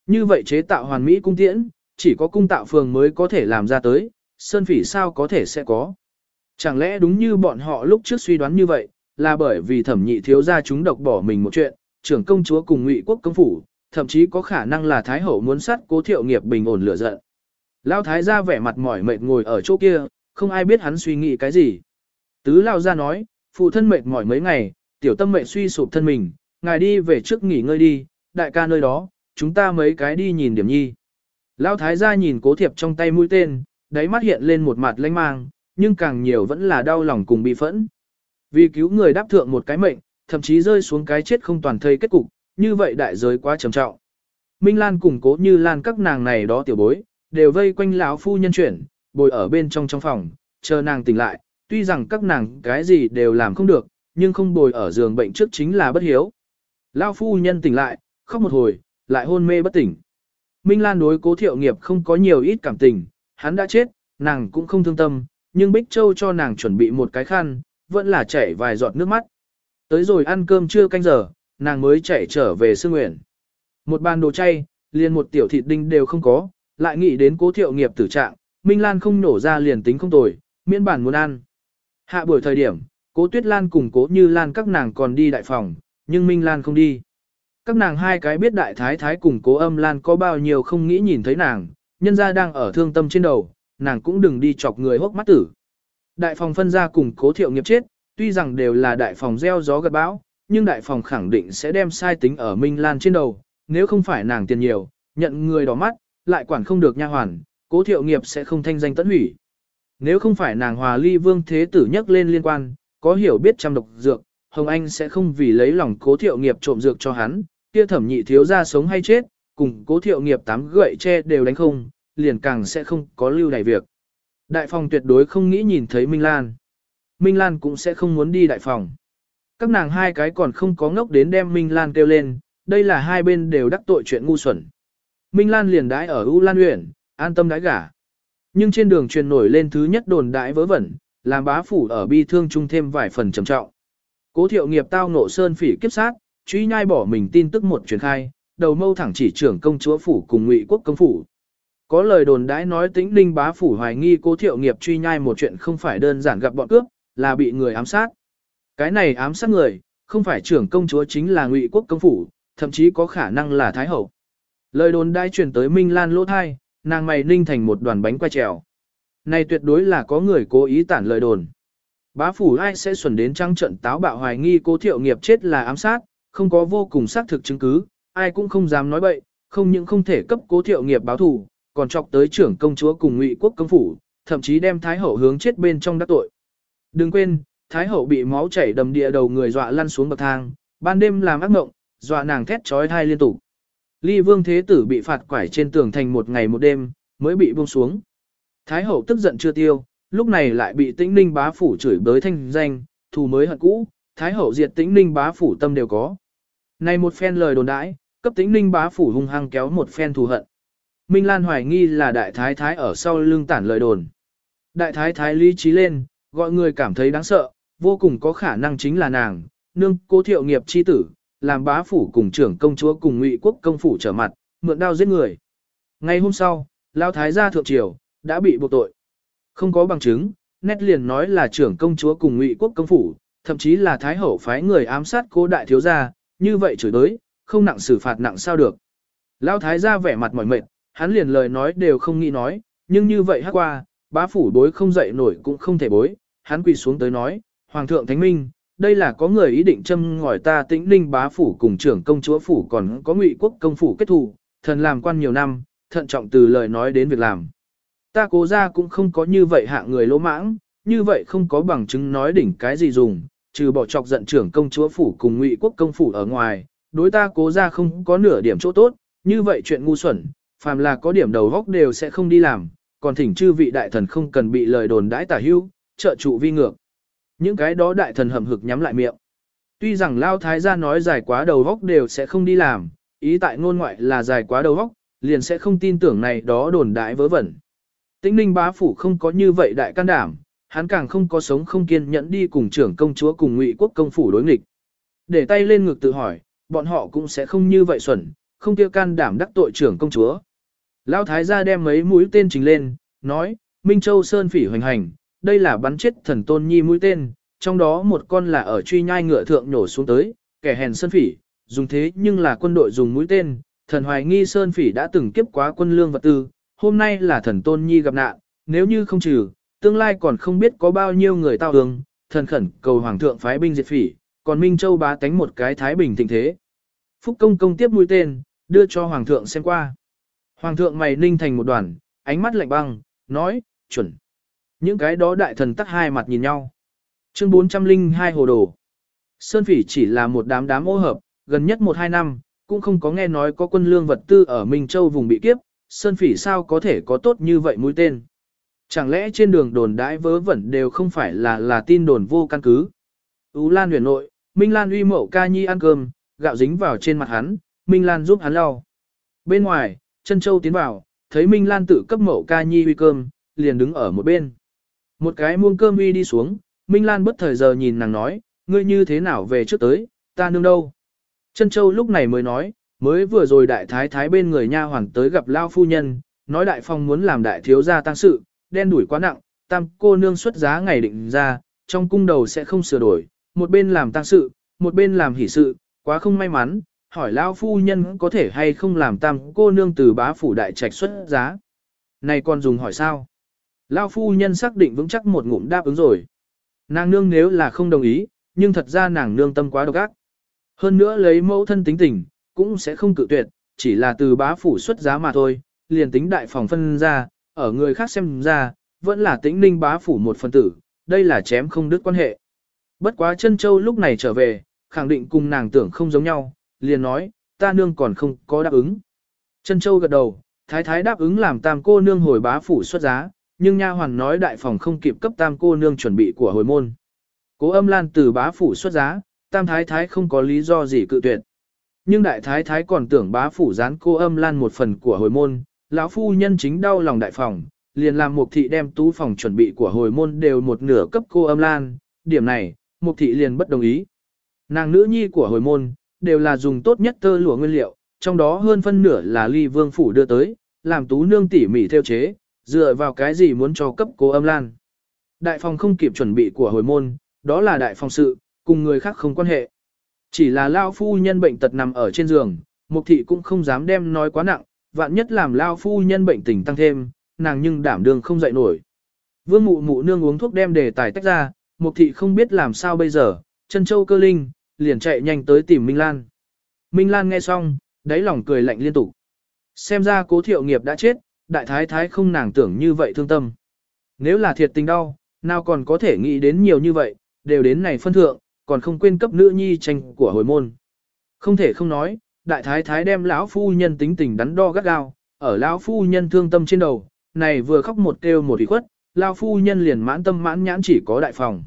Như vậy chế tạo hoàn mỹ cung tiễn, chỉ có cung tạo phường mới có thể làm ra tới, sơn phỉ sao có thể sẽ có. Chẳng lẽ đúng như bọn họ lúc trước suy đoán như vậy, là bởi vì thẩm nhị thiếu gia chúng độc bỏ mình một chuyện, trưởng công chúa cùng ngụy quốc công phủ, thậm chí có khả năng là thái hậu muốn sát cố thiệu nghiệp bình ổn lửa giận. Lão thái gia vẻ mặt mỏi mệt ngồi ở chỗ kia, không ai biết hắn suy nghĩ cái gì. Tứ lao gia nói, phụ thân mệt mỏi mấy ngày, tiểu tâm mệt suy sụp thân mình, ngài đi về trước nghỉ ngơi đi, đại ca nơi đó, chúng ta mấy cái đi nhìn điểm nhi. Lão thái gia nhìn cố thiệp trong tay mũi tên, đáy mắt hiện lên một mặt lanh mang, nhưng càng nhiều vẫn là đau lòng cùng bị phẫn. Vì cứu người đáp thượng một cái mệnh, thậm chí rơi xuống cái chết không toàn thây kết cục, như vậy đại giới quá trầm trọng. Minh Lan cùng cố như Lan các nàng này đó tiểu bối, đều vây quanh lão phu nhân chuyển, bồi ở bên trong trong phòng, chờ nàng tỉnh lại, tuy rằng các nàng cái gì đều làm không được, nhưng không bồi ở giường bệnh trước chính là bất hiếu. Lão phu nhân tỉnh lại, khóc một hồi, lại hôn mê bất tỉnh. Minh Lan đối cố thiệu nghiệp không có nhiều ít cảm tình, hắn đã chết, nàng cũng không thương tâm, nhưng Bích Châu cho nàng chuẩn bị một cái khăn, vẫn là chảy vài giọt nước mắt. Tới rồi ăn cơm trưa canh giờ, nàng mới chạy trở về sư Nguyện. Một bàn đồ chay, liền một tiểu thịt đinh đều không có, lại nghĩ đến cố thiệu nghiệp tử trạng, Minh Lan không nổ ra liền tính không tồi, miễn bản muốn ăn. Hạ buổi thời điểm, cố Tuyết Lan cùng cố Như Lan các nàng còn đi đại phòng, nhưng Minh Lan không đi. Các nàng hai cái biết đại thái thái cùng cố âm Lan có bao nhiêu không nghĩ nhìn thấy nàng, nhân ra đang ở thương tâm trên đầu, nàng cũng đừng đi chọc người hốc mắt tử. Đại phòng phân ra cùng cố thiệu nghiệp chết, tuy rằng đều là đại phòng gieo gió gật bão, nhưng đại phòng khẳng định sẽ đem sai tính ở Minh Lan trên đầu, nếu không phải nàng tiền nhiều, nhận người đỏ mắt, lại quản không được nha hoàn, cố thiệu nghiệp sẽ không thanh danh tận hủy. Nếu không phải nàng hòa ly vương thế tử nhắc lên liên quan, có hiểu biết trăm độc dược, Hồng Anh sẽ không vì lấy lòng cố thiệu nghiệp trộm dược cho hắn, kia thẩm nhị thiếu ra sống hay chết, cùng cố thiệu nghiệp tám gậy che đều đánh không, liền càng sẽ không có lưu đại việc. Đại phòng tuyệt đối không nghĩ nhìn thấy Minh Lan. Minh Lan cũng sẽ không muốn đi đại phòng. Các nàng hai cái còn không có ngốc đến đem Minh Lan kêu lên, đây là hai bên đều đắc tội chuyện ngu xuẩn. Minh Lan liền đãi ở U Lan huyện, an tâm đãi gả. Nhưng trên đường truyền nổi lên thứ nhất đồn đãi vớ vẩn, làm bá phủ ở bi thương chung thêm vài phần trầm trọng. Cố thiệu nghiệp tao ngộ sơn phỉ kiếp sát, truy nhai bỏ mình tin tức một truyền khai, đầu mâu thẳng chỉ trưởng công chúa phủ cùng ngụy quốc công phủ. Có lời đồn đãi nói tĩnh ninh bá phủ hoài nghi cố thiệu nghiệp truy nhai một chuyện không phải đơn giản gặp bọn cướp, là bị người ám sát. Cái này ám sát người, không phải trưởng công chúa chính là ngụy quốc công phủ, thậm chí có khả năng là thái hậu. Lời đồn đãi truyền tới Minh Lan lỗ thai, nàng mày ninh thành một đoàn bánh quay trèo. Này tuyệt đối là có người cố ý tản lời đồn. Bá phủ ai sẽ xuẩn đến trăng trận táo bạo hoài nghi cố thiệu nghiệp chết là ám sát, không có vô cùng xác thực chứng cứ, ai cũng không dám nói bậy, không những không thể cấp cố thiệu nghiệp báo thù, còn chọc tới trưởng công chúa cùng ngụy quốc công phủ, thậm chí đem thái hậu hướng chết bên trong đắc tội. Đừng quên, thái hậu bị máu chảy đầm địa đầu người dọa lăn xuống bậc thang, ban đêm làm ác mộng, dọa nàng thét trói thai liên tục. Ly vương thế tử bị phạt quải trên tường thành một ngày một đêm, mới bị buông xuống. Thái hậu tức giận chưa tiêu, lúc này lại bị tĩnh ninh bá phủ chửi bới thanh danh, thù mới hận cũ, thái hậu diệt tĩnh ninh bá phủ tâm đều có. Này một phen lời đồn đãi, cấp tĩnh ninh bá phủ hung hăng kéo một phen thù hận. Minh Lan hoài nghi là đại thái thái ở sau lưng tản lời đồn. Đại thái thái lý trí lên, gọi người cảm thấy đáng sợ, vô cùng có khả năng chính là nàng, nương cố thiệu nghiệp chi tử, làm bá phủ cùng trưởng công chúa cùng ngụy quốc công phủ trở mặt, mượn đao giết người. Ngày hôm sau, Lao Thái gia thượng triều, đã bị buộc tội. Không có bằng chứng, nét liền nói là trưởng công chúa cùng ngụy quốc công phủ, thậm chí là Thái hậu phái người ám sát cố đại thiếu gia, như vậy chửi tới, không nặng xử phạt nặng sao được. Lao Thái gia vẻ mặt mỏi mệt, hắn liền lời nói đều không nghĩ nói, nhưng như vậy hát qua, bá phủ đối không dậy nổi cũng không thể bối, hắn quỳ xuống tới nói, Hoàng thượng Thánh Minh, đây là có người ý định châm ngòi ta tĩnh ninh bá phủ cùng trưởng công chúa phủ còn có ngụy quốc công phủ kết thù, thần làm quan nhiều năm, thận trọng từ lời nói đến việc làm. Ta cố ra cũng không có như vậy hạ người lỗ mãng, như vậy không có bằng chứng nói đỉnh cái gì dùng, trừ bỏ chọc giận trưởng công chúa phủ cùng ngụy quốc công phủ ở ngoài, đối ta cố ra không có nửa điểm chỗ tốt, như vậy chuyện ngu xuẩn, phàm là có điểm đầu góc đều sẽ không đi làm, còn thỉnh chư vị đại thần không cần bị lời đồn đãi tả hưu, trợ trụ vi ngược. Những cái đó đại thần hầm hực nhắm lại miệng. Tuy rằng Lao Thái gia nói dài quá đầu góc đều sẽ không đi làm, ý tại ngôn ngoại là dài quá đầu góc, liền sẽ không tin tưởng này đó đồn đại vớ vẩn. Tĩnh ninh bá phủ không có như vậy đại can đảm, hắn càng không có sống không kiên nhẫn đi cùng trưởng công chúa cùng ngụy quốc công phủ đối nghịch. Để tay lên ngực tự hỏi, bọn họ cũng sẽ không như vậy xuẩn, không kêu can đảm đắc tội trưởng công chúa. Lão thái gia đem mấy mũi tên trình lên, nói, Minh Châu Sơn phỉ hoành hành, đây là bắn chết thần tôn nhi mũi tên, trong đó một con là ở truy nhai ngựa thượng nổ xuống tới, kẻ hèn Sơn phỉ, dùng thế nhưng là quân đội dùng mũi tên, thần hoài nghi Sơn phỉ đã từng kiếp quá quân lương vật tư, hôm nay là thần tôn nhi gặp nạn, nếu như không trừ, tương lai còn không biết có bao nhiêu người tao hương, thần khẩn cầu hoàng thượng phái binh diệt phỉ, còn Minh Châu bá tánh một cái thái bình thịnh thế. Phúc công công tiếp mũi tên, đưa cho hoàng thượng xem qua. Hoàng thượng mày ninh thành một đoàn, ánh mắt lạnh băng, nói, chuẩn. Những cái đó đại thần tắt hai mặt nhìn nhau. Chương 402 hồ đồ. Sơn phỉ chỉ là một đám đám ô hợp, gần nhất 1-2 năm, cũng không có nghe nói có quân lương vật tư ở Minh Châu vùng bị kiếp, Sơn phỉ sao có thể có tốt như vậy mũi tên. Chẳng lẽ trên đường đồn đãi vớ vẩn đều không phải là là tin đồn vô căn cứ. Ú Lan huyền nội, Minh Lan uy mậu ca nhi ăn cơm, gạo dính vào trên mặt hắn, Minh Lan giúp hắn lau. Bên ngoài, chân châu tiến vào, thấy Minh Lan tự cấp mậu ca nhi uy cơm, liền đứng ở một bên. Một cái muông cơm uy đi xuống, Minh Lan bất thời giờ nhìn nàng nói, ngươi như thế nào về trước tới, ta nương đâu. Chân châu lúc này mới nói, mới vừa rồi đại thái thái bên người nha hoàng tới gặp lao phu nhân, nói đại phong muốn làm đại thiếu gia tăng sự, đen đuổi quá nặng, tam cô nương xuất giá ngày định ra, trong cung đầu sẽ không sửa đổi, một bên làm tăng sự, một bên làm hỷ sự, quá không may mắn, hỏi lao phu nhân có thể hay không làm tam cô nương từ bá phủ đại trạch xuất giá. Này còn dùng hỏi sao? Lao phu nhân xác định vững chắc một ngụm đáp ứng rồi. Nàng nương nếu là không đồng ý, nhưng thật ra nàng nương tâm quá độc ác. Hơn nữa lấy mẫu thân tính tình, cũng sẽ không cự tuyệt, chỉ là từ bá phủ xuất giá mà thôi, liền tính đại phòng phân ra, ở người khác xem ra, vẫn là tĩnh ninh bá phủ một phần tử, đây là chém không đứt quan hệ. Bất quá chân châu lúc này trở về, khẳng định cùng nàng tưởng không giống nhau, liền nói, ta nương còn không có đáp ứng. chân Châu gật đầu, thái thái đáp ứng làm tam cô nương hồi bá phủ xuất giá, nhưng nha hoàn nói đại phòng không kịp cấp tam cô nương chuẩn bị của hồi môn. Cố âm lan từ bá phủ xuất giá, tam thái thái không có lý do gì cự tuyệt. Nhưng đại thái thái còn tưởng bá phủ gián cô âm lan một phần của hồi môn, lão phu nhân chính đau lòng đại phòng, liền làm mục thị đem tú phòng chuẩn bị của hồi môn đều một nửa cấp cô âm lan, điểm này, mục thị liền bất đồng ý. Nàng nữ nhi của hồi môn, đều là dùng tốt nhất tơ lụa nguyên liệu, trong đó hơn phân nửa là ly vương phủ đưa tới, làm tú nương tỉ mỉ theo chế, dựa vào cái gì muốn cho cấp cô âm lan. Đại phòng không kịp chuẩn bị của hồi môn, đó là đại phòng sự, cùng người khác không quan hệ. Chỉ là lao phu nhân bệnh tật nằm ở trên giường, mục thị cũng không dám đem nói quá nặng, vạn nhất làm lao phu nhân bệnh tình tăng thêm, nàng nhưng đảm đương không dậy nổi. Vương mụ mụ nương uống thuốc đem đề tài tách ra, mục thị không biết làm sao bây giờ, chân châu cơ linh, liền chạy nhanh tới tìm Minh Lan. Minh Lan nghe xong, đáy lòng cười lạnh liên tục. Xem ra cố thiệu nghiệp đã chết, đại thái thái không nàng tưởng như vậy thương tâm. Nếu là thiệt tình đau, nào còn có thể nghĩ đến nhiều như vậy, đều đến này phân thượng, còn không quên cấp nữ nhi tranh của hồi môn. Không thể không nói, đại thái thái đem lão phu nhân tính tình đắn đo gắt gao, ở lão phu nhân thương tâm trên đầu, này vừa khóc một kêu một ủy khuất, lão phu nhân liền mãn tâm mãn nhãn chỉ có đại phòng.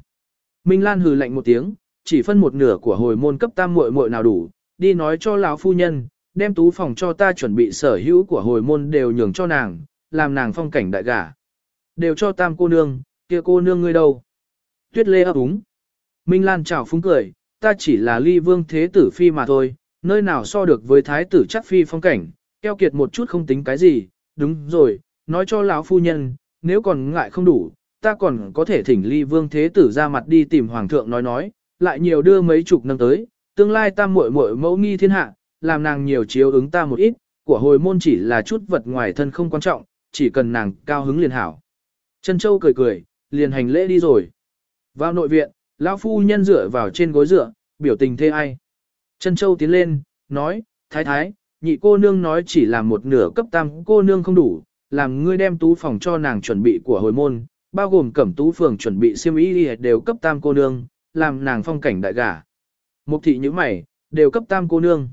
Minh Lan hừ lạnh một tiếng, chỉ phân một nửa của hồi môn cấp tam muội muội nào đủ, đi nói cho lão phu nhân, đem tú phòng cho ta chuẩn bị sở hữu của hồi môn đều nhường cho nàng, làm nàng phong cảnh đại gả. Đều cho tam cô nương, kia cô nương ngươi đâu? Tuyết lê ấp úng. Minh Lan chào phúng cười, ta chỉ là ly vương thế tử phi mà thôi, nơi nào so được với thái tử chắc phi phong cảnh, keo kiệt một chút không tính cái gì, đúng rồi, nói cho lão phu nhân, nếu còn ngại không đủ, ta còn có thể thỉnh ly vương thế tử ra mặt đi tìm hoàng thượng nói nói, lại nhiều đưa mấy chục năm tới, tương lai ta muội muội mẫu nghi thiên hạ, làm nàng nhiều chiếu ứng ta một ít, của hồi môn chỉ là chút vật ngoài thân không quan trọng, chỉ cần nàng cao hứng liền hảo. Trân Châu cười cười, liền hành lễ đi rồi. Vào nội viện, lão phu nhân dựa vào trên gối dựa, biểu tình thê ai. Trân Châu tiến lên, nói, thái thái, nhị cô nương nói chỉ làm một nửa cấp tam cô nương không đủ, làm ngươi đem tú phòng cho nàng chuẩn bị của hồi môn, bao gồm cẩm tú phường chuẩn bị xiêm y đều cấp tam cô nương, làm nàng phong cảnh đại gả. Mục thị như mày, đều cấp tam cô nương.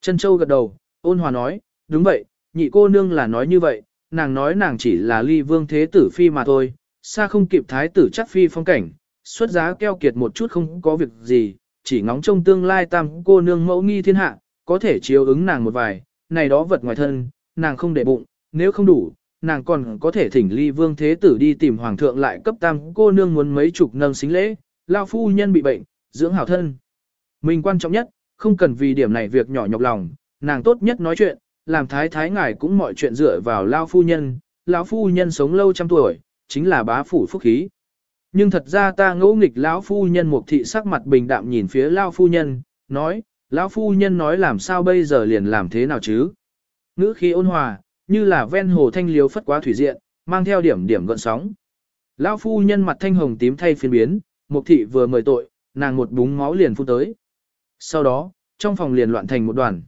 Trân Châu gật đầu, ôn hòa nói, đúng vậy, nhị cô nương là nói như vậy, nàng nói nàng chỉ là ly vương thế tử phi mà thôi, xa không kịp thái tử chắc phi phong cảnh, xuất giá keo kiệt một chút không có việc gì, chỉ ngóng trông tương lai tam cô nương mẫu nghi thiên hạ, có thể chiếu ứng nàng một vài, này đó vật ngoài thân, nàng không để bụng, nếu không đủ, nàng còn có thể thỉnh ly vương thế tử đi tìm hoàng thượng lại cấp tam cô nương muốn mấy chục nâng xính lễ, lao phu nhân bị bệnh, dưỡng hảo thân. Mình quan trọng nhất, không cần vì điểm này việc nhỏ nhọc lòng, nàng tốt nhất nói chuyện, làm thái thái ngài cũng mọi chuyện dựa vào lao phu nhân, lão phu nhân sống lâu trăm tuổi, chính là bá phủ phúc khí. Nhưng thật ra ta ngẫu nghịch lão phu nhân một thị sắc mặt bình đạm nhìn phía lão phu nhân, nói, lão phu nhân nói làm sao bây giờ liền làm thế nào chứ? Ngữ khí ôn hòa, như là ven hồ thanh liếu phất quá thủy diện, mang theo điểm điểm gợn sóng. Lão phu nhân mặt thanh hồng tím thay phiên biến, một thị vừa mời tội, nàng một búng máu liền phun tới. Sau đó, trong phòng liền loạn thành một đoàn.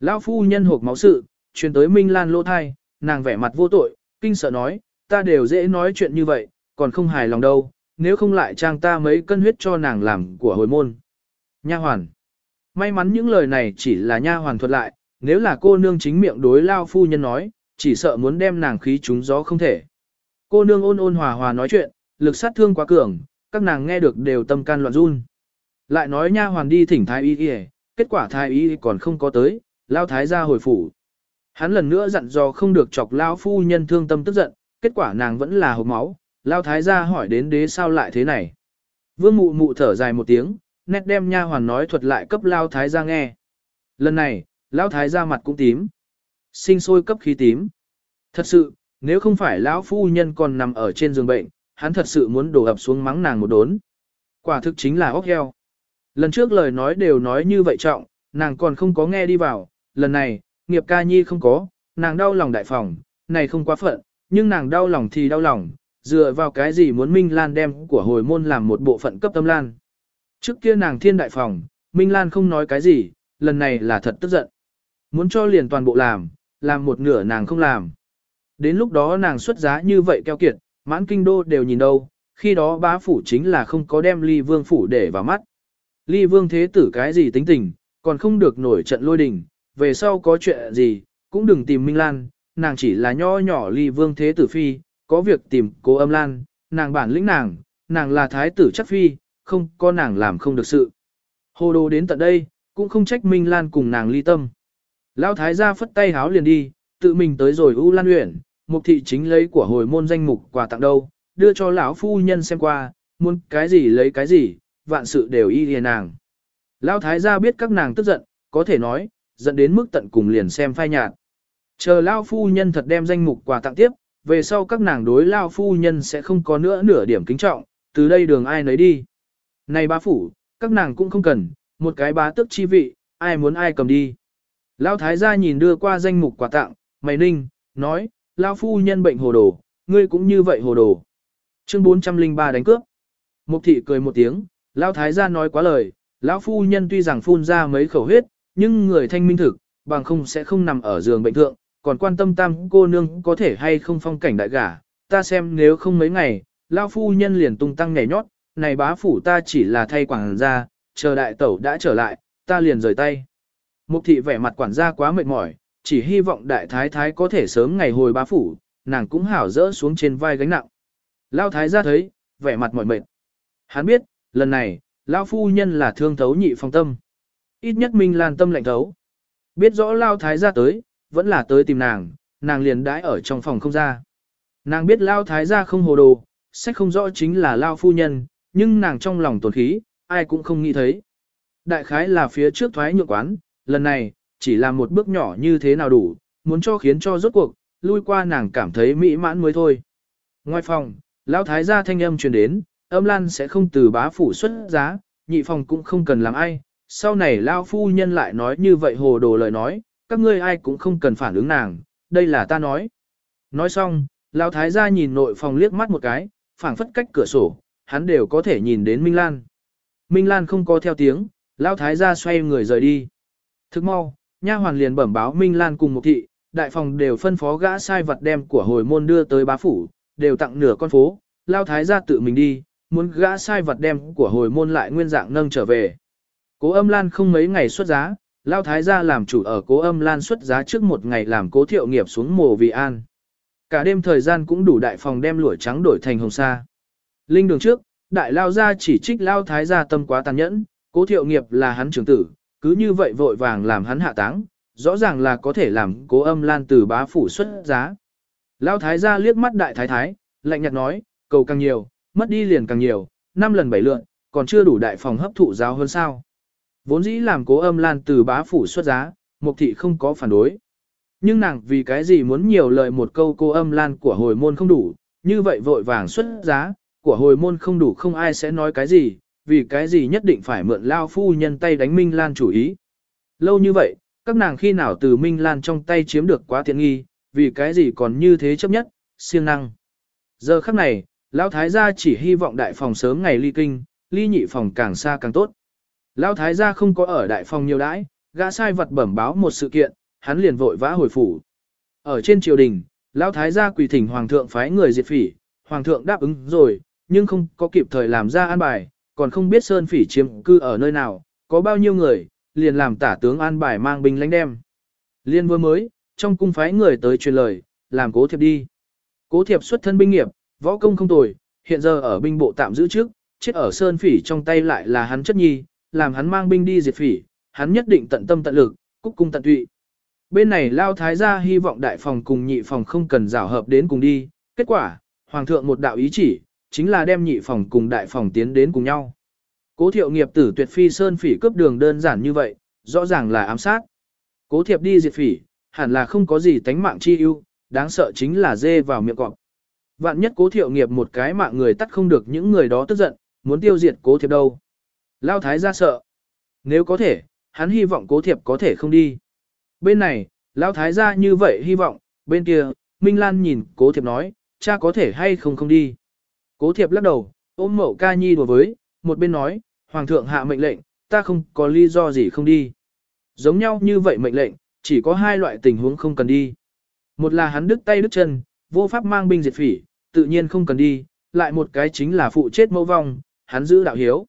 Lão phu nhân hộp máu sự, truyền tới Minh Lan lô thai, nàng vẻ mặt vô tội, kinh sợ nói, ta đều dễ nói chuyện như vậy, còn không hài lòng đâu, nếu không lại trang ta mấy cân huyết cho nàng làm của hồi môn. Nha hoàn. May mắn những lời này chỉ là nha hoàn thuật lại, nếu là cô nương chính miệng đối lao phu nhân nói, chỉ sợ muốn đem nàng khí trúng gió không thể. Cô nương ôn ôn hòa hòa nói chuyện, lực sát thương quá cường, các nàng nghe được đều tâm can loạn run. Lại nói nha hoàn đi thỉnh thái y y, kết quả thái y còn không có tới, lao thái ra hồi phủ. Hắn lần nữa dặn dò không được chọc lao phu nhân thương tâm tức giận, kết quả nàng vẫn là hộp máu, lao thái gia hỏi đến đế sao lại thế này. Vương mụ mụ thở dài một tiếng, nét đem nha hoàn nói thuật lại cấp lao thái gia nghe. Lần này, lao thái gia mặt cũng tím. Sinh sôi cấp khí tím. Thật sự, nếu không phải lão phu nhân còn nằm ở trên giường bệnh, hắn thật sự muốn đổ ập xuống mắng nàng một đốn. Quả thực chính là óc heo. Lần trước lời nói đều nói như vậy trọng, nàng còn không có nghe đi vào, lần này, nghiệp ca nhi không có, nàng đau lòng đại phòng, này không quá phận, nhưng nàng đau lòng thì đau lòng, dựa vào cái gì muốn Minh Lan đem của hồi môn làm một bộ phận cấp tâm lan. Trước kia nàng thiên đại phòng, Minh Lan không nói cái gì, lần này là thật tức giận. Muốn cho liền toàn bộ làm, làm một nửa nàng không làm. Đến lúc đó nàng xuất giá như vậy keo kiệt, mãn kinh đô đều nhìn đâu, khi đó bá phủ chính là không có đem ly vương phủ để vào mắt. Ly vương thế tử cái gì tính tình, còn không được nổi trận lôi đình, về sau có chuyện gì, cũng đừng tìm Minh Lan, nàng chỉ là nho nhỏ ly vương thế tử phi, có việc tìm cố âm lan, nàng bản lĩnh nàng, nàng là thái tử chắc phi, không có nàng làm không được sự. Hồ đồ đến tận đây, cũng không trách Minh Lan cùng nàng ly tâm. Lão thái gia phất tay háo liền đi, tự mình tới rồi U Lan Uyển, mục thị chính lấy của hồi môn danh mục quà tặng đâu, đưa cho lão phu nhân xem qua, muốn cái gì lấy cái gì, vạn sự đều y liền nàng. Lão thái gia biết các nàng tức giận, có thể nói, giận đến mức tận cùng liền xem phai nhạt. Chờ lão phu nhân thật đem danh mục quà tặng tiếp, về sau các nàng đối lao phu nhân sẽ không có nữa nửa điểm kính trọng, từ đây đường ai nấy đi. Này bá phủ, các nàng cũng không cần, một cái bá tước chi vị, ai muốn ai cầm đi. Lão thái gia nhìn đưa qua danh mục quà tặng, mày ninh, nói, lão phu nhân bệnh hồ đồ, ngươi cũng như vậy hồ đồ. Chương 403 đánh cướp. Mục thị cười một tiếng, lão thái gia nói quá lời, lão phu nhân tuy rằng phun ra mấy khẩu huyết, nhưng người thanh minh thực, bằng không sẽ không nằm ở giường bệnh thượng, còn quan tâm tam cô nương có thể hay không phong cảnh đại gả, ta xem nếu không mấy ngày, lao phu nhân liền tung tăng nhảy nhót, này bá phủ ta chỉ là thay quản gia, chờ đại tẩu đã trở lại, ta liền rời tay. Mục thị vẻ mặt quản gia quá mệt mỏi, chỉ hy vọng đại thái thái có thể sớm ngày hồi bá phủ, nàng cũng hảo dỡ xuống trên vai gánh nặng. Lao thái gia thấy, vẻ mặt mỏi mệt. Hắn biết, lần này, Lao phu nhân là thương thấu nhị phong tâm. Ít nhất Minh Lan tâm lạnh thấu. Biết rõ Lao thái gia tới, vẫn là tới tìm nàng, nàng liền đãi ở trong phòng không ra. Nàng biết Lao thái gia không hồ đồ, sách không rõ chính là Lao phu nhân, nhưng nàng trong lòng tổn khí, ai cũng không nghĩ thấy. Đại khái là phía trước thoái nhượng quán, lần này, chỉ là một bước nhỏ như thế nào đủ, muốn cho khiến cho rốt cuộc, lui qua nàng cảm thấy mỹ mãn mới thôi. Ngoài phòng, lão thái gia thanh âm truyền đến, âm lan sẽ không từ bá phủ xuất giá, nhị phòng cũng không cần làm ai, sau này lao phu nhân lại nói như vậy hồ đồ lời nói, các ngươi ai cũng không cần phản ứng nàng, đây là ta nói. Nói xong, lão thái gia nhìn nội phòng liếc mắt một cái, phảng phất cách cửa sổ, hắn đều có thể nhìn đến Minh Lan. Minh Lan không có theo tiếng, lão thái gia xoay người rời đi. Thức mau, nha hoàn liền bẩm báo Minh Lan cùng một thị, đại phòng đều phân phó gã sai vật đem của hồi môn đưa tới bá phủ, đều tặng nửa con phố, Lão thái gia tự mình đi, muốn gã sai vật đem của hồi môn lại nguyên dạng nâng trở về. Cố âm lan không mấy ngày xuất giá, lao thái gia làm chủ ở cố âm lan xuất giá trước một ngày làm cố thiệu nghiệp xuống mồ vì an. Cả đêm thời gian cũng đủ đại phòng đem lũa trắng đổi thành hồng sa. Linh đường trước, đại lao gia chỉ trích lao thái gia tâm quá tàn nhẫn, cố thiệu nghiệp là hắn trưởng tử, cứ như vậy vội vàng làm hắn hạ táng, rõ ràng là có thể làm cố âm lan từ bá phủ xuất giá. Lao thái gia liếc mắt đại thái thái, lạnh nhạt nói, cầu càng nhiều, mất đi liền càng nhiều, năm lần bảy lượn, còn chưa đủ đại phòng hấp thụ giáo hơn sao. Vốn dĩ làm cố âm lan từ bá phủ xuất giá, mục thị không có phản đối. Nhưng nàng vì cái gì muốn nhiều lời một câu cô âm lan của hồi môn không đủ, như vậy vội vàng xuất giá, của hồi môn không đủ không ai sẽ nói cái gì, vì cái gì nhất định phải mượn lao phu nhân tay đánh Minh Lan chủ ý. Lâu như vậy, các nàng khi nào từ Minh Lan trong tay chiếm được quá tiện nghi, vì cái gì còn như thế chấp nhất, siêng năng. Giờ khắc này, Lão Thái gia chỉ hy vọng đại phòng sớm ngày ly kinh, ly nhị phòng càng xa càng tốt. Lão Thái gia không có ở đại phòng nhiều đãi, gã sai vật bẩm báo một sự kiện, hắn liền vội vã hồi phủ. Ở trên triều đình, Lão Thái gia quỳ thỉnh Hoàng thượng phái người diệt phỉ, Hoàng thượng đáp ứng rồi, nhưng không có kịp thời làm ra an bài, còn không biết Sơn phỉ chiếm cư ở nơi nào, có bao nhiêu người, liền làm tả tướng an bài mang binh lãnh đem. Liên vừa mới, trong cung phái người tới truyền lời, làm cố thiệp đi. Cố thiệp xuất thân binh nghiệp, võ công không tồi, hiện giờ ở binh bộ tạm giữ trước, chết ở Sơn phỉ trong tay lại là hắn chất nhi, làm hắn mang binh đi diệt phỉ, hắn nhất định tận tâm tận lực, cúc cung tận tụy. Bên này Lao Thái gia hy vọng đại phòng cùng nhị phòng không cần rào hợp đến cùng đi, kết quả, Hoàng thượng một đạo ý chỉ, chính là đem nhị phòng cùng đại phòng tiến đến cùng nhau. Cố thiệu nghiệp tử tuyệt phi sơn phỉ cướp đường đơn giản như vậy, rõ ràng là ám sát. Cố thiệp đi diệt phỉ, hẳn là không có gì tánh mạng chi ưu, đáng sợ chính là dê vào miệng cọp. Vạn nhất cố thiệu nghiệp một cái mạng người tắt không được những người đó tức giận, muốn tiêu diệt cố thiệp đâu. Lao thái ra sợ. Nếu có thể, hắn hy vọng cố thiệp có thể không đi. Bên này, Lao thái ra như vậy hy vọng, bên kia, Minh Lan nhìn cố thiệp nói, cha có thể hay không không đi. Cố thiệp lắc đầu, ôm mẫu ca nhi đùa với, một bên nói, Hoàng thượng hạ mệnh lệnh, ta không có lý do gì không đi. Giống nhau như vậy mệnh lệnh, chỉ có hai loại tình huống không cần đi. Một là hắn đứt tay đứt chân, vô pháp mang binh diệt phỉ, tự nhiên không cần đi, lại một cái chính là phụ chết mẫu vong, hắn giữ đạo hiếu.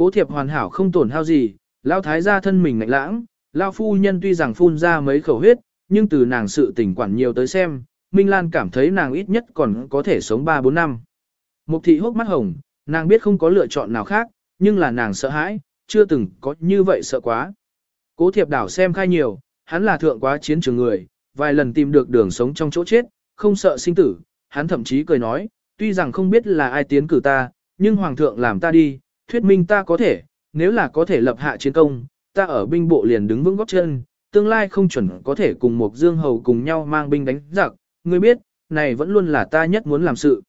Cố thiệp hoàn hảo không tổn hao gì, lao thái gia thân mình ngạnh lãng, Lao phu nhân tuy rằng phun ra mấy khẩu huyết, nhưng từ nàng sự tỉnh quản nhiều tới xem, Minh Lan cảm thấy nàng ít nhất còn có thể sống 3-4 năm. Mục thị hốc mắt hồng, nàng biết không có lựa chọn nào khác, nhưng là nàng sợ hãi, chưa từng có như vậy sợ quá. Cố thiệp đảo xem khai nhiều, hắn là thượng quá chiến trường người, vài lần tìm được đường sống trong chỗ chết, không sợ sinh tử, hắn thậm chí cười nói, tuy rằng không biết là ai tiến cử ta, nhưng hoàng thượng làm ta đi, thuyết minh ta có thể, nếu là có thể lập hạ chiến công, ta ở binh bộ liền đứng vững góc chân, tương lai không chuẩn có thể cùng một dương hầu cùng nhau mang binh đánh giặc, ngươi biết, này vẫn luôn là ta nhất muốn làm sự.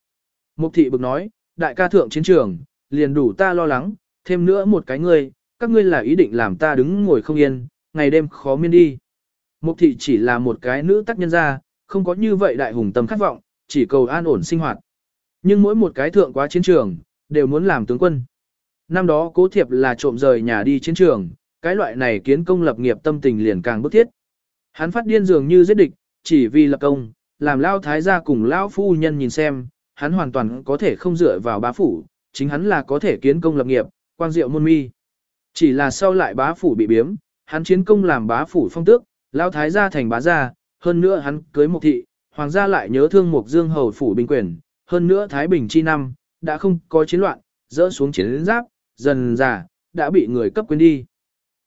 Mục thị bực nói, đại ca thượng chiến trường, liền đủ ta lo lắng, thêm nữa một cái ngươi, các ngươi là ý định làm ta đứng ngồi không yên, ngày đêm khó miên đi. Mục thị chỉ là một cái nữ tác nhân gia, không có như vậy đại hùng tâm khát vọng, chỉ cầu an ổn sinh hoạt. Nhưng mỗi một cái thượng quá chiến trường, đều muốn làm tướng quân. Năm đó cố thiệp là trộm rời nhà đi chiến trường, cái loại này kiến công lập nghiệp tâm tình liền càng bức thiết. Hắn phát điên dường như giết địch, chỉ vì lập công, làm lao thái gia cùng lao phu nhân nhìn xem, hắn hoàn toàn có thể không dựa vào bá phủ, chính hắn là có thể kiến công lập nghiệp, quang diệu môn mi. Chỉ là sau lại bá phủ bị biếm, hắn chiến công làm bá phủ phong tước, lao thái gia thành bá gia, hơn nữa hắn cưới một thị, hoàng gia lại nhớ thương một dương hầu phủ binh quyền, hơn nữa Thái Bình chi năm, đã không có chiến loạn, dỡ xuống chiến giáp, dần già, đã bị người cấp quên đi.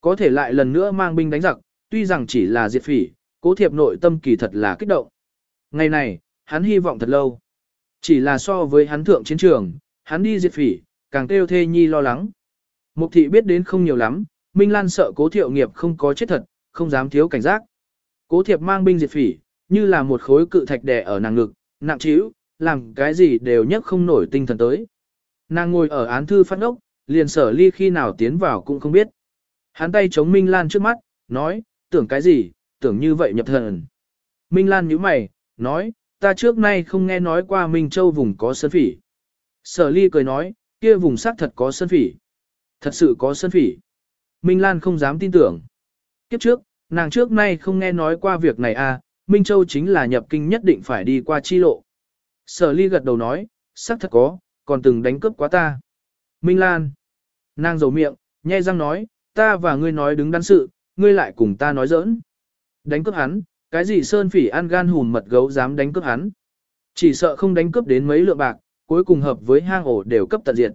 Có thể lại lần nữa mang binh đánh giặc, tuy rằng chỉ là diệt phỉ, cố thiệp nội tâm kỳ thật là kích động. Ngày này, hắn hy vọng thật lâu. Chỉ là so với hắn thượng chiến trường, hắn đi diệt phỉ, càng kêu thê nhi lo lắng. Mục thị biết đến không nhiều lắm, Minh Lan sợ cố thiệu nghiệp không có chết thật, không dám thiếu cảnh giác. Cố thiệp mang binh diệt phỉ, như là một khối cự thạch đè ở nàng ngực, nặng trĩu, làm cái gì đều nhất không nổi tinh thần tới. Nàng ngồi ở án thư phát ốc, liền sở ly khi nào tiến vào cũng không biết. Hắn tay chống Minh Lan trước mắt, nói, tưởng cái gì, tưởng như vậy nhập thần. Minh Lan nhíu mày, nói, ta trước nay không nghe nói qua Minh Châu vùng có sơn phỉ. Sở ly cười nói, kia vùng xác thật có sơn phỉ. Thật sự có sơn phỉ. Minh Lan không dám tin tưởng. Kiếp trước, nàng trước nay không nghe nói qua việc này à, Minh Châu chính là nhập kinh nhất định phải đi qua chi lộ. Sở ly gật đầu nói, xác thật có, còn từng đánh cướp quá ta. Minh Lan. Nàng dầu miệng, nhai răng nói, ta và ngươi nói đứng đắn sự, ngươi lại cùng ta nói giỡn. Đánh cướp hắn, cái gì sơn phỉ ăn gan hùn mật gấu dám đánh cướp hắn. Chỉ sợ không đánh cướp đến mấy lượng bạc, cuối cùng hợp với hang ổ đều cấp tận diệt.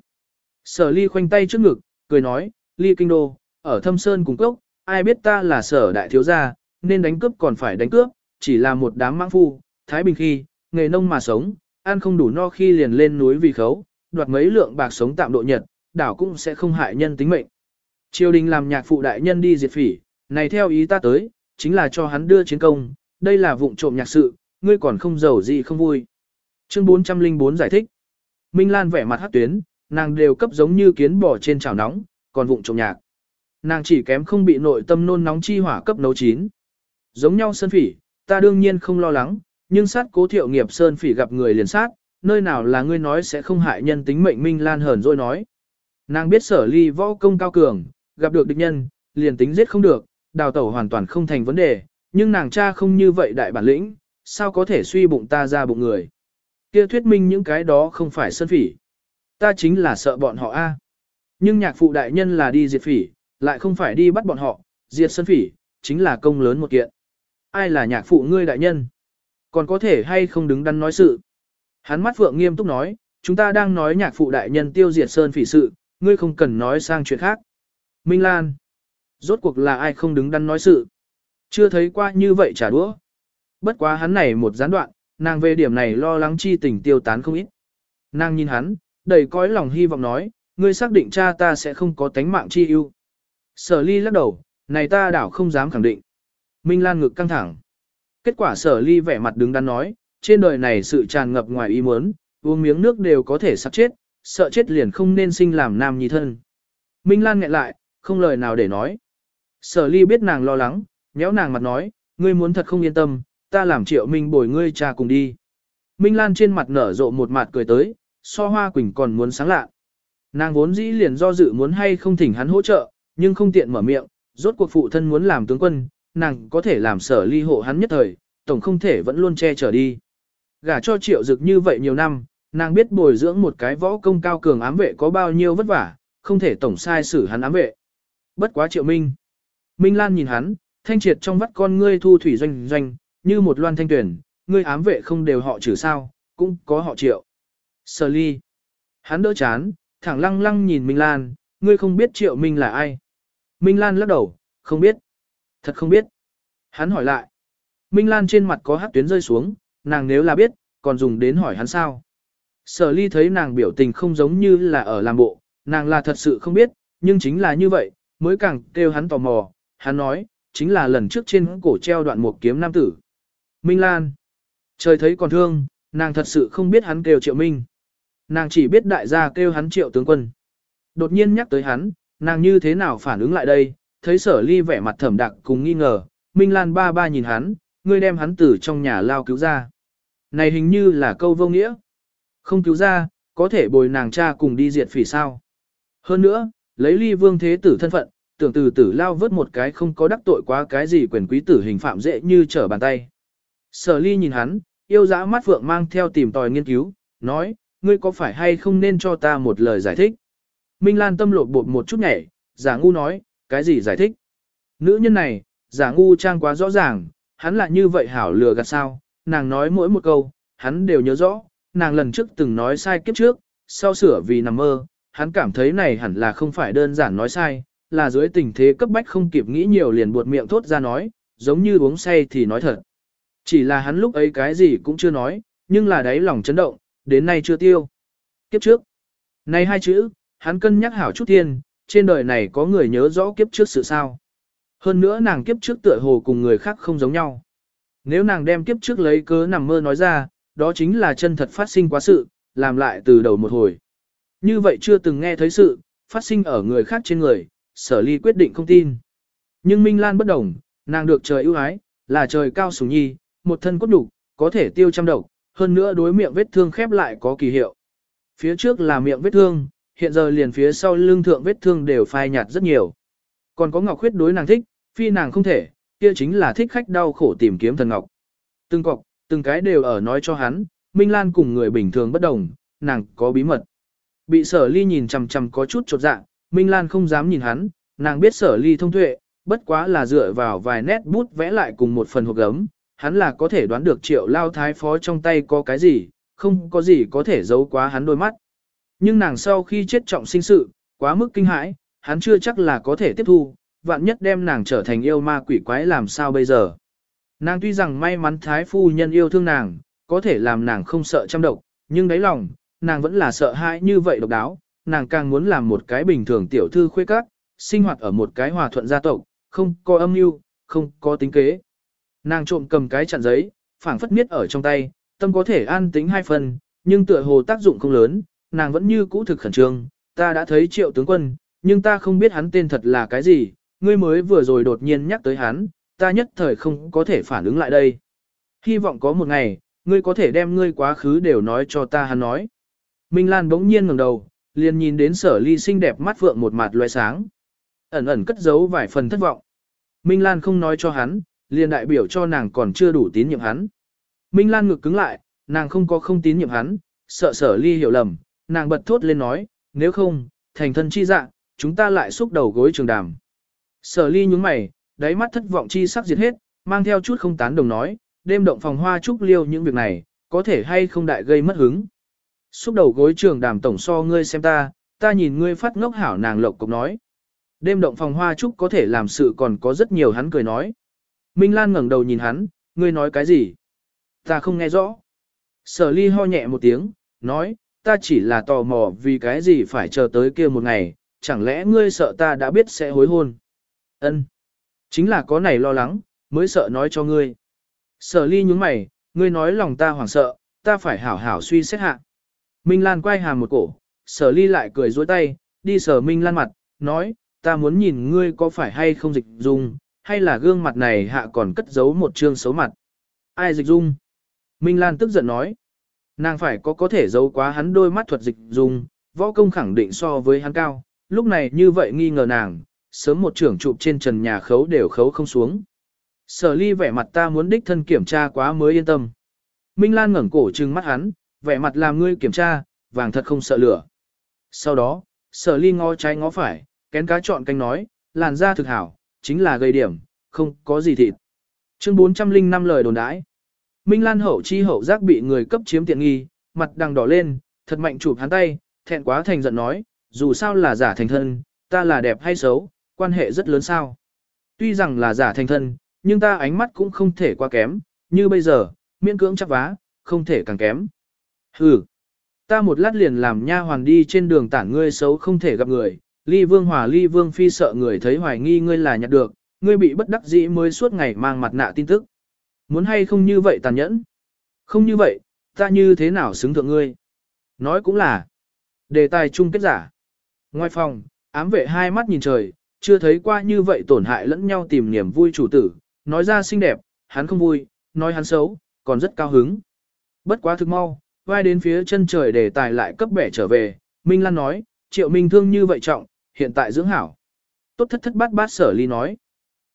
Sở ly khoanh tay trước ngực, cười nói, ly kinh đô, ở thâm sơn cùng cốc, ai biết ta là sở đại thiếu gia, nên đánh cướp còn phải đánh cướp, chỉ là một đám mãng phu, thái bình khi, nghề nông mà sống, ăn không đủ no khi liền lên núi vì khấu, đoạt mấy lượng bạc sống tạm độ nhật, đảo cũng sẽ không hại nhân tính mệnh. Triều đình làm nhạc phụ đại nhân đi diệt phỉ, này theo ý ta tới, chính là cho hắn đưa chiến công, đây là vụng trộm nhạc sự, ngươi còn không giàu gì không vui. Chương 404 giải thích. Minh Lan vẻ mặt hát tuyến, nàng đều cấp giống như kiến bò trên chảo nóng, còn vụng trộm nhạc. Nàng chỉ kém không bị nội tâm nôn nóng chi hỏa cấp nấu chín. Giống nhau sơn phỉ, ta đương nhiên không lo lắng, nhưng sát cố thiệu nghiệp sơn phỉ gặp người liền sát, nơi nào là ngươi nói sẽ không hại nhân tính mệnh Minh Lan hờn rồi nói. Nàng biết sở ly võ công cao cường, gặp được địch nhân, liền tính giết không được, đào tẩu hoàn toàn không thành vấn đề, nhưng nàng cha không như vậy đại bản lĩnh, sao có thể suy bụng ta ra bụng người. Kia thuyết minh những cái đó không phải sân phỉ. Ta chính là sợ bọn họ a. Nhưng nhạc phụ đại nhân là đi diệt phỉ, lại không phải đi bắt bọn họ, diệt sân phỉ, chính là công lớn một kiện. Ai là nhạc phụ ngươi đại nhân? Còn có thể hay không đứng đắn nói sự? Hắn mắt vượng nghiêm túc nói, chúng ta đang nói nhạc phụ đại nhân tiêu diệt sơn phỉ sự, ngươi không cần nói sang chuyện khác. Minh Lan. Rốt cuộc là ai không đứng đắn nói sự? Chưa thấy qua như vậy trả đũa. Bất quá hắn này một gián đoạn, nàng về điểm này lo lắng chi tình tiêu tán không ít. Nàng nhìn hắn, đầy cõi lòng hy vọng nói, ngươi xác định cha ta sẽ không có tánh mạng chi ưu. Sở ly lắc đầu, này ta đảo không dám khẳng định. Minh Lan ngực căng thẳng. Kết quả sở ly vẻ mặt đứng đắn nói, trên đời này sự tràn ngập ngoài ý muốn, uống miếng nước đều có thể sắp chết, sợ chết liền không nên sinh làm nam nhi thân. Minh Lan nghẹn lại, không lời nào để nói. Sở ly biết nàng lo lắng, nhéo nàng mặt nói, ngươi muốn thật không yên tâm, ta làm triệu minh bồi ngươi cha cùng đi. Minh Lan trên mặt nở rộ một mặt cười tới, so hoa quỳnh còn muốn sáng lạ. Nàng vốn dĩ liền do dự muốn hay không thỉnh hắn hỗ trợ, nhưng không tiện mở miệng, rốt cuộc phụ thân muốn làm tướng quân, nàng có thể làm sở ly hộ hắn nhất thời, tổng không thể vẫn luôn che chở đi. Gả cho triệu dực như vậy nhiều năm, nàng biết bồi dưỡng một cái võ công cao cường ám vệ có bao nhiêu vất vả, không thể tổng sai xử hắn ám vệ. Bất quá triệu minh. Minh Lan nhìn hắn, thanh triệt trong vắt con ngươi thu thủy doanh doanh, như một loan thanh tuyển, ngươi ám vệ không đều họ trừ sao, cũng có họ triệu. Sở ly. Hắn đỡ chán, thẳng lăng lăng nhìn Minh Lan, ngươi không biết triệu Minh là ai. Minh Lan lắc đầu, không biết. Thật không biết. Hắn hỏi lại. Minh Lan trên mặt có hát tuyến rơi xuống, nàng nếu là biết, còn dùng đến hỏi hắn sao. Sở ly thấy nàng biểu tình không giống như là ở làm bộ, nàng là thật sự không biết, nhưng chính là như vậy, mới càng kêu hắn tò mò. Hắn nói, chính là lần trước trên cổ treo đoạn một kiếm nam tử. Minh Lan. Trời thấy còn thương, nàng thật sự không biết hắn kêu triệu Minh. Nàng chỉ biết đại gia kêu hắn triệu tướng quân. Đột nhiên nhắc tới hắn, nàng như thế nào phản ứng lại đây, thấy sở ly vẻ mặt thẩm đặc cùng nghi ngờ, Minh Lan ba ba nhìn hắn, ngươi đem hắn từ trong nhà lao cứu ra. Này hình như là câu vô nghĩa. Không cứu ra, có thể bồi nàng cha cùng đi diệt phỉ sao. Hơn nữa, lấy ly vương thế tử thân phận, tưởng từ tử lao vớt một cái không có đắc tội quá cái gì quyền quý tử hình phạm dễ như trở bàn tay. Sở ly nhìn hắn, yêu dã mắt phượng mang theo tìm tòi nghiên cứu, nói, ngươi có phải hay không nên cho ta một lời giải thích. Minh Lan tâm lột bột một chút nhảy, giả ngu nói, cái gì giải thích. Nữ nhân này, giả ngu trang quá rõ ràng, hắn là như vậy hảo lừa gạt sao, nàng nói mỗi một câu, hắn đều nhớ rõ, nàng lần trước từng nói sai kiếp trước, sau sửa vì nằm mơ, hắn cảm thấy này hẳn là không phải đơn giản nói sai, là dưới tình thế cấp bách không kịp nghĩ nhiều liền buột miệng thốt ra nói, giống như uống say thì nói thật. Chỉ là hắn lúc ấy cái gì cũng chưa nói, nhưng là đáy lòng chấn động, đến nay chưa tiêu. Kiếp trước. Này hai chữ, hắn cân nhắc hảo chút thiên, trên đời này có người nhớ rõ kiếp trước sự sao. Hơn nữa nàng kiếp trước tựa hồ cùng người khác không giống nhau. Nếu nàng đem kiếp trước lấy cớ nằm mơ nói ra, đó chính là chân thật phát sinh quá sự, làm lại từ đầu một hồi. Như vậy chưa từng nghe thấy sự, phát sinh ở người khác trên người, sở ly quyết định không tin. Nhưng Minh Lan bất đồng, nàng được trời ưu ái, là trời cao sủng nhi, một thân cốt đủ có thể tiêu trăm độc, hơn nữa đối miệng vết thương khép lại có kỳ hiệu. Phía trước là miệng vết thương, hiện giờ liền phía sau lưng thượng vết thương đều phai nhạt rất nhiều. Còn có Ngọc Khuyết đối nàng thích, phi nàng không thể, kia chính là thích khách đau khổ tìm kiếm thần Ngọc. Từng cọc, từng cái đều ở nói cho hắn, Minh Lan cùng người bình thường bất đồng, nàng có bí mật. Bị sở ly nhìn chằm chằm có chút chột dạ, Minh Lan không dám nhìn hắn, nàng biết sở ly thông tuệ, bất quá là dựa vào vài nét bút vẽ lại cùng một phần hộp gấm, hắn là có thể đoán được triệu lao thái phó trong tay có cái gì, không có gì có thể giấu quá hắn đôi mắt. Nhưng nàng sau khi chết trọng sinh sự, quá mức kinh hãi, hắn chưa chắc là có thể tiếp thu, vạn nhất đem nàng trở thành yêu ma quỷ quái làm sao bây giờ. Nàng tuy rằng may mắn thái phu nhân yêu thương nàng, có thể làm nàng không sợ trăm độc, nhưng đáy lòng, nàng vẫn là sợ hãi như vậy độc đáo, nàng càng muốn làm một cái bình thường tiểu thư khuê các, sinh hoạt ở một cái hòa thuận gia tộc, không có âm mưu, không có tính kế. Nàng trộm cầm cái chặn giấy, phảng phất miết ở trong tay, tâm có thể an tính hai phần, nhưng tựa hồ tác dụng không lớn, nàng vẫn như cũ thực khẩn trương, ta đã thấy triệu tướng quân, nhưng ta không biết hắn tên thật là cái gì, ngươi mới vừa rồi đột nhiên nhắc tới hắn, ta nhất thời không có thể phản ứng lại đây. Hy vọng có một ngày, ngươi có thể đem ngươi quá khứ đều nói cho ta hắn nói. Minh Lan bỗng nhiên ngẩng đầu, liền nhìn đến sở ly xinh đẹp mắt vượng một mặt loe sáng. Ẩn ẩn cất giấu vài phần thất vọng. Minh Lan không nói cho hắn, liền đại biểu cho nàng còn chưa đủ tín nhiệm hắn. Minh Lan ngực cứng lại, nàng không có không tín nhiệm hắn, sợ sở ly hiểu lầm, nàng bật thốt lên nói, nếu không, thành thân chi dạ, chúng ta lại xúc đầu gối trường đàm. Sở ly nhúng mày, đáy mắt thất vọng chi sắc diệt hết, mang theo chút không tán đồng nói, đêm động phòng hoa trúc liêu những việc này, có thể hay không đại gây mất hứng. Xúc đầu gối trường đàm tổng so ngươi xem ta, ta nhìn ngươi phát ngốc hảo nàng lộc cục nói. Đêm động phòng hoa trúc có thể làm sự còn có rất nhiều hắn cười nói. Minh Lan ngẩng đầu nhìn hắn, ngươi nói cái gì? Ta không nghe rõ. Sở ly ho nhẹ một tiếng, nói, ta chỉ là tò mò vì cái gì phải chờ tới kia một ngày, chẳng lẽ ngươi sợ ta đã biết sẽ hối hôn? Ân, Chính là có này lo lắng, mới sợ nói cho ngươi. Sở ly nhúng mày, ngươi nói lòng ta hoảng sợ, ta phải hảo hảo suy xét hạ. Minh Lan quay hàm một cổ, sở ly lại cười dối tay, đi sở Minh Lan mặt, nói, ta muốn nhìn ngươi có phải hay không dịch dung, hay là gương mặt này hạ còn cất giấu một trương xấu mặt. Ai dịch dung? Minh Lan tức giận nói. Nàng phải có có thể giấu quá hắn đôi mắt thuật dịch dung, võ công khẳng định so với hắn cao, lúc này như vậy nghi ngờ nàng, sớm một trưởng chụp trên trần nhà khấu đều khấu không xuống. Sở ly vẻ mặt ta muốn đích thân kiểm tra quá mới yên tâm. Minh Lan ngẩng cổ trừng mắt hắn, vẻ mặt làm ngươi kiểm tra, vàng thật không sợ lửa. Sau đó, sở ly ngó trái ngó phải, kén cá chọn canh nói, làn da thực hảo, chính là gây điểm, không có gì thịt. Chương 405 lời đồn đãi. Minh Lan hậu chi hậu giác bị người cấp chiếm tiện nghi, mặt đằng đỏ lên, thật mạnh chụp hắn tay, thẹn quá thành giận nói, dù sao là giả thành thân, ta là đẹp hay xấu, quan hệ rất lớn sao. Tuy rằng là giả thành thân, nhưng ta ánh mắt cũng không thể quá kém, như bây giờ, miễn cưỡng chắc vá, không thể càng kém. Hừ, ta một lát liền làm nha hoàn đi trên đường tản ngươi xấu không thể gặp người, ly vương hòa ly vương phi sợ người thấy hoài nghi ngươi là nhặt được, ngươi bị bất đắc dĩ mới suốt ngày mang mặt nạ tin tức. Muốn hay không như vậy tàn nhẫn? Không như vậy, ta như thế nào xứng thượng ngươi? Nói cũng là, đề tài chung kết giả. Ngoài phòng, ám vệ hai mắt nhìn trời, chưa thấy qua như vậy tổn hại lẫn nhau tìm niềm vui chủ tử, nói ra xinh đẹp, hắn không vui, nói hắn xấu, còn rất cao hứng. Bất quá thực mau, vai đến phía chân trời để tài lại cấp bẻ trở về, Minh Lan nói, triệu Minh thương như vậy trọng, hiện tại dưỡng hảo. Tốt thất thất bát bát sở ly nói.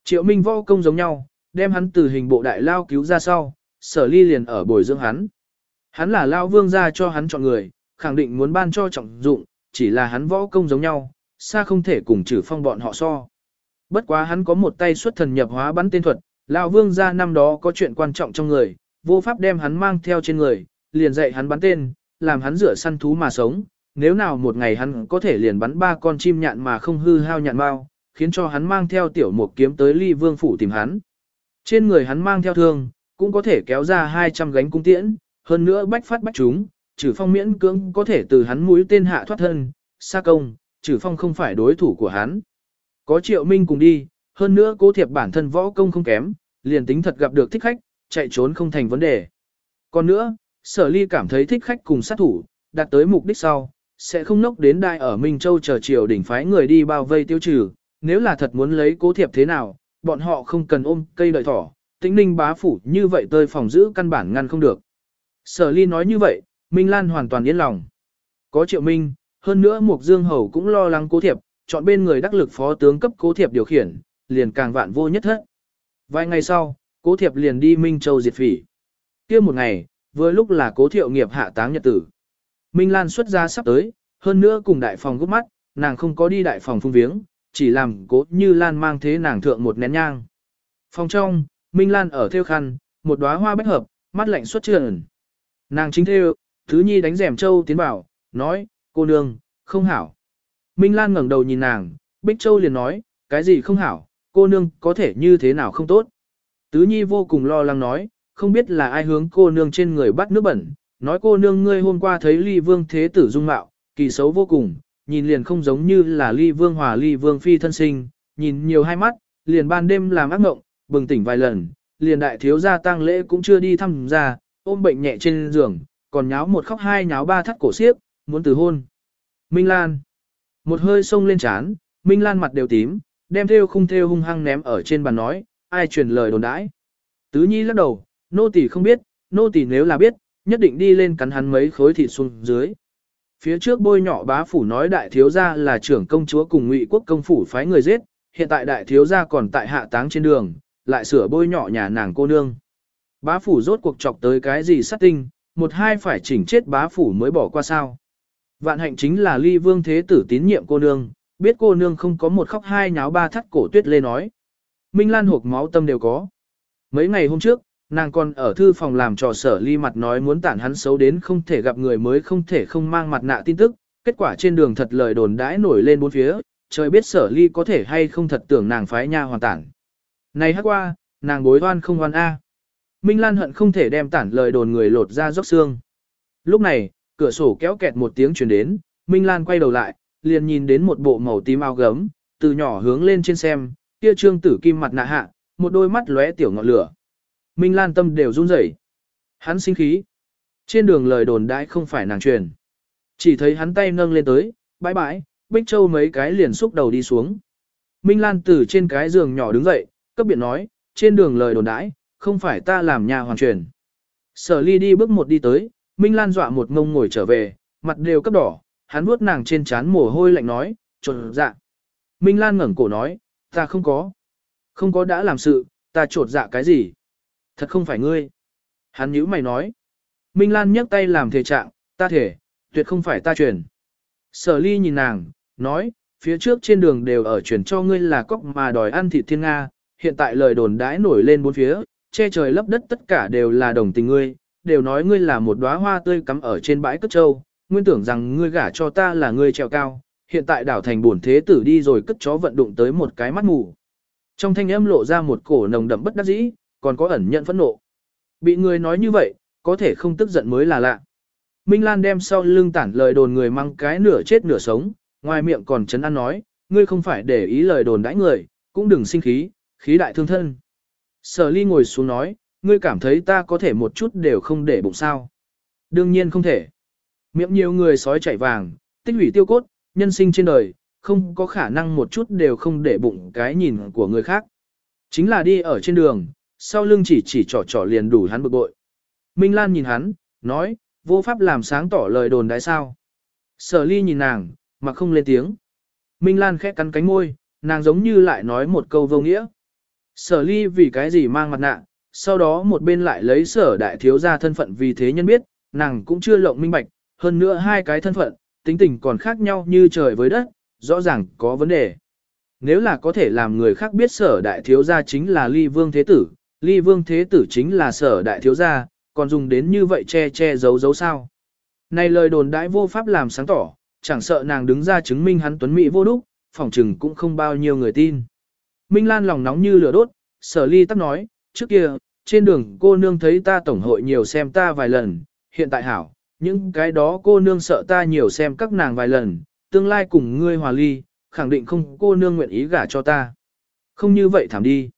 Triệu Minh võ công giống nhau, đem hắn từ hình bộ đại lao cứu ra sau, sở ly liền ở bồi dưỡng hắn. Hắn là lao vương ra cho hắn chọn người, khẳng định muốn ban cho trọng dụng, chỉ là hắn võ công giống nhau, xa không thể cùng trừ phong bọn họ so. Bất quá hắn có một tay xuất thần nhập hóa bắn tên thuật, lão vương gia năm đó có chuyện quan trọng trong người, vô pháp đem hắn mang theo trên người, liền dạy hắn bắn tên, làm hắn rửa săn thú mà sống. Nếu nào một ngày hắn có thể liền bắn ba con chim nhạn mà không hư hao nhạn mau, khiến cho hắn mang theo tiểu một kiếm tới ly vương phủ tìm hắn. Trên người hắn mang theo thương, cũng có thể kéo ra 200 gánh cung tiễn, hơn nữa bách phát bách chúng, trừ phong miễn cưỡng có thể từ hắn mũi tên hạ thoát thân, xa công, trừ phong không phải đối thủ của hắn. Có triệu minh cùng đi, hơn nữa cố thiệp bản thân võ công không kém, liền tính thật gặp được thích khách, chạy trốn không thành vấn đề. Còn nữa, sở ly cảm thấy thích khách cùng sát thủ, đạt tới mục đích sau, sẽ không nốc đến đai ở Minh Châu chờ triều đỉnh phái người đi bao vây tiêu trừ, nếu là thật muốn lấy cố thiệp thế nào, bọn họ không cần ôm cây đợi thỏ, tĩnh ninh bá phủ như vậy tơi phòng giữ căn bản ngăn không được. Sở ly nói như vậy, Minh Lan hoàn toàn yên lòng. Có triệu minh, hơn nữa Mục Dương Hầu cũng lo lắng cố thiệp, chọn bên người đắc lực phó tướng cấp cố thiệp điều khiển, liền càng vạn vô nhất thất. Vài ngày sau, cố thiệp liền đi Minh Châu diệt phỉ. kia một ngày, vừa lúc là cố thiệu nghiệp hạ táng nhật tử. Minh Lan xuất ra sắp tới, hơn nữa cùng đại phòng gấp mắt, nàng không có đi đại phòng phung viếng, chỉ làm cố như Lan mang thế nàng thượng một nén nhang. Phòng trong, Minh Lan ở theo khăn, một đóa hoa bách hợp, mắt lạnh xuất trường. Nàng chính theo, thứ nhi đánh rèm châu tiến bảo, nói, cô nương, không hảo. Minh Lan ngẩng đầu nhìn nàng, Bích Châu liền nói, cái gì không hảo, cô nương có thể như thế nào không tốt. Tứ Nhi vô cùng lo lắng nói, không biết là ai hướng cô nương trên người bắt nước bẩn, nói cô nương ngươi hôm qua thấy ly vương thế tử dung mạo, kỳ xấu vô cùng, nhìn liền không giống như là ly vương hòa ly vương phi thân sinh, nhìn nhiều hai mắt, liền ban đêm làm ác ngộng, bừng tỉnh vài lần, liền đại thiếu gia tang lễ cũng chưa đi thăm ra, ôm bệnh nhẹ trên giường, còn nháo một khóc hai nháo ba thắt cổ xiếc, muốn từ hôn. Minh Lan một hơi sông lên chán, Minh Lan mặt đều tím, đem theo khung theo hung hăng ném ở trên bàn nói, ai truyền lời đồn đãi. Tứ Nhi lắc đầu, nô tỳ không biết, nô tỳ nếu là biết, nhất định đi lên cắn hắn mấy khối thịt xuống dưới. Phía trước bôi nhỏ bá phủ nói đại thiếu gia là trưởng công chúa cùng ngụy quốc công phủ phái người giết, hiện tại đại thiếu gia còn tại hạ táng trên đường, lại sửa bôi nhỏ nhà nàng cô nương. Bá phủ rốt cuộc chọc tới cái gì sát tinh, một hai phải chỉnh chết bá phủ mới bỏ qua sao. Vạn hạnh chính là ly vương thế tử tín nhiệm cô nương, biết cô nương không có một khóc hai nháo ba thắt cổ tuyết lê nói. Minh Lan hộp máu tâm đều có. Mấy ngày hôm trước, nàng còn ở thư phòng làm trò sở ly mặt nói muốn tản hắn xấu đến không thể gặp người mới không thể không mang mặt nạ tin tức. Kết quả trên đường thật lời đồn đãi nổi lên bốn phía, trời biết sở ly có thể hay không thật tưởng nàng phái nha hoàn tản. Này hát qua, nàng bối hoan không hoan A. Minh Lan hận không thể đem tản lời đồn người lột ra róc xương. Lúc này, cửa sổ kéo kẹt một tiếng truyền đến, Minh Lan quay đầu lại, liền nhìn đến một bộ màu tím áo gấm, từ nhỏ hướng lên trên xem, kia trương tử kim mặt nạ hạ, một đôi mắt lóe tiểu ngọn lửa. Minh Lan tâm đều run rẩy. Hắn sinh khí. Trên đường lời đồn đãi không phải nàng truyền. Chỉ thấy hắn tay nâng lên tới, bãi bãi, Bích Châu mấy cái liền xúc đầu đi xuống. Minh Lan từ trên cái giường nhỏ đứng dậy, cấp biện nói, trên đường lời đồn đãi, không phải ta làm nhà hoàn truyền. Sở ly đi bước một đi tới, Minh Lan dọa một ngông ngồi trở về, mặt đều cấp đỏ, hắn vuốt nàng trên trán mồ hôi lạnh nói, trột dạ. Minh Lan ngẩng cổ nói, ta không có. Không có đã làm sự, ta trột dạ cái gì? Thật không phải ngươi. Hắn nhữ mày nói. Minh Lan nhấc tay làm thể trạng, ta thể, tuyệt không phải ta truyền. Sở ly nhìn nàng, nói, phía trước trên đường đều ở chuyển cho ngươi là cóc mà đòi ăn thịt thiên Nga, hiện tại lời đồn đãi nổi lên bốn phía, che trời lấp đất tất cả đều là đồng tình ngươi, đều nói ngươi là một đóa hoa tươi cắm ở trên bãi cất trâu, nguyên tưởng rằng ngươi gả cho ta là ngươi trèo cao, hiện tại đảo thành buồn thế tử đi rồi cất chó vận động tới một cái mắt mù. Trong thanh âm lộ ra một cổ nồng đậm bất đắc dĩ, còn có ẩn nhận phẫn nộ. Bị người nói như vậy, có thể không tức giận mới là lạ. Minh Lan đem sau lưng tản lời đồn người mang cái nửa chết nửa sống, ngoài miệng còn chấn ăn nói, ngươi không phải để ý lời đồn đãi người, cũng đừng sinh khí, khí đại thương thân. Sở ly ngồi xuống nói, ngươi cảm thấy ta có thể một chút đều không để bụng sao. Đương nhiên không thể. Miệng nhiều người sói chảy vàng, tích hủy tiêu cốt, nhân sinh trên đời, không có khả năng một chút đều không để bụng cái nhìn của người khác. Chính là đi ở trên đường, sau lưng chỉ chỉ trỏ trỏ liền đủ hắn bực bội. Minh Lan nhìn hắn, nói, vô pháp làm sáng tỏ lời đồn đại sao. Sở ly nhìn nàng, mà không lên tiếng. Minh Lan khẽ cắn cánh môi, nàng giống như lại nói một câu vô nghĩa. Sở ly vì cái gì mang mặt nạ, sau đó một bên lại lấy sở đại thiếu gia thân phận vì thế nhân biết, nàng cũng chưa lộng minh bạch, hơn nữa hai cái thân phận, tính tình còn khác nhau như trời với đất, rõ ràng có vấn đề. Nếu là có thể làm người khác biết sở đại thiếu gia chính là ly vương thế tử, ly vương thế tử chính là sở đại thiếu gia, còn dùng đến như vậy che che giấu giấu sao. Này lời đồn đãi vô pháp làm sáng tỏ, chẳng sợ nàng đứng ra chứng minh hắn tuấn mỹ vô đúc, phỏng trừng cũng không bao nhiêu người tin. Minh Lan lòng nóng như lửa đốt, sở ly tắc nói, trước kia, trên đường cô nương thấy ta tổng hội nhiều xem ta vài lần, hiện tại hảo, những cái đó cô nương sợ ta nhiều xem các nàng vài lần, tương lai cùng ngươi hòa ly, khẳng định không cô nương nguyện ý gả cho ta. Không như vậy thảm đi.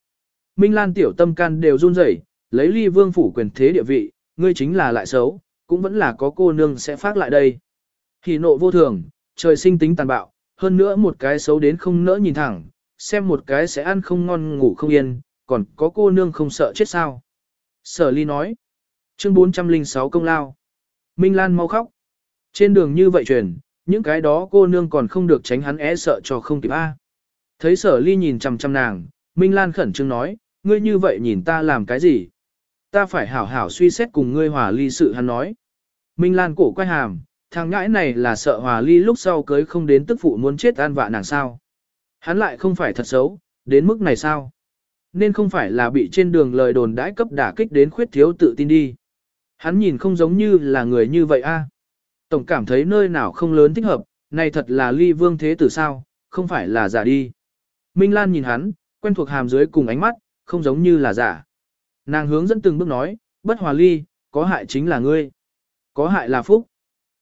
Minh Lan tiểu tâm can đều run rẩy, lấy ly vương phủ quyền thế địa vị, ngươi chính là lại xấu, cũng vẫn là có cô nương sẽ phát lại đây. thì nộ vô thường, trời sinh tính tàn bạo, hơn nữa một cái xấu đến không nỡ nhìn thẳng, xem một cái sẽ ăn không ngon ngủ không yên, còn có cô nương không sợ chết sao. Sở ly nói, chương 406 công lao. Minh Lan mau khóc. Trên đường như vậy truyền, những cái đó cô nương còn không được tránh hắn é sợ cho không kịp A. Thấy sở ly nhìn chằm chằm nàng, Minh Lan khẩn trương nói, ngươi như vậy nhìn ta làm cái gì? Ta phải hảo hảo suy xét cùng ngươi hòa ly sự hắn nói. Minh Lan cổ quay hàm, thằng ngãi này là sợ hòa ly lúc sau cưới không đến tức phụ muốn chết an vạ nàng sao. Hắn lại không phải thật xấu, đến mức này sao? Nên không phải là bị trên đường lời đồn đãi cấp đả kích đến khuyết thiếu tự tin đi. Hắn nhìn không giống như là người như vậy a. Tổng cảm thấy nơi nào không lớn thích hợp, này thật là ly vương thế tử sao, không phải là giả đi. Minh Lan nhìn hắn, quen thuộc hàm dưới cùng ánh mắt, không giống như là giả. Nàng hướng dẫn từng bước nói, bất hòa ly, có hại chính là ngươi. Có hại là phúc.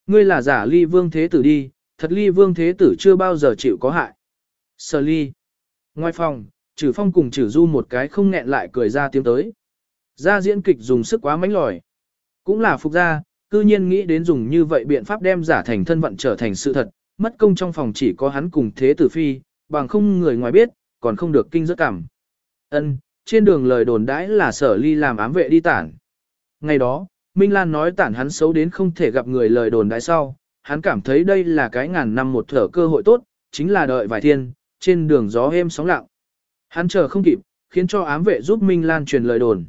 Ngươi là giả ly vương thế tử đi, thật ly vương thế tử chưa bao giờ chịu có hại. Sở ly. Ngoài phòng, trừ phong cùng trừ du một cái không nghẹn lại cười ra tiếng tới. Ra diễn kịch dùng sức quá mánh lòi. Cũng là phục gia, cư nhiên nghĩ đến dùng như vậy biện pháp đem giả thành thân vận trở thành sự thật, mất công trong phòng chỉ có hắn cùng thế tử phi, bằng không người ngoài biết, còn không được kinh rất cảm. Ân, trên đường lời đồn đãi là sở ly làm ám vệ đi tản. Ngày đó, Minh Lan nói tản hắn xấu đến không thể gặp người lời đồn đãi sau, hắn cảm thấy đây là cái ngàn năm một thở cơ hội tốt, chính là đợi vài thiên, trên đường gió êm sóng lặng. Hắn chờ không kịp, khiến cho ám vệ giúp Minh Lan truyền lời đồn.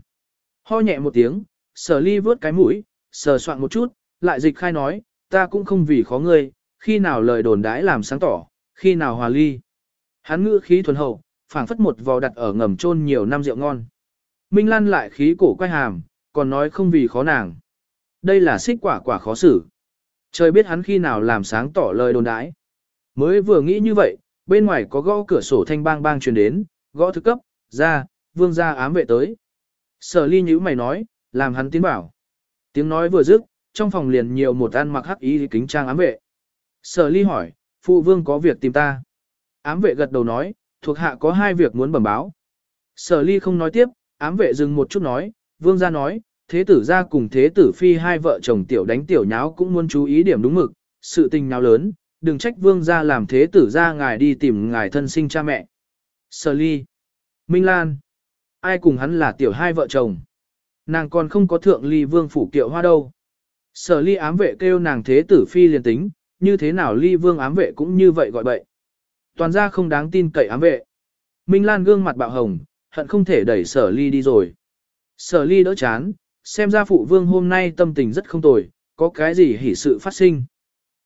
Ho nhẹ một tiếng, sở ly vớt cái mũi, sờ soạn một chút, lại dịch khai nói, ta cũng không vì khó ngươi, khi nào lời đồn đãi làm sáng tỏ, khi nào hòa ly. Hắn ngữ khí thuần hậu, phảng phất một vò đặt ở ngầm trôn nhiều năm rượu ngon. Minh Lan lại khí cổ quay hàm, còn nói không vì khó nàng. Đây là xích quả quả khó xử. Trời biết hắn khi nào làm sáng tỏ lời đồn đãi. Mới vừa nghĩ như vậy, bên ngoài có gõ cửa sổ thanh bang bang truyền đến, gõ thứ cấp, ra, vương gia ám vệ tới. Sở ly nhữ mày nói, làm hắn tiến bảo. Tiếng nói vừa dứt, trong phòng liền nhiều một ăn mặc hắc y kính trang ám vệ. Sở ly hỏi, phụ vương có việc tìm ta. Ám vệ gật đầu nói, thuộc hạ có hai việc muốn bẩm báo. Sở ly không nói tiếp, ám vệ dừng một chút nói, vương gia nói, thế tử gia cùng thế tử phi hai vợ chồng tiểu đánh tiểu nháo cũng muốn chú ý điểm đúng mực, sự tình nào lớn, đừng trách vương gia làm thế tử gia ngài đi tìm ngài thân sinh cha mẹ. Sở ly, Minh Lan, ai cùng hắn là tiểu hai vợ chồng. Nàng còn không có thượng ly vương phủ kiệu hoa đâu. Sở ly ám vệ kêu nàng thế tử phi liền tính, như thế nào ly vương ám vệ cũng như vậy gọi bậy. Toàn ra không đáng tin cậy ám vệ. Minh Lan gương mặt bạo hồng, hận không thể đẩy sở ly đi rồi. Sở ly đỡ chán, xem ra phụ vương hôm nay tâm tình rất không tồi, có cái gì hỉ sự phát sinh.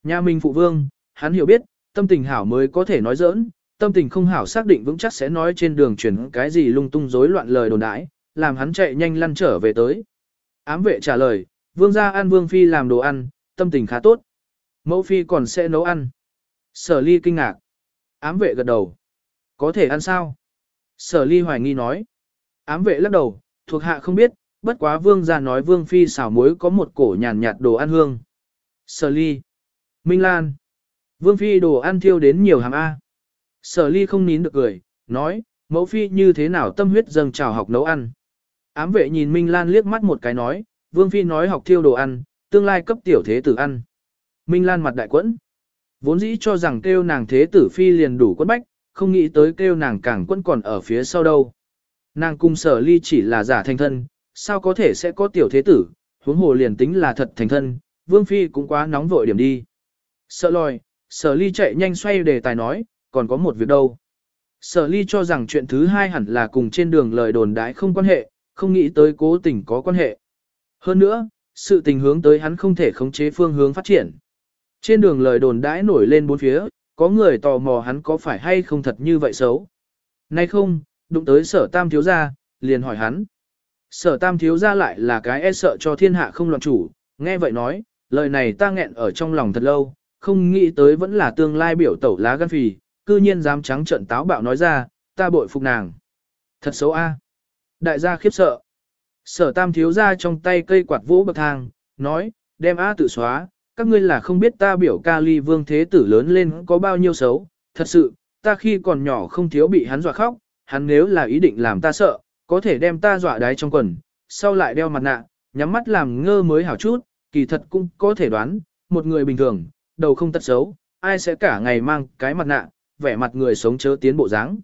Nhà mình phụ vương, hắn hiểu biết, tâm tình hảo mới có thể nói giỡn, tâm tình không hảo xác định vững chắc sẽ nói trên đường chuyển cái gì lung tung rối loạn lời đồn đãi, làm hắn chạy nhanh lăn trở về tới. Ám vệ trả lời, vương gia ăn vương phi làm đồ ăn, tâm tình khá tốt. Mẫu phi còn sẽ nấu ăn. Sở ly kinh ngạc. Ám vệ gật đầu. Có thể ăn sao? Sở ly hoài nghi nói. Ám vệ lắc đầu, thuộc hạ không biết, bất quá vương gia nói vương phi xào muối có một cổ nhàn nhạt đồ ăn hương. Sở ly. Minh Lan. Vương phi đồ ăn thiêu đến nhiều hàng A. Sở ly không nín được cười, nói, mẫu phi như thế nào tâm huyết dâng trào học nấu ăn. Ám vệ nhìn Minh Lan liếc mắt một cái nói, vương phi nói học thiêu đồ ăn, tương lai cấp tiểu thế tử ăn. Minh Lan mặt đại quẫn. Vốn dĩ cho rằng kêu nàng thế tử phi liền đủ quẫn bách, không nghĩ tới kêu nàng càng quẫn còn ở phía sau đâu. Nàng cung sở ly chỉ là giả thành thân, sao có thể sẽ có tiểu thế tử, huống hồ liền tính là thật thành thân, vương phi cũng quá nóng vội điểm đi. Sợ lòi, sở ly chạy nhanh xoay đề tài nói, còn có một việc đâu. Sở ly cho rằng chuyện thứ hai hẳn là cùng trên đường lời đồn đái không quan hệ, không nghĩ tới cố tình có quan hệ. Hơn nữa, sự tình hướng tới hắn không thể khống chế phương hướng phát triển. Trên đường lời đồn đãi nổi lên bốn phía, có người tò mò hắn có phải hay không thật như vậy xấu. Nay không, đụng tới sở tam thiếu gia, liền hỏi hắn. Sở tam thiếu gia lại là cái e sợ cho thiên hạ không loạn chủ, nghe vậy nói, lời này ta nghẹn ở trong lòng thật lâu, không nghĩ tới vẫn là tương lai biểu tẩu lá gan phì, cư nhiên dám trắng trận táo bạo nói ra, ta bội phục nàng. Thật xấu a. Đại gia khiếp sợ. Sở tam thiếu gia trong tay cây quạt vũ bậc thang, nói, đem a tự xóa, các ngươi là không biết ta biểu ca ly vương thế tử lớn lên có bao nhiêu xấu, thật sự, ta khi còn nhỏ không thiếu bị hắn dọa khóc, hắn nếu là ý định làm ta sợ, có thể đem ta dọa đáy trong quần, sau lại đeo mặt nạ, nhắm mắt làm ngơ mới hảo chút, kỳ thật cũng có thể đoán, một người bình thường, đầu không tật xấu, ai sẽ cả ngày mang cái mặt nạ, vẻ mặt người sống chớ tiến bộ dáng.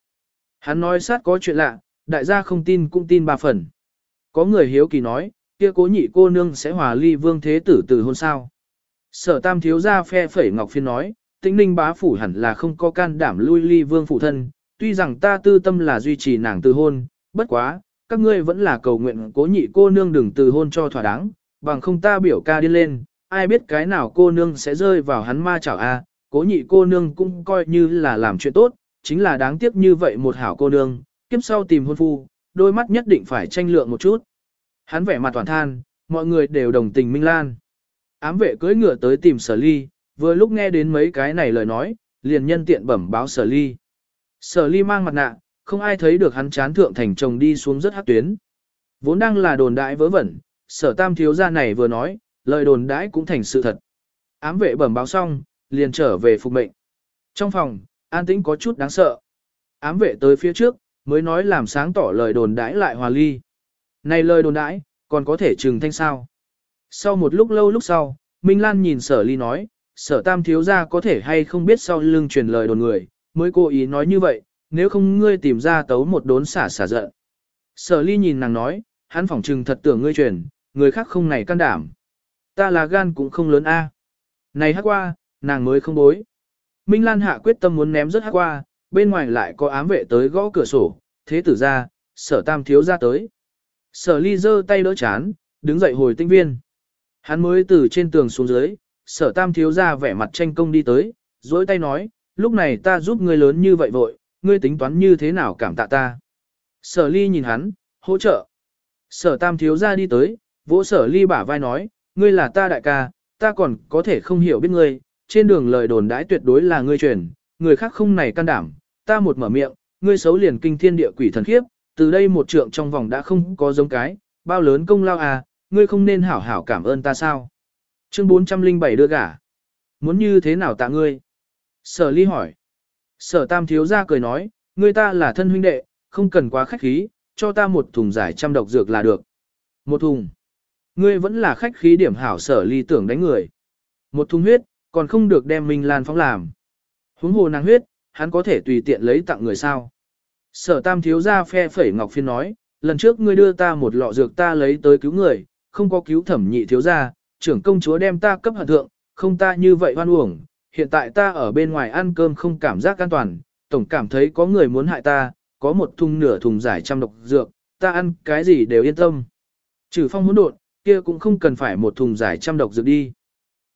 Hắn nói sát có chuyện lạ, đại gia không tin cũng tin ba phần. Có người hiếu kỳ nói, kia cố nhị cô nương sẽ hòa ly vương thế tử từ hôn sao. Sở tam thiếu gia phe phẩy ngọc phiên nói, tĩnh ninh bá phủ hẳn là không có can đảm lui ly vương phụ thân, tuy rằng ta tư tâm là duy trì nàng từ hôn, bất quá, các ngươi vẫn là cầu nguyện cố nhị cô nương đừng từ hôn cho thỏa đáng, bằng không ta biểu ca đi lên, ai biết cái nào cô nương sẽ rơi vào hắn ma chảo a, cố nhị cô nương cũng coi như là làm chuyện tốt, chính là đáng tiếc như vậy một hảo cô nương, kiếp sau tìm hôn phu, đôi mắt nhất định phải tranh lượng một chút. Hắn vẻ mặt toàn than, mọi người đều đồng tình Minh Lan. Ám vệ cưỡi ngựa tới tìm sở ly, vừa lúc nghe đến mấy cái này lời nói, liền nhân tiện bẩm báo sở ly. Sở ly mang mặt nạ, không ai thấy được hắn chán thượng thành chồng đi xuống rất hát tuyến. Vốn đang là đồn đại vớ vẩn, sở tam thiếu gia này vừa nói, lời đồn đãi cũng thành sự thật. Ám vệ bẩm báo xong, liền trở về phục mệnh. Trong phòng, an tĩnh có chút đáng sợ. Ám vệ tới phía trước, mới nói làm sáng tỏ lời đồn đãi lại hòa ly. Này lời đồn đãi, còn có thể trừng thanh sao. Sau một lúc lâu lúc sau, Minh Lan nhìn sở ly nói, sở tam thiếu gia có thể hay không biết sau lưng truyền lời đồn người, mới cố ý nói như vậy, nếu không ngươi tìm ra tấu một đốn xả xả giận. Sở ly nhìn nàng nói, hắn phỏng trừng thật tưởng ngươi truyền, người khác không này can đảm. Ta là gan cũng không lớn a. Này hát qua, nàng mới không bối. Minh Lan hạ quyết tâm muốn ném rất hát qua, bên ngoài lại có ám vệ tới gõ cửa sổ, thế tử ra, sở tam thiếu ra tới. Sở ly giơ tay đỡ chán, đứng dậy hồi tinh viên. Hắn mới từ trên tường xuống dưới, sở tam thiếu ra vẻ mặt tranh công đi tới, dối tay nói, lúc này ta giúp ngươi lớn như vậy vội, ngươi tính toán như thế nào cảm tạ ta. Sở ly nhìn hắn, hỗ trợ. Sở tam thiếu ra đi tới, vỗ sở ly bả vai nói, ngươi là ta đại ca, ta còn có thể không hiểu biết ngươi, trên đường lời đồn đãi tuyệt đối là ngươi truyền, người khác không này can đảm, ta một mở miệng, ngươi xấu liền kinh thiên địa quỷ thần khiếp, từ đây một trượng trong vòng đã không có giống cái, bao lớn công lao à, ngươi không nên hảo hảo cảm ơn ta sao. Chương 407 đưa gả. Muốn như thế nào tạ ngươi? Sở ly hỏi. Sở tam thiếu ra cười nói, ngươi ta là thân huynh đệ, không cần quá khách khí, cho ta một thùng giải trăm độc dược là được. Một thùng. Ngươi vẫn là khách khí điểm hảo sở ly tưởng đánh người. Một thùng huyết, còn không được đem Minh Lan phóng làm. Huống hồ nàng huyết, hắn có thể tùy tiện lấy tặng người sao. Sở tam thiếu ra phe phẩy ngọc phiên nói, lần trước ngươi đưa ta một lọ dược ta lấy tới cứu người, không có cứu thẩm nhị thiếu ra, trưởng công chúa đem ta cấp hận thượng, không ta như vậy hoan uổng, hiện tại ta ở bên ngoài ăn cơm không cảm giác an toàn, tổng cảm thấy có người muốn hại ta, có một thùng nửa thùng giải trăm độc dược, ta ăn cái gì đều yên tâm. Trừ phong hỗn độn, kia cũng không cần phải một thùng giải trăm độc dược đi.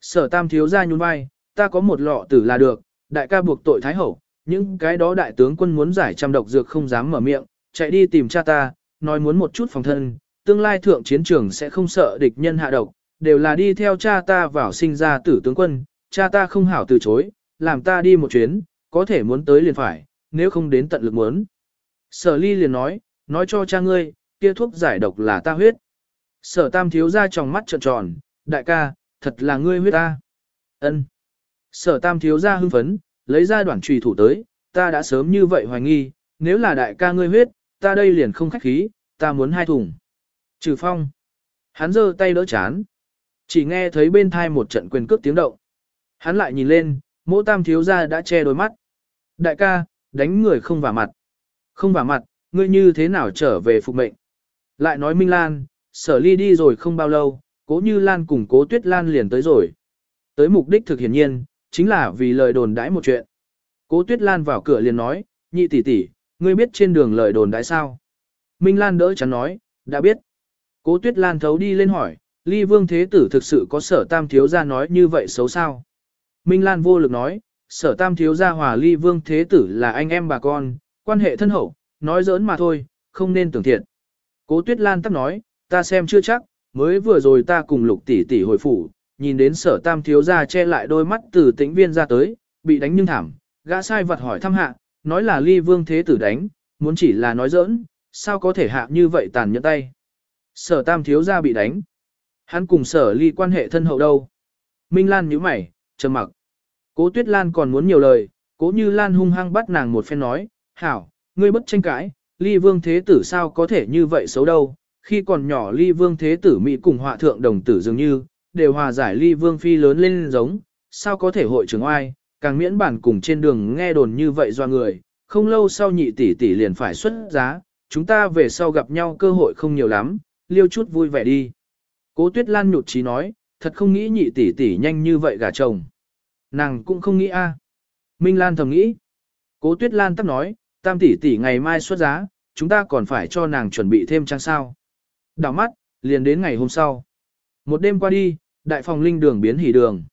Sở tam thiếu ra nhún vai, ta có một lọ tử là được, đại ca buộc tội Thái Hậu, những cái đó đại tướng quân muốn giải trăm độc dược không dám mở miệng, chạy đi tìm cha ta, nói muốn một chút phòng thân, tương lai thượng chiến trường sẽ không sợ địch nhân hạ độc, đều là đi theo cha ta vào sinh ra tử tướng quân, cha ta không hảo từ chối, làm ta đi một chuyến, có thể muốn tới liền phải, nếu không đến tận lực muốn. Sở ly liền nói, nói cho cha ngươi, kia thuốc giải độc là ta huyết. Sở tam thiếu ra trong mắt trợn tròn, đại ca, thật là ngươi huyết ta. ân Sở tam thiếu ra hưng phấn, lấy ra đoạn trùy thủ tới, ta đã sớm như vậy hoài nghi, nếu là đại ca ngươi huyết, ta đây liền không khách khí, ta muốn hai thùng. Trừ phong. Hắn giơ tay đỡ chán. Chỉ nghe thấy bên thai một trận quyền cước tiếng động. Hắn lại nhìn lên, mỗ tam thiếu ra đã che đôi mắt. Đại ca, đánh người không vào mặt. Không vào mặt, ngươi như thế nào trở về phục mệnh. Lại nói Minh Lan, sở ly đi rồi không bao lâu, cố như Lan cùng cố tuyết Lan liền tới rồi. Tới mục đích thực hiển nhiên, chính là vì lời đồn đãi một chuyện. Cố tuyết Lan vào cửa liền nói, nhị tỷ tỷ, ngươi biết trên đường lời đồn đãi sao? Minh Lan đỡ chắn nói, đã biết. Cố tuyết Lan thấu đi lên hỏi, ly vương thế tử thực sự có sở tam thiếu ra nói như vậy xấu sao? Minh Lan vô lực nói, sở tam thiếu gia hòa ly vương thế tử là anh em bà con, quan hệ thân hậu, nói giỡn mà thôi, không nên tưởng thiện. Cố tuyết lan tắc nói, ta xem chưa chắc, mới vừa rồi ta cùng lục tỷ tỷ hồi phủ, nhìn đến sở tam thiếu gia che lại đôi mắt từ tĩnh viên ra tới, bị đánh nhưng thảm, gã sai vật hỏi thăm hạ, nói là ly vương thế tử đánh, muốn chỉ là nói giỡn, sao có thể hạ như vậy tàn nhẫn tay. Sở tam thiếu gia bị đánh. Hắn cùng sở ly quan hệ thân hậu đâu. Minh Lan nhíu mày, trầm mặc. Cố Tuyết Lan còn muốn nhiều lời, cố như Lan hung hăng bắt nàng một phen nói, hảo, ngươi bất tranh cãi, ly vương thế tử sao có thể như vậy xấu đâu, khi còn nhỏ ly vương thế tử Mỹ cùng họa thượng đồng tử dường như, đều hòa giải ly vương phi lớn lên giống, sao có thể hội trưởng oai, càng miễn bản cùng trên đường nghe đồn như vậy do người, không lâu sau nhị tỷ tỷ liền phải xuất giá, chúng ta về sau gặp nhau cơ hội không nhiều lắm, liêu chút vui vẻ đi. Cố Tuyết Lan nhụt chí nói, thật không nghĩ nhị tỷ tỷ nhanh như vậy gả chồng. Nàng cũng không nghĩ a. Minh Lan thầm nghĩ. Cố Tuyết Lan tắc nói, tam tỷ tỷ ngày mai xuất giá, chúng ta còn phải cho nàng chuẩn bị thêm trang sao. Đảo mắt, liền đến ngày hôm sau. Một đêm qua đi, đại phòng linh đường biến hỉ đường.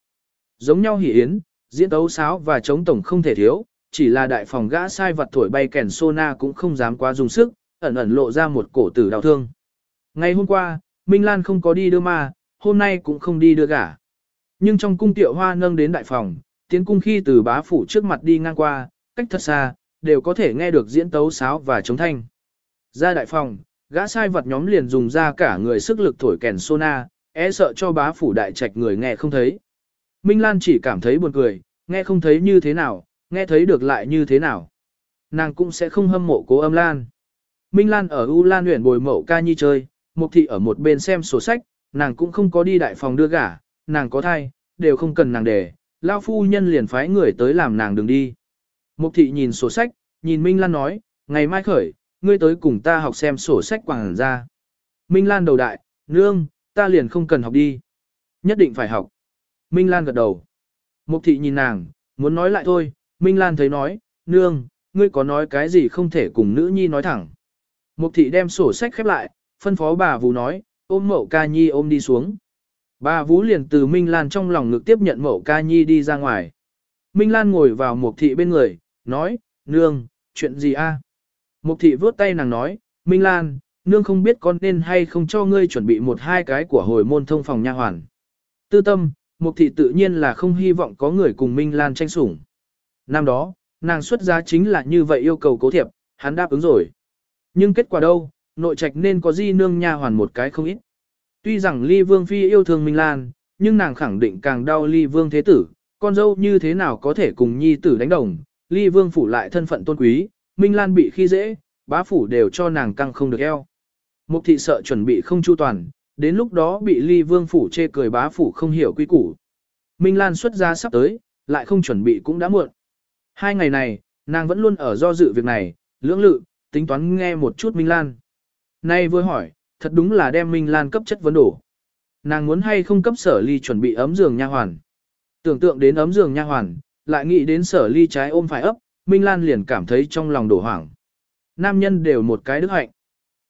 Giống nhau hỉ yến, diễn tấu sáo và chống tổng không thể thiếu, chỉ là đại phòng gã sai vật thổi bay kèn sona cũng không dám quá dùng sức, ẩn ẩn lộ ra một cổ tử đau thương. Ngày hôm qua, Minh Lan không có đi đưa ma, hôm nay cũng không đi đưa gả. Nhưng trong cung tiệu hoa nâng đến đại phòng, tiến cung khi từ bá phủ trước mặt đi ngang qua, cách thật xa, đều có thể nghe được diễn tấu sáo và chống thanh. Ra đại phòng, gã sai vật nhóm liền dùng ra cả người sức lực thổi kèn sona, e sợ cho bá phủ đại trạch người nghe không thấy. Minh Lan chỉ cảm thấy buồn cười, nghe không thấy như thế nào, nghe thấy được lại như thế nào. Nàng cũng sẽ không hâm mộ cố âm Lan. Minh Lan ở U Lan huyện bồi mậu ca nhi chơi, Mục thị ở một bên xem sổ sách, nàng cũng không có đi đại phòng đưa gả, nàng có thai, đều không cần nàng để, lao phu nhân liền phái người tới làm nàng đừng đi. Mục thị nhìn sổ sách, nhìn Minh Lan nói, ngày mai khởi, ngươi tới cùng ta học xem sổ sách quảng ra. Minh Lan đầu đại, nương, ta liền không cần học đi. Nhất định phải học. Minh Lan gật đầu. Mục thị nhìn nàng, muốn nói lại thôi, Minh Lan thấy nói, nương, ngươi có nói cái gì không thể cùng nữ nhi nói thẳng. Mục thị đem sổ sách khép lại, phân phó bà Vũ nói, ôm mậu ca nhi ôm đi xuống. Bà Vũ liền từ Minh Lan trong lòng ngực tiếp nhận mậu ca nhi đi ra ngoài. Minh Lan ngồi vào Mục thị bên người, nói, nương, chuyện gì a? Mục thị vướt tay nàng nói, Minh Lan, nương không biết con nên hay không cho ngươi chuẩn bị một hai cái của hồi môn thông phòng nha hoàn. Tư tâm, Mục thị tự nhiên là không hy vọng có người cùng Minh Lan tranh sủng. Năm đó, nàng xuất giá chính là như vậy yêu cầu cố thiệp, hắn đáp ứng rồi. Nhưng kết quả đâu, nội trạch nên có di nương nha hoàn một cái không ít. Tuy rằng ly vương phi yêu thương Minh Lan, nhưng nàng khẳng định càng đau ly vương thế tử, con dâu như thế nào có thể cùng nhi tử đánh đồng, ly vương phủ lại thân phận tôn quý, Minh Lan bị khi dễ, bá phủ đều cho nàng căng không được eo. Mục thị sợ chuẩn bị không chu toàn, đến lúc đó bị ly vương phủ chê cười bá phủ không hiểu quy củ. Minh Lan xuất ra sắp tới, lại không chuẩn bị cũng đã muộn. Hai ngày này, nàng vẫn luôn ở do dự việc này, lưỡng lự, tính toán nghe một chút Minh Lan. Nay vừa hỏi, thật đúng là đem Minh Lan cấp chất vấn đổ. Nàng muốn hay không cấp sở ly chuẩn bị ấm giường nha hoàn. Tưởng tượng đến ấm giường nha hoàn, lại nghĩ đến sở ly trái ôm phải ấp, Minh Lan liền cảm thấy trong lòng đổ hoảng. Nam nhân đều một cái đức hạnh.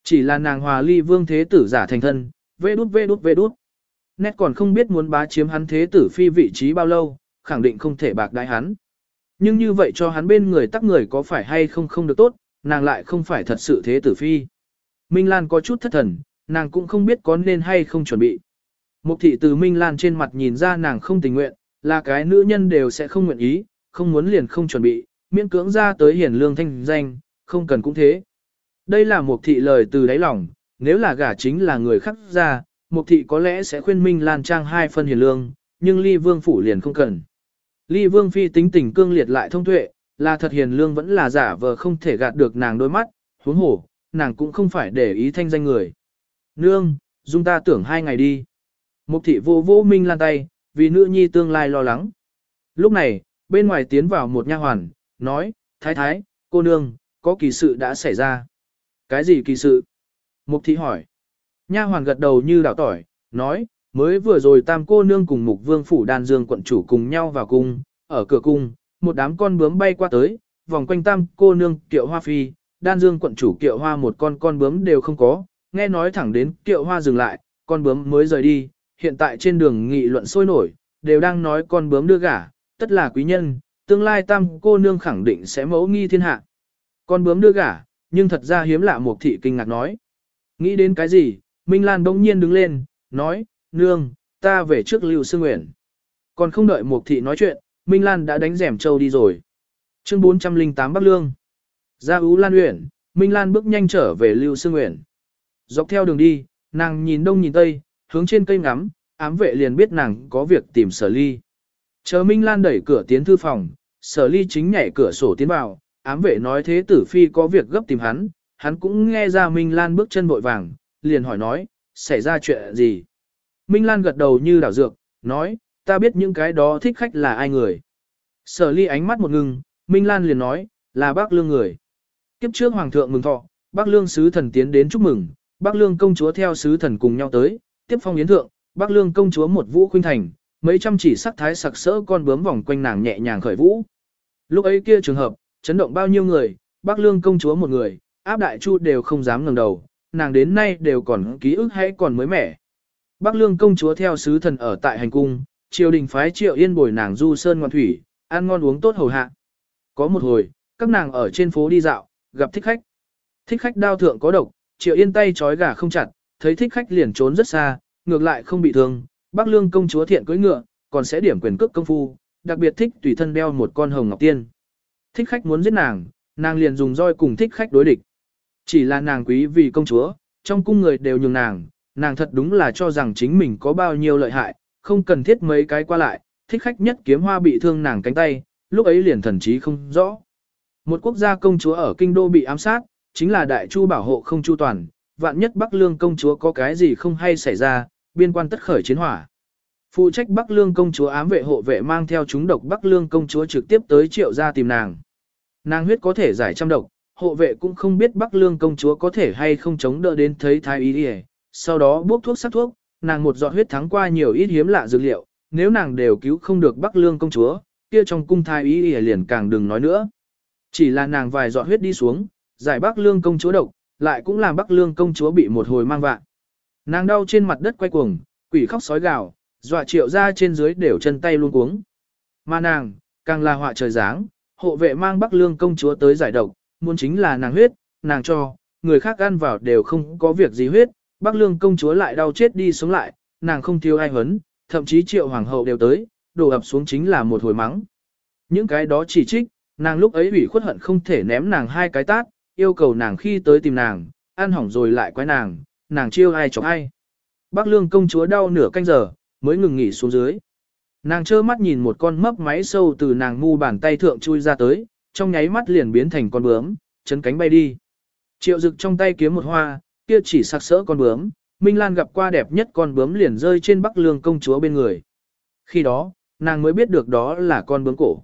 Chỉ là nàng hòa ly vương thế tử giả thành thân, vê đút vê đút vê đút. Nét còn không biết muốn bá chiếm hắn thế tử phi vị trí bao lâu, khẳng định không thể bạc đại hắn. Nhưng như vậy cho hắn bên người tắc người có phải hay không không được tốt, nàng lại không phải thật sự thế tử phi. Minh Lan có chút thất thần, nàng cũng không biết có nên hay không chuẩn bị. Mục thị từ Minh Lan trên mặt nhìn ra nàng không tình nguyện, là cái nữ nhân đều sẽ không nguyện ý, không muốn liền không chuẩn bị, miễn cưỡng ra tới hiền lương thanh danh, không cần cũng thế. Đây là một thị lời từ đáy lòng, nếu là gả chính là người khác ra, một thị có lẽ sẽ khuyên Minh Lan trang hai phân hiền lương, nhưng ly vương phủ liền không cần. Ly vương phi tính tình cương liệt lại thông tuệ, là thật hiền lương vẫn là giả vờ không thể gạt được nàng đôi mắt, huống hổ, nàng cũng không phải để ý thanh danh người. Nương, dung ta tưởng hai ngày đi. Mục thị vô vô Minh Lan tay, vì nữ nhi tương lai lo lắng. Lúc này, bên ngoài tiến vào một nha hoàn, nói, thái thái, cô nương, có kỳ sự đã xảy ra. Cái gì kỳ sự? Mục thị hỏi. Nha hoàn gật đầu như đảo tỏi, nói, mới vừa rồi tam cô nương cùng mục vương phủ đan dương quận chủ cùng nhau vào cung, ở cửa cung, một đám con bướm bay qua tới, vòng quanh tam cô nương kiệu hoa phi, đan dương quận chủ kiệu hoa một con con bướm đều không có, nghe nói thẳng đến kiệu hoa dừng lại, con bướm mới rời đi, hiện tại trên đường nghị luận sôi nổi, đều đang nói con bướm đưa gả, tất là quý nhân, tương lai tam cô nương khẳng định sẽ mẫu nghi thiên hạ. Con bướm đưa gả, nhưng thật ra hiếm lạ một thị kinh ngạc nói. Nghĩ đến cái gì, Minh Lan đông nhiên đứng lên, nói, nương, ta về trước Lưu Sương Nguyện. Còn không đợi một thị nói chuyện, Minh Lan đã đánh rẻm châu đi rồi. Chương 408 Bắc Lương. Ra Ú Lan Uyển, Minh Lan bước nhanh trở về Lưu Sương Nguyện. Dọc theo đường đi, nàng nhìn đông nhìn tây, hướng trên cây ngắm, ám vệ liền biết nàng có việc tìm sở ly. Chờ Minh Lan đẩy cửa tiến thư phòng, sở ly chính nhảy cửa sổ tiến vào, ám vệ nói thế tử phi có việc gấp tìm hắn, hắn cũng nghe ra Minh Lan bước chân vội vàng, liền hỏi nói, xảy ra chuyện gì. Minh Lan gật đầu như đảo dược, nói, ta biết những cái đó thích khách là ai người. Sở ly ánh mắt một ngừng, Minh Lan liền nói, là bác lương người. Kiếp trước hoàng thượng mừng thọ, bác lương sứ thần tiến đến chúc mừng, bác lương công chúa theo sứ thần cùng nhau tới, tiếp phong yến thượng, bác lương công chúa một vũ khuynh thành, mấy trăm chỉ sắc thái sặc sỡ con bướm vòng quanh nàng nhẹ nhàng khởi vũ. Lúc ấy kia trường hợp, chấn động bao nhiêu người, bác lương công chúa một người, áp đại chu đều không dám ngẩng đầu, nàng đến nay đều còn ký ức hay còn mới mẻ. Bác lương công chúa theo sứ thần ở tại hành cung, triều đình phái triệu yên bồi nàng du sơn ngoan thủy, ăn ngon uống tốt hầu hạ. Có một hồi, các nàng ở trên phố đi dạo, gặp thích khách. Thích khách đao thượng có độc, triệu yên tay trói gà không chặt, thấy thích khách liền trốn rất xa, ngược lại không bị thương. Bác lương công chúa thiện cưỡi ngựa, còn sẽ điểm quyền cước công phu, đặc biệt thích tùy thân đeo một con hồng ngọc tiên. Thích khách muốn giết nàng, nàng liền dùng roi cùng thích khách đối địch. Chỉ là nàng quý vì công chúa, trong cung người đều nhường nàng, nàng thật đúng là cho rằng chính mình có bao nhiêu lợi hại, không cần thiết mấy cái qua lại, thích khách nhất kiếm hoa bị thương nàng cánh tay, lúc ấy liền thần trí không rõ. Một quốc gia công chúa ở kinh đô bị ám sát, chính là đại chu bảo hộ không chu toàn, vạn nhất Bắc Lương công chúa có cái gì không hay xảy ra, biên quan tất khởi chiến hỏa. Phụ trách Bắc Lương công chúa ám vệ hộ vệ mang theo chúng độc Bắc Lương công chúa trực tiếp tới triệu gia tìm nàng. Nàng huyết có thể giải trăm độc, hộ vệ cũng không biết Bắc Lương công chúa có thể hay không chống đỡ đến thấy thái y đi sau đó bốc thuốc sắc thuốc, nàng một giọt huyết thắng qua nhiều ít hiếm lạ dược liệu, nếu nàng đều cứu không được Bắc Lương công chúa, kia trong cung thái y liền càng đừng nói nữa. Chỉ là nàng vài giọt huyết đi xuống, giải Bắc Lương công chúa độc, lại cũng làm Bắc Lương công chúa bị một hồi mang vạn. Nàng đau trên mặt đất quay cuồng, quỷ khóc sói gào, dọa triệu ra trên dưới đều chân tay luôn cuống. Mà nàng, càng là họa trời dáng, hộ vệ mang Bắc Lương công chúa tới giải độc, muốn chính là nàng huyết, nàng cho, người khác ăn vào đều không có việc gì huyết, Bắc Lương công chúa lại đau chết đi sống lại, nàng không thiếu ai hấn, thậm chí triệu hoàng hậu đều tới, đổ ập xuống chính là một hồi mắng. Những cái đó chỉ trích, nàng lúc ấy ủy khuất hận không thể ném nàng hai cái tát, yêu cầu nàng khi tới tìm nàng, ăn hỏng rồi lại quay nàng, nàng chiêu ai chọc ai. Bác lương công chúa đau nửa canh giờ, mới ngừng nghỉ xuống dưới. Nàng trơ mắt nhìn một con mấp máy sâu từ nàng ngu bàn tay thượng chui ra tới, trong nháy mắt liền biến thành con bướm, chấn cánh bay đi. Triệu dực trong tay kiếm một hoa, kia chỉ sặc sỡ con bướm, Minh Lan gặp qua đẹp nhất con bướm liền rơi trên bắc lương công chúa bên người. Khi đó, nàng mới biết được đó là con bướm cổ.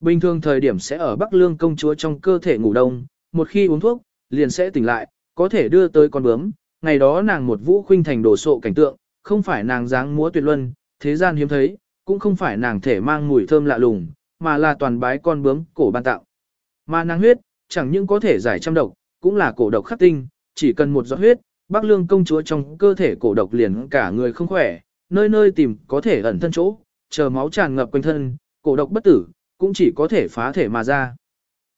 Bình thường thời điểm sẽ ở bắc lương công chúa trong cơ thể ngủ đông, một khi uống thuốc, liền sẽ tỉnh lại, có thể đưa tới con bướm. Ngày đó nàng một vũ khuynh thành đồ sộ cảnh tượng, không phải nàng dáng múa tuyệt luân, thế gian hiếm thấy, cũng không phải nàng thể mang mùi thơm lạ lùng, mà là toàn bái con bướm cổ ban tạo. Mà nàng huyết, chẳng những có thể giải trăm độc, cũng là cổ độc khắc tinh, chỉ cần một giọt huyết, Bắc Lương công chúa trong cơ thể cổ độc liền cả người không khỏe, nơi nơi tìm có thể ẩn thân chỗ, chờ máu tràn ngập quanh thân, cổ độc bất tử, cũng chỉ có thể phá thể mà ra.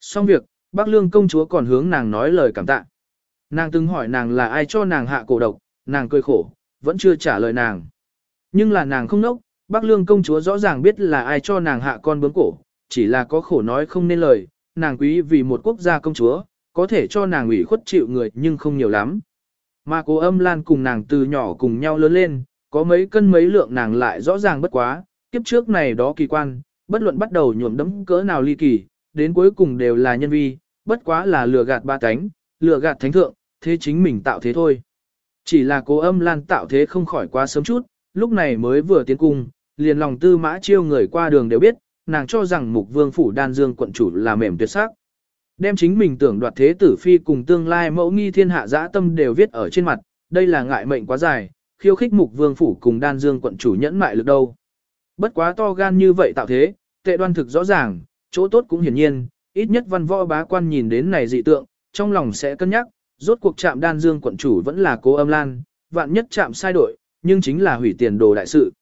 Xong việc, Bắc Lương công chúa còn hướng nàng nói lời cảm tạ. Nàng từng hỏi nàng là ai cho nàng hạ cổ độc, nàng cười khổ, vẫn chưa trả lời nàng. Nhưng là nàng không nốc, Bắc Lương công chúa rõ ràng biết là ai cho nàng hạ con bướm cổ, chỉ là có khổ nói không nên lời, nàng quý vì một quốc gia công chúa, có thể cho nàng ủy khuất chịu người nhưng không nhiều lắm. Mà cô âm lan cùng nàng từ nhỏ cùng nhau lớn lên, có mấy cân mấy lượng nàng lại rõ ràng bất quá, kiếp trước này đó kỳ quan, bất luận bắt đầu nhuộm đấm cỡ nào ly kỳ, đến cuối cùng đều là nhân vi, bất quá là lừa gạt ba cánh, lừa gạt thánh thượng, thế chính mình tạo thế thôi. Chỉ là cố âm lan tạo thế không khỏi quá sớm chút, lúc này mới vừa tiến cung, liền lòng tư mã chiêu người qua đường đều biết, nàng cho rằng mục vương phủ đan dương quận chủ là mềm tuyệt sắc. Đem chính mình tưởng đoạt thế tử phi cùng tương lai mẫu nghi thiên hạ dã tâm đều viết ở trên mặt, đây là ngại mệnh quá dài, khiêu khích mục vương phủ cùng đan dương quận chủ nhẫn mại lực đâu. Bất quá to gan như vậy tạo thế, tệ đoan thực rõ ràng, chỗ tốt cũng hiển nhiên, ít nhất văn võ bá quan nhìn đến này dị tượng, trong lòng sẽ cân nhắc, rốt cuộc chạm đan dương quận chủ vẫn là cố âm lan, vạn nhất chạm sai đội, nhưng chính là hủy tiền đồ đại sự.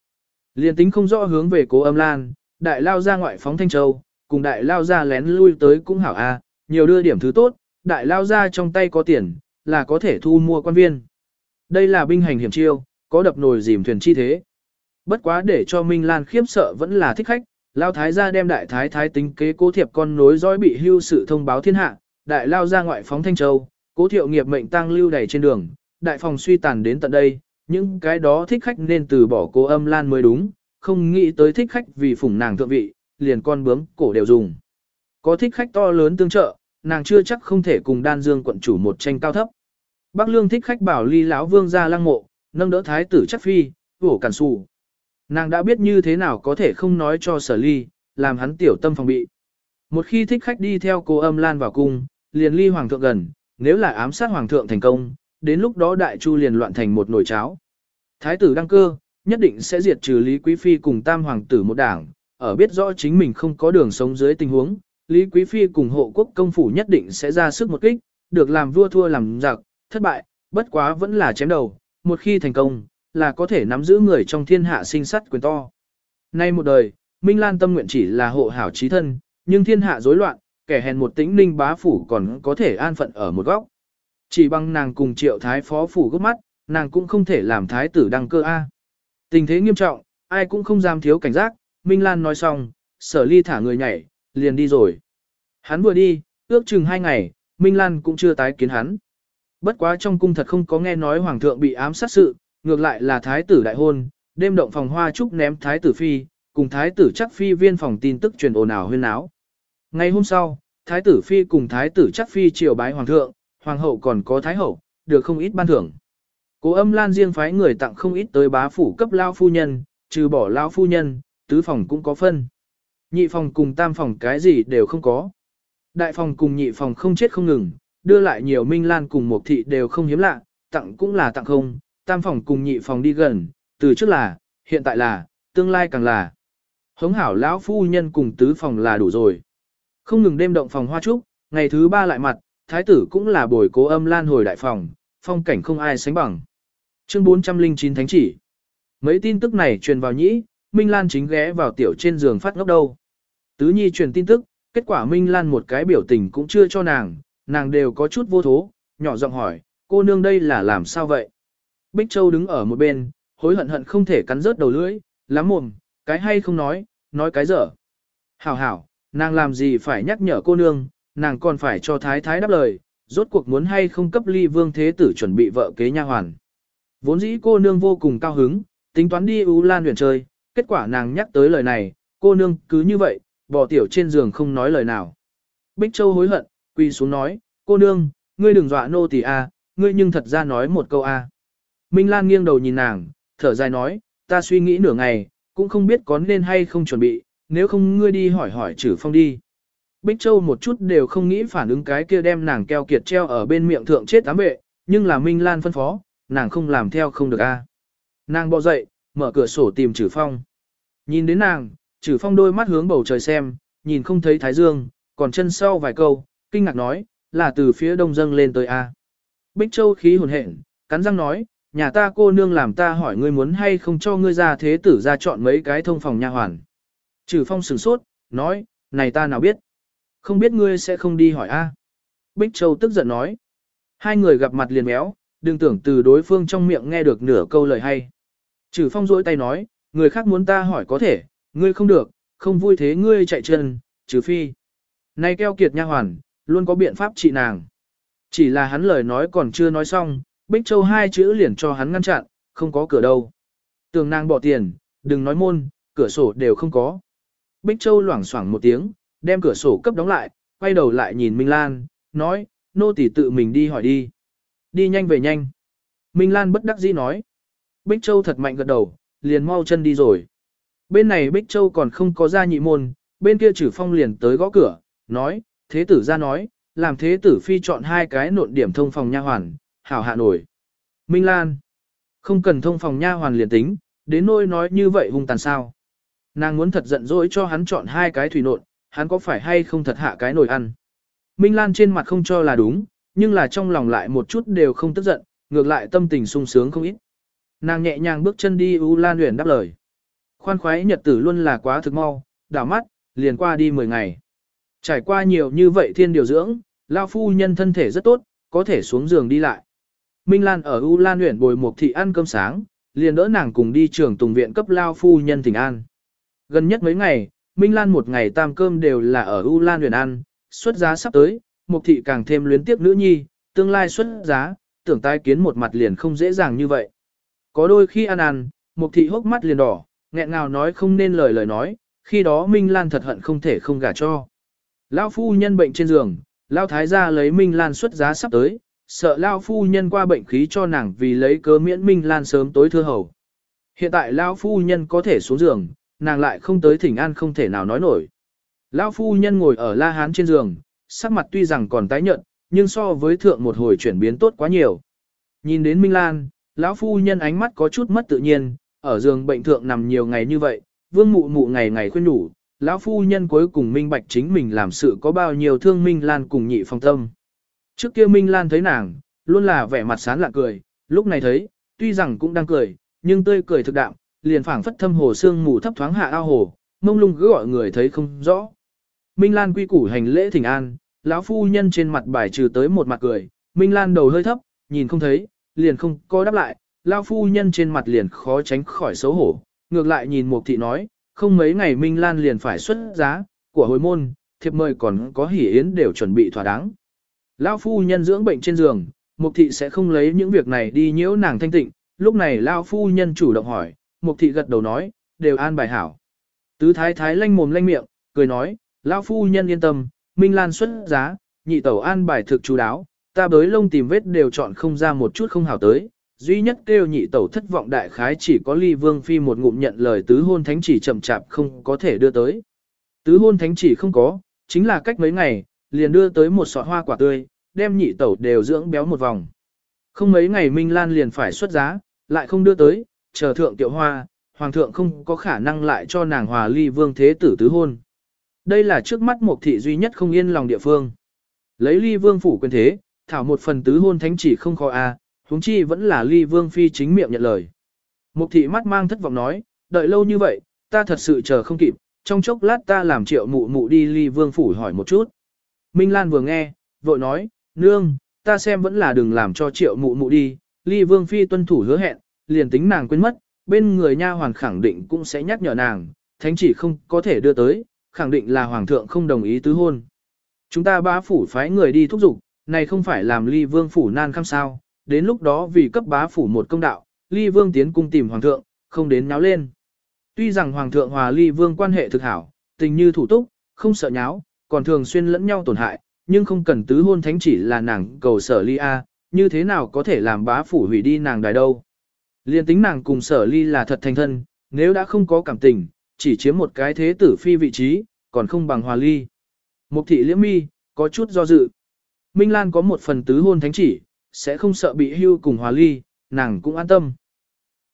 Liên tính không rõ hướng về cố âm lan, đại lao ra ngoại phóng thanh châu, cùng đại lao ra lén lui tới cũng hảo a, nhiều đưa điểm thứ tốt, đại lao ra trong tay có tiền, là có thể thu mua quan viên. Đây là binh hành hiểm chiêu, có đập nồi dìm thuyền chi thế. Bất quá để cho Minh Lan khiếp sợ vẫn là thích khách, lao thái gia đem đại thái thái tính kế cố thiệp con nối dõi bị hưu sự thông báo thiên hạ, đại lao ra ngoại phóng thanh châu, cố thiệu nghiệp mệnh tăng lưu đầy trên đường, đại phòng suy tàn đến tận đây, những cái đó thích khách nên từ bỏ cô âm lan mới đúng, không nghĩ tới thích khách vì phủng nàng thượng vị, liền con bướm cổ đều dùng. Có thích khách to lớn tương trợ, nàng chưa chắc không thể cùng đan dương quận chủ một tranh cao thấp. Bắc lương thích khách bảo ly lão vương ra lăng mộ, nâng đỡ thái tử chắc phi, vổ cản xù. Nàng đã biết như thế nào có thể không nói cho sở ly, làm hắn tiểu tâm phòng bị. Một khi thích khách đi theo cô âm lan vào cung, liền ly hoàng thượng gần, nếu là ám sát hoàng thượng thành công, đến lúc đó đại chu liền loạn thành một nồi cháo. Thái tử đăng cơ, nhất định sẽ diệt trừ Lý Quý Phi cùng tam hoàng tử một đảng, ở biết rõ chính mình không có đường sống dưới tình huống, Lý Quý Phi cùng hộ quốc công phủ nhất định sẽ ra sức một kích, được làm vua thua làm giặc, thất bại, bất quá vẫn là chém đầu, một khi thành công, là có thể nắm giữ người trong thiên hạ sinh sắt quyền to. Nay một đời, Minh Lan tâm nguyện chỉ là hộ hảo trí thân, nhưng thiên hạ rối loạn, kẻ hèn một tĩnh ninh bá phủ còn có thể an phận ở một góc. Chỉ bằng nàng cùng triệu thái phó phủ gấp mắt, nàng cũng không thể làm thái tử đăng cơ A. Tình thế nghiêm trọng, ai cũng không dám thiếu cảnh giác, Minh Lan nói xong, sở ly thả người nhảy, liền đi rồi. Hắn vừa đi, ước chừng hai ngày, Minh Lan cũng chưa tái kiến hắn. Bất quá trong cung thật không có nghe nói hoàng thượng bị ám sát sự, ngược lại là thái tử đại hôn, đêm động phòng hoa trúc ném thái tử phi, cùng thái tử chắc phi viên phòng tin tức truyền ồn ào huyên áo. Ngày hôm sau, thái tử phi cùng thái tử chắc phi triều bái hoàng thượng, hoàng hậu còn có thái hậu, được không ít ban thưởng. Cố âm lan riêng phái người tặng không ít tới bá phủ cấp lao phu nhân, trừ bỏ lao phu nhân, tứ phòng cũng có phân. Nhị phòng cùng tam phòng cái gì đều không có. Đại phòng cùng nhị phòng không chết không ngừng, đưa lại nhiều minh lan cùng một thị đều không hiếm lạ, tặng cũng là tặng không, tam phòng cùng nhị phòng đi gần, từ trước là, hiện tại là, tương lai càng là. Hống hảo lão phu nhân cùng tứ phòng là đủ rồi. Không ngừng đêm động phòng hoa trúc, ngày thứ ba lại mặt, thái tử cũng là bồi cố âm lan hồi đại phòng, phong cảnh không ai sánh bằng. Chương 409 Thánh chỉ. Mấy tin tức này truyền vào nhĩ, Minh Lan chính ghé vào tiểu trên giường phát ngốc đâu. Tứ Nhi truyền tin tức, kết quả Minh Lan một cái biểu tình cũng chưa cho nàng, nàng đều có chút vô thố, nhỏ giọng hỏi, cô nương đây là làm sao vậy? Bích Châu đứng ở một bên, hối hận hận không thể cắn rớt đầu lưỡi, lắm mồm, cái hay không nói, nói cái dở. Hảo hảo, nàng làm gì phải nhắc nhở cô nương, nàng còn phải cho thái thái đáp lời, rốt cuộc muốn hay không cấp ly vương thế tử chuẩn bị vợ kế nha hoàn. Vốn dĩ cô nương vô cùng cao hứng, tính toán đi U Lan huyền chơi, kết quả nàng nhắc tới lời này, cô nương cứ như vậy, bỏ tiểu trên giường không nói lời nào. Bích Châu hối hận, quỳ xuống nói, cô nương, ngươi đừng dọa nô tỳ a, ngươi nhưng thật ra nói một câu a. Minh Lan nghiêng đầu nhìn nàng, thở dài nói, ta suy nghĩ nửa ngày, cũng không biết có nên hay không chuẩn bị, nếu không ngươi đi hỏi hỏi trừ phong đi. Bích Châu một chút đều không nghĩ phản ứng cái kia đem nàng keo kiệt treo ở bên miệng thượng chết tám vệ, nhưng là Minh Lan phân phó, nàng không làm theo không được a. À. Nàng bò dậy, mở cửa sổ tìm trừ phong. Nhìn đến nàng, trừ phong đôi mắt hướng bầu trời xem, nhìn không thấy thái dương, còn chân sau vài câu, kinh ngạc nói, là từ phía đông dâng lên tới a. À. Bích Châu khí hồn hện cắn răng nói, nhà ta cô nương làm ta hỏi ngươi muốn hay không cho ngươi ra thế tử ra chọn mấy cái thông phòng nha hoàn. Trừ phong sửng sốt, nói, Này ta nào biết? Không biết ngươi sẽ không đi hỏi a? Bích Châu tức giận nói. Hai người gặp mặt liền méo, đừng tưởng từ đối phương trong miệng nghe được nửa câu lời hay. Trừ phong rỗi tay nói, người khác muốn ta hỏi có thể, ngươi không được, không vui thế ngươi chạy chân, trừ phi. Này keo kiệt nha hoàn, luôn có biện pháp trị nàng. Chỉ là hắn lời nói còn chưa nói xong, Bích Châu hai chữ liền cho hắn ngăn chặn, không có cửa đâu. Tường nàng bỏ tiền, đừng nói môn, cửa sổ đều không có. Bích Châu loảng xoảng một tiếng, đem cửa sổ cấp đóng lại, quay đầu lại nhìn Minh Lan, nói, nô tỷ tự mình đi hỏi đi. Đi nhanh về nhanh. Minh Lan bất đắc dĩ nói. Bích Châu thật mạnh gật đầu, liền mau chân đi rồi. Bên này Bích Châu còn không có ra nhị môn, bên kia trừ phong liền tới gõ cửa, nói, thế tử ra nói, làm thế tử phi chọn hai cái nộn điểm thông phòng nha hoàn, hảo hạ nổi. Minh Lan, không cần thông phòng nha hoàn liền tính, đến nôi nói như vậy hung tàn sao. Nàng muốn thật giận dỗi cho hắn chọn hai cái thủy nộn, hắn có phải hay không thật hạ cái nồi ăn. Minh Lan trên mặt không cho là đúng, nhưng là trong lòng lại một chút đều không tức giận, ngược lại tâm tình sung sướng không ít. Nàng nhẹ nhàng bước chân đi U Lan Huyền đáp lời. Khoan khoái nhật tử luôn là quá thực mau, đảo mắt, liền qua đi 10 ngày. Trải qua nhiều như vậy thiên điều dưỡng, Lao phu nhân thân thể rất tốt, có thể xuống giường đi lại. Minh Lan ở U Lan huyện bồi một thị ăn cơm sáng, liền đỡ nàng cùng đi trường tùng viện cấp Lao phu nhân thỉnh an. Gần nhất mấy ngày, Minh Lan một ngày tam cơm đều là ở U Lan huyền ăn, xuất giá sắp tới, mục thị càng thêm luyến tiếp nữ nhi, tương lai xuất giá, tưởng tai kiến một mặt liền không dễ dàng như vậy. Có đôi khi ăn ăn, mục thị hốc mắt liền đỏ, nghẹn ngào nói không nên lời lời nói, khi đó Minh Lan thật hận không thể không gả cho. Lão phu nhân bệnh trên giường, Lão thái gia lấy Minh Lan xuất giá sắp tới, sợ Lão phu nhân qua bệnh khí cho nàng vì lấy cớ miễn Minh Lan sớm tối thưa hầu. Hiện tại Lão phu nhân có thể xuống giường, nàng lại không tới thỉnh an không thể nào nói nổi. Lão phu nhân ngồi ở la hán trên giường, sắc mặt tuy rằng còn tái nhợt, nhưng so với thượng một hồi chuyển biến tốt quá nhiều. Nhìn đến Minh Lan, lão phu nhân ánh mắt có chút mất tự nhiên, ở giường bệnh thượng nằm nhiều ngày như vậy, vương mụ mụ ngày ngày khuyên nhủ, lão phu nhân cuối cùng minh bạch chính mình làm sự có bao nhiêu thương Minh Lan cùng nhị phong tâm. Trước kia Minh Lan thấy nàng, luôn là vẻ mặt sán lạ cười, lúc này thấy, tuy rằng cũng đang cười, nhưng tươi cười thực đạm, liền phảng phất thâm hồ xương mù thấp thoáng hạ ao hồ, mông lung cứ gọi người thấy không rõ. Minh Lan quy củ hành lễ thỉnh an, lão phu nhân trên mặt bài trừ tới một mặt cười, Minh Lan đầu hơi thấp, nhìn không thấy, liền không có đáp lại, lão phu nhân trên mặt liền khó tránh khỏi xấu hổ, ngược lại nhìn Mục thị nói, không mấy ngày Minh Lan liền phải xuất giá, của hồi môn, thiệp mời còn có hỉ yến đều chuẩn bị thỏa đáng. Lão phu nhân dưỡng bệnh trên giường, Mục thị sẽ không lấy những việc này đi nhiễu nàng thanh tịnh, lúc này lão phu nhân chủ động hỏi, Mục thị gật đầu nói, đều an bài hảo. Tứ thái thái lanh mồm lanh miệng, cười nói, lão phu nhân yên tâm, Minh Lan xuất giá, nhị tẩu an bài thực chú đáo, ta bới lông tìm vết đều chọn không ra một chút không hảo tới, duy nhất kêu nhị tẩu thất vọng đại khái chỉ có ly vương phi một ngụm nhận lời tứ hôn thánh chỉ chậm chạp không có thể đưa tới. Tứ hôn thánh chỉ không có, chính là cách mấy ngày, liền đưa tới một sọt hoa quả tươi, đem nhị tẩu đều dưỡng béo một vòng. Không mấy ngày Minh Lan liền phải xuất giá, lại không đưa tới, chờ thượng tiểu hoa, hoàng thượng không có khả năng lại cho nàng hòa ly vương thế tử tứ hôn. Đây là trước mắt một thị duy nhất không yên lòng địa phương. Lấy ly vương phủ quyền thế, thảo một phần tứ hôn thánh chỉ không khó a, huống chi vẫn là ly vương phi chính miệng nhận lời. Mục thị mắt mang thất vọng nói, đợi lâu như vậy, ta thật sự chờ không kịp, trong chốc lát ta làm triệu mụ mụ đi ly vương phủ hỏi một chút. Minh Lan vừa nghe, vội nói, nương, ta xem vẫn là đừng làm cho triệu mụ mụ đi, ly vương phi tuân thủ hứa hẹn, liền tính nàng quên mất, bên người nha hoàn khẳng định cũng sẽ nhắc nhở nàng, thánh chỉ không có thể đưa tới, khẳng định là hoàng thượng không đồng ý tứ hôn. Chúng ta bá phủ phái người đi thúc giục, này không phải làm ly vương phủ nan khăm sao, đến lúc đó vì cấp bá phủ một công đạo, ly vương tiến cung tìm hoàng thượng, không đến nháo lên. Tuy rằng hoàng thượng hòa ly vương quan hệ thực hảo, tình như thủ túc, không sợ nháo, còn thường xuyên lẫn nhau tổn hại, nhưng không cần tứ hôn thánh chỉ là nàng cầu sở ly A, như thế nào có thể làm bá phủ hủy đi nàng đài đâu. Liên tính nàng cùng sở ly là thật thành thân, nếu đã không có cảm tình, chỉ chiếm một cái thế tử phi vị trí, còn không bằng hòa ly. Mục thị liễm mi, có chút do dự. Minh Lan có một phần tứ hôn thánh chỉ, sẽ không sợ bị hưu cùng hòa ly, nàng cũng an tâm.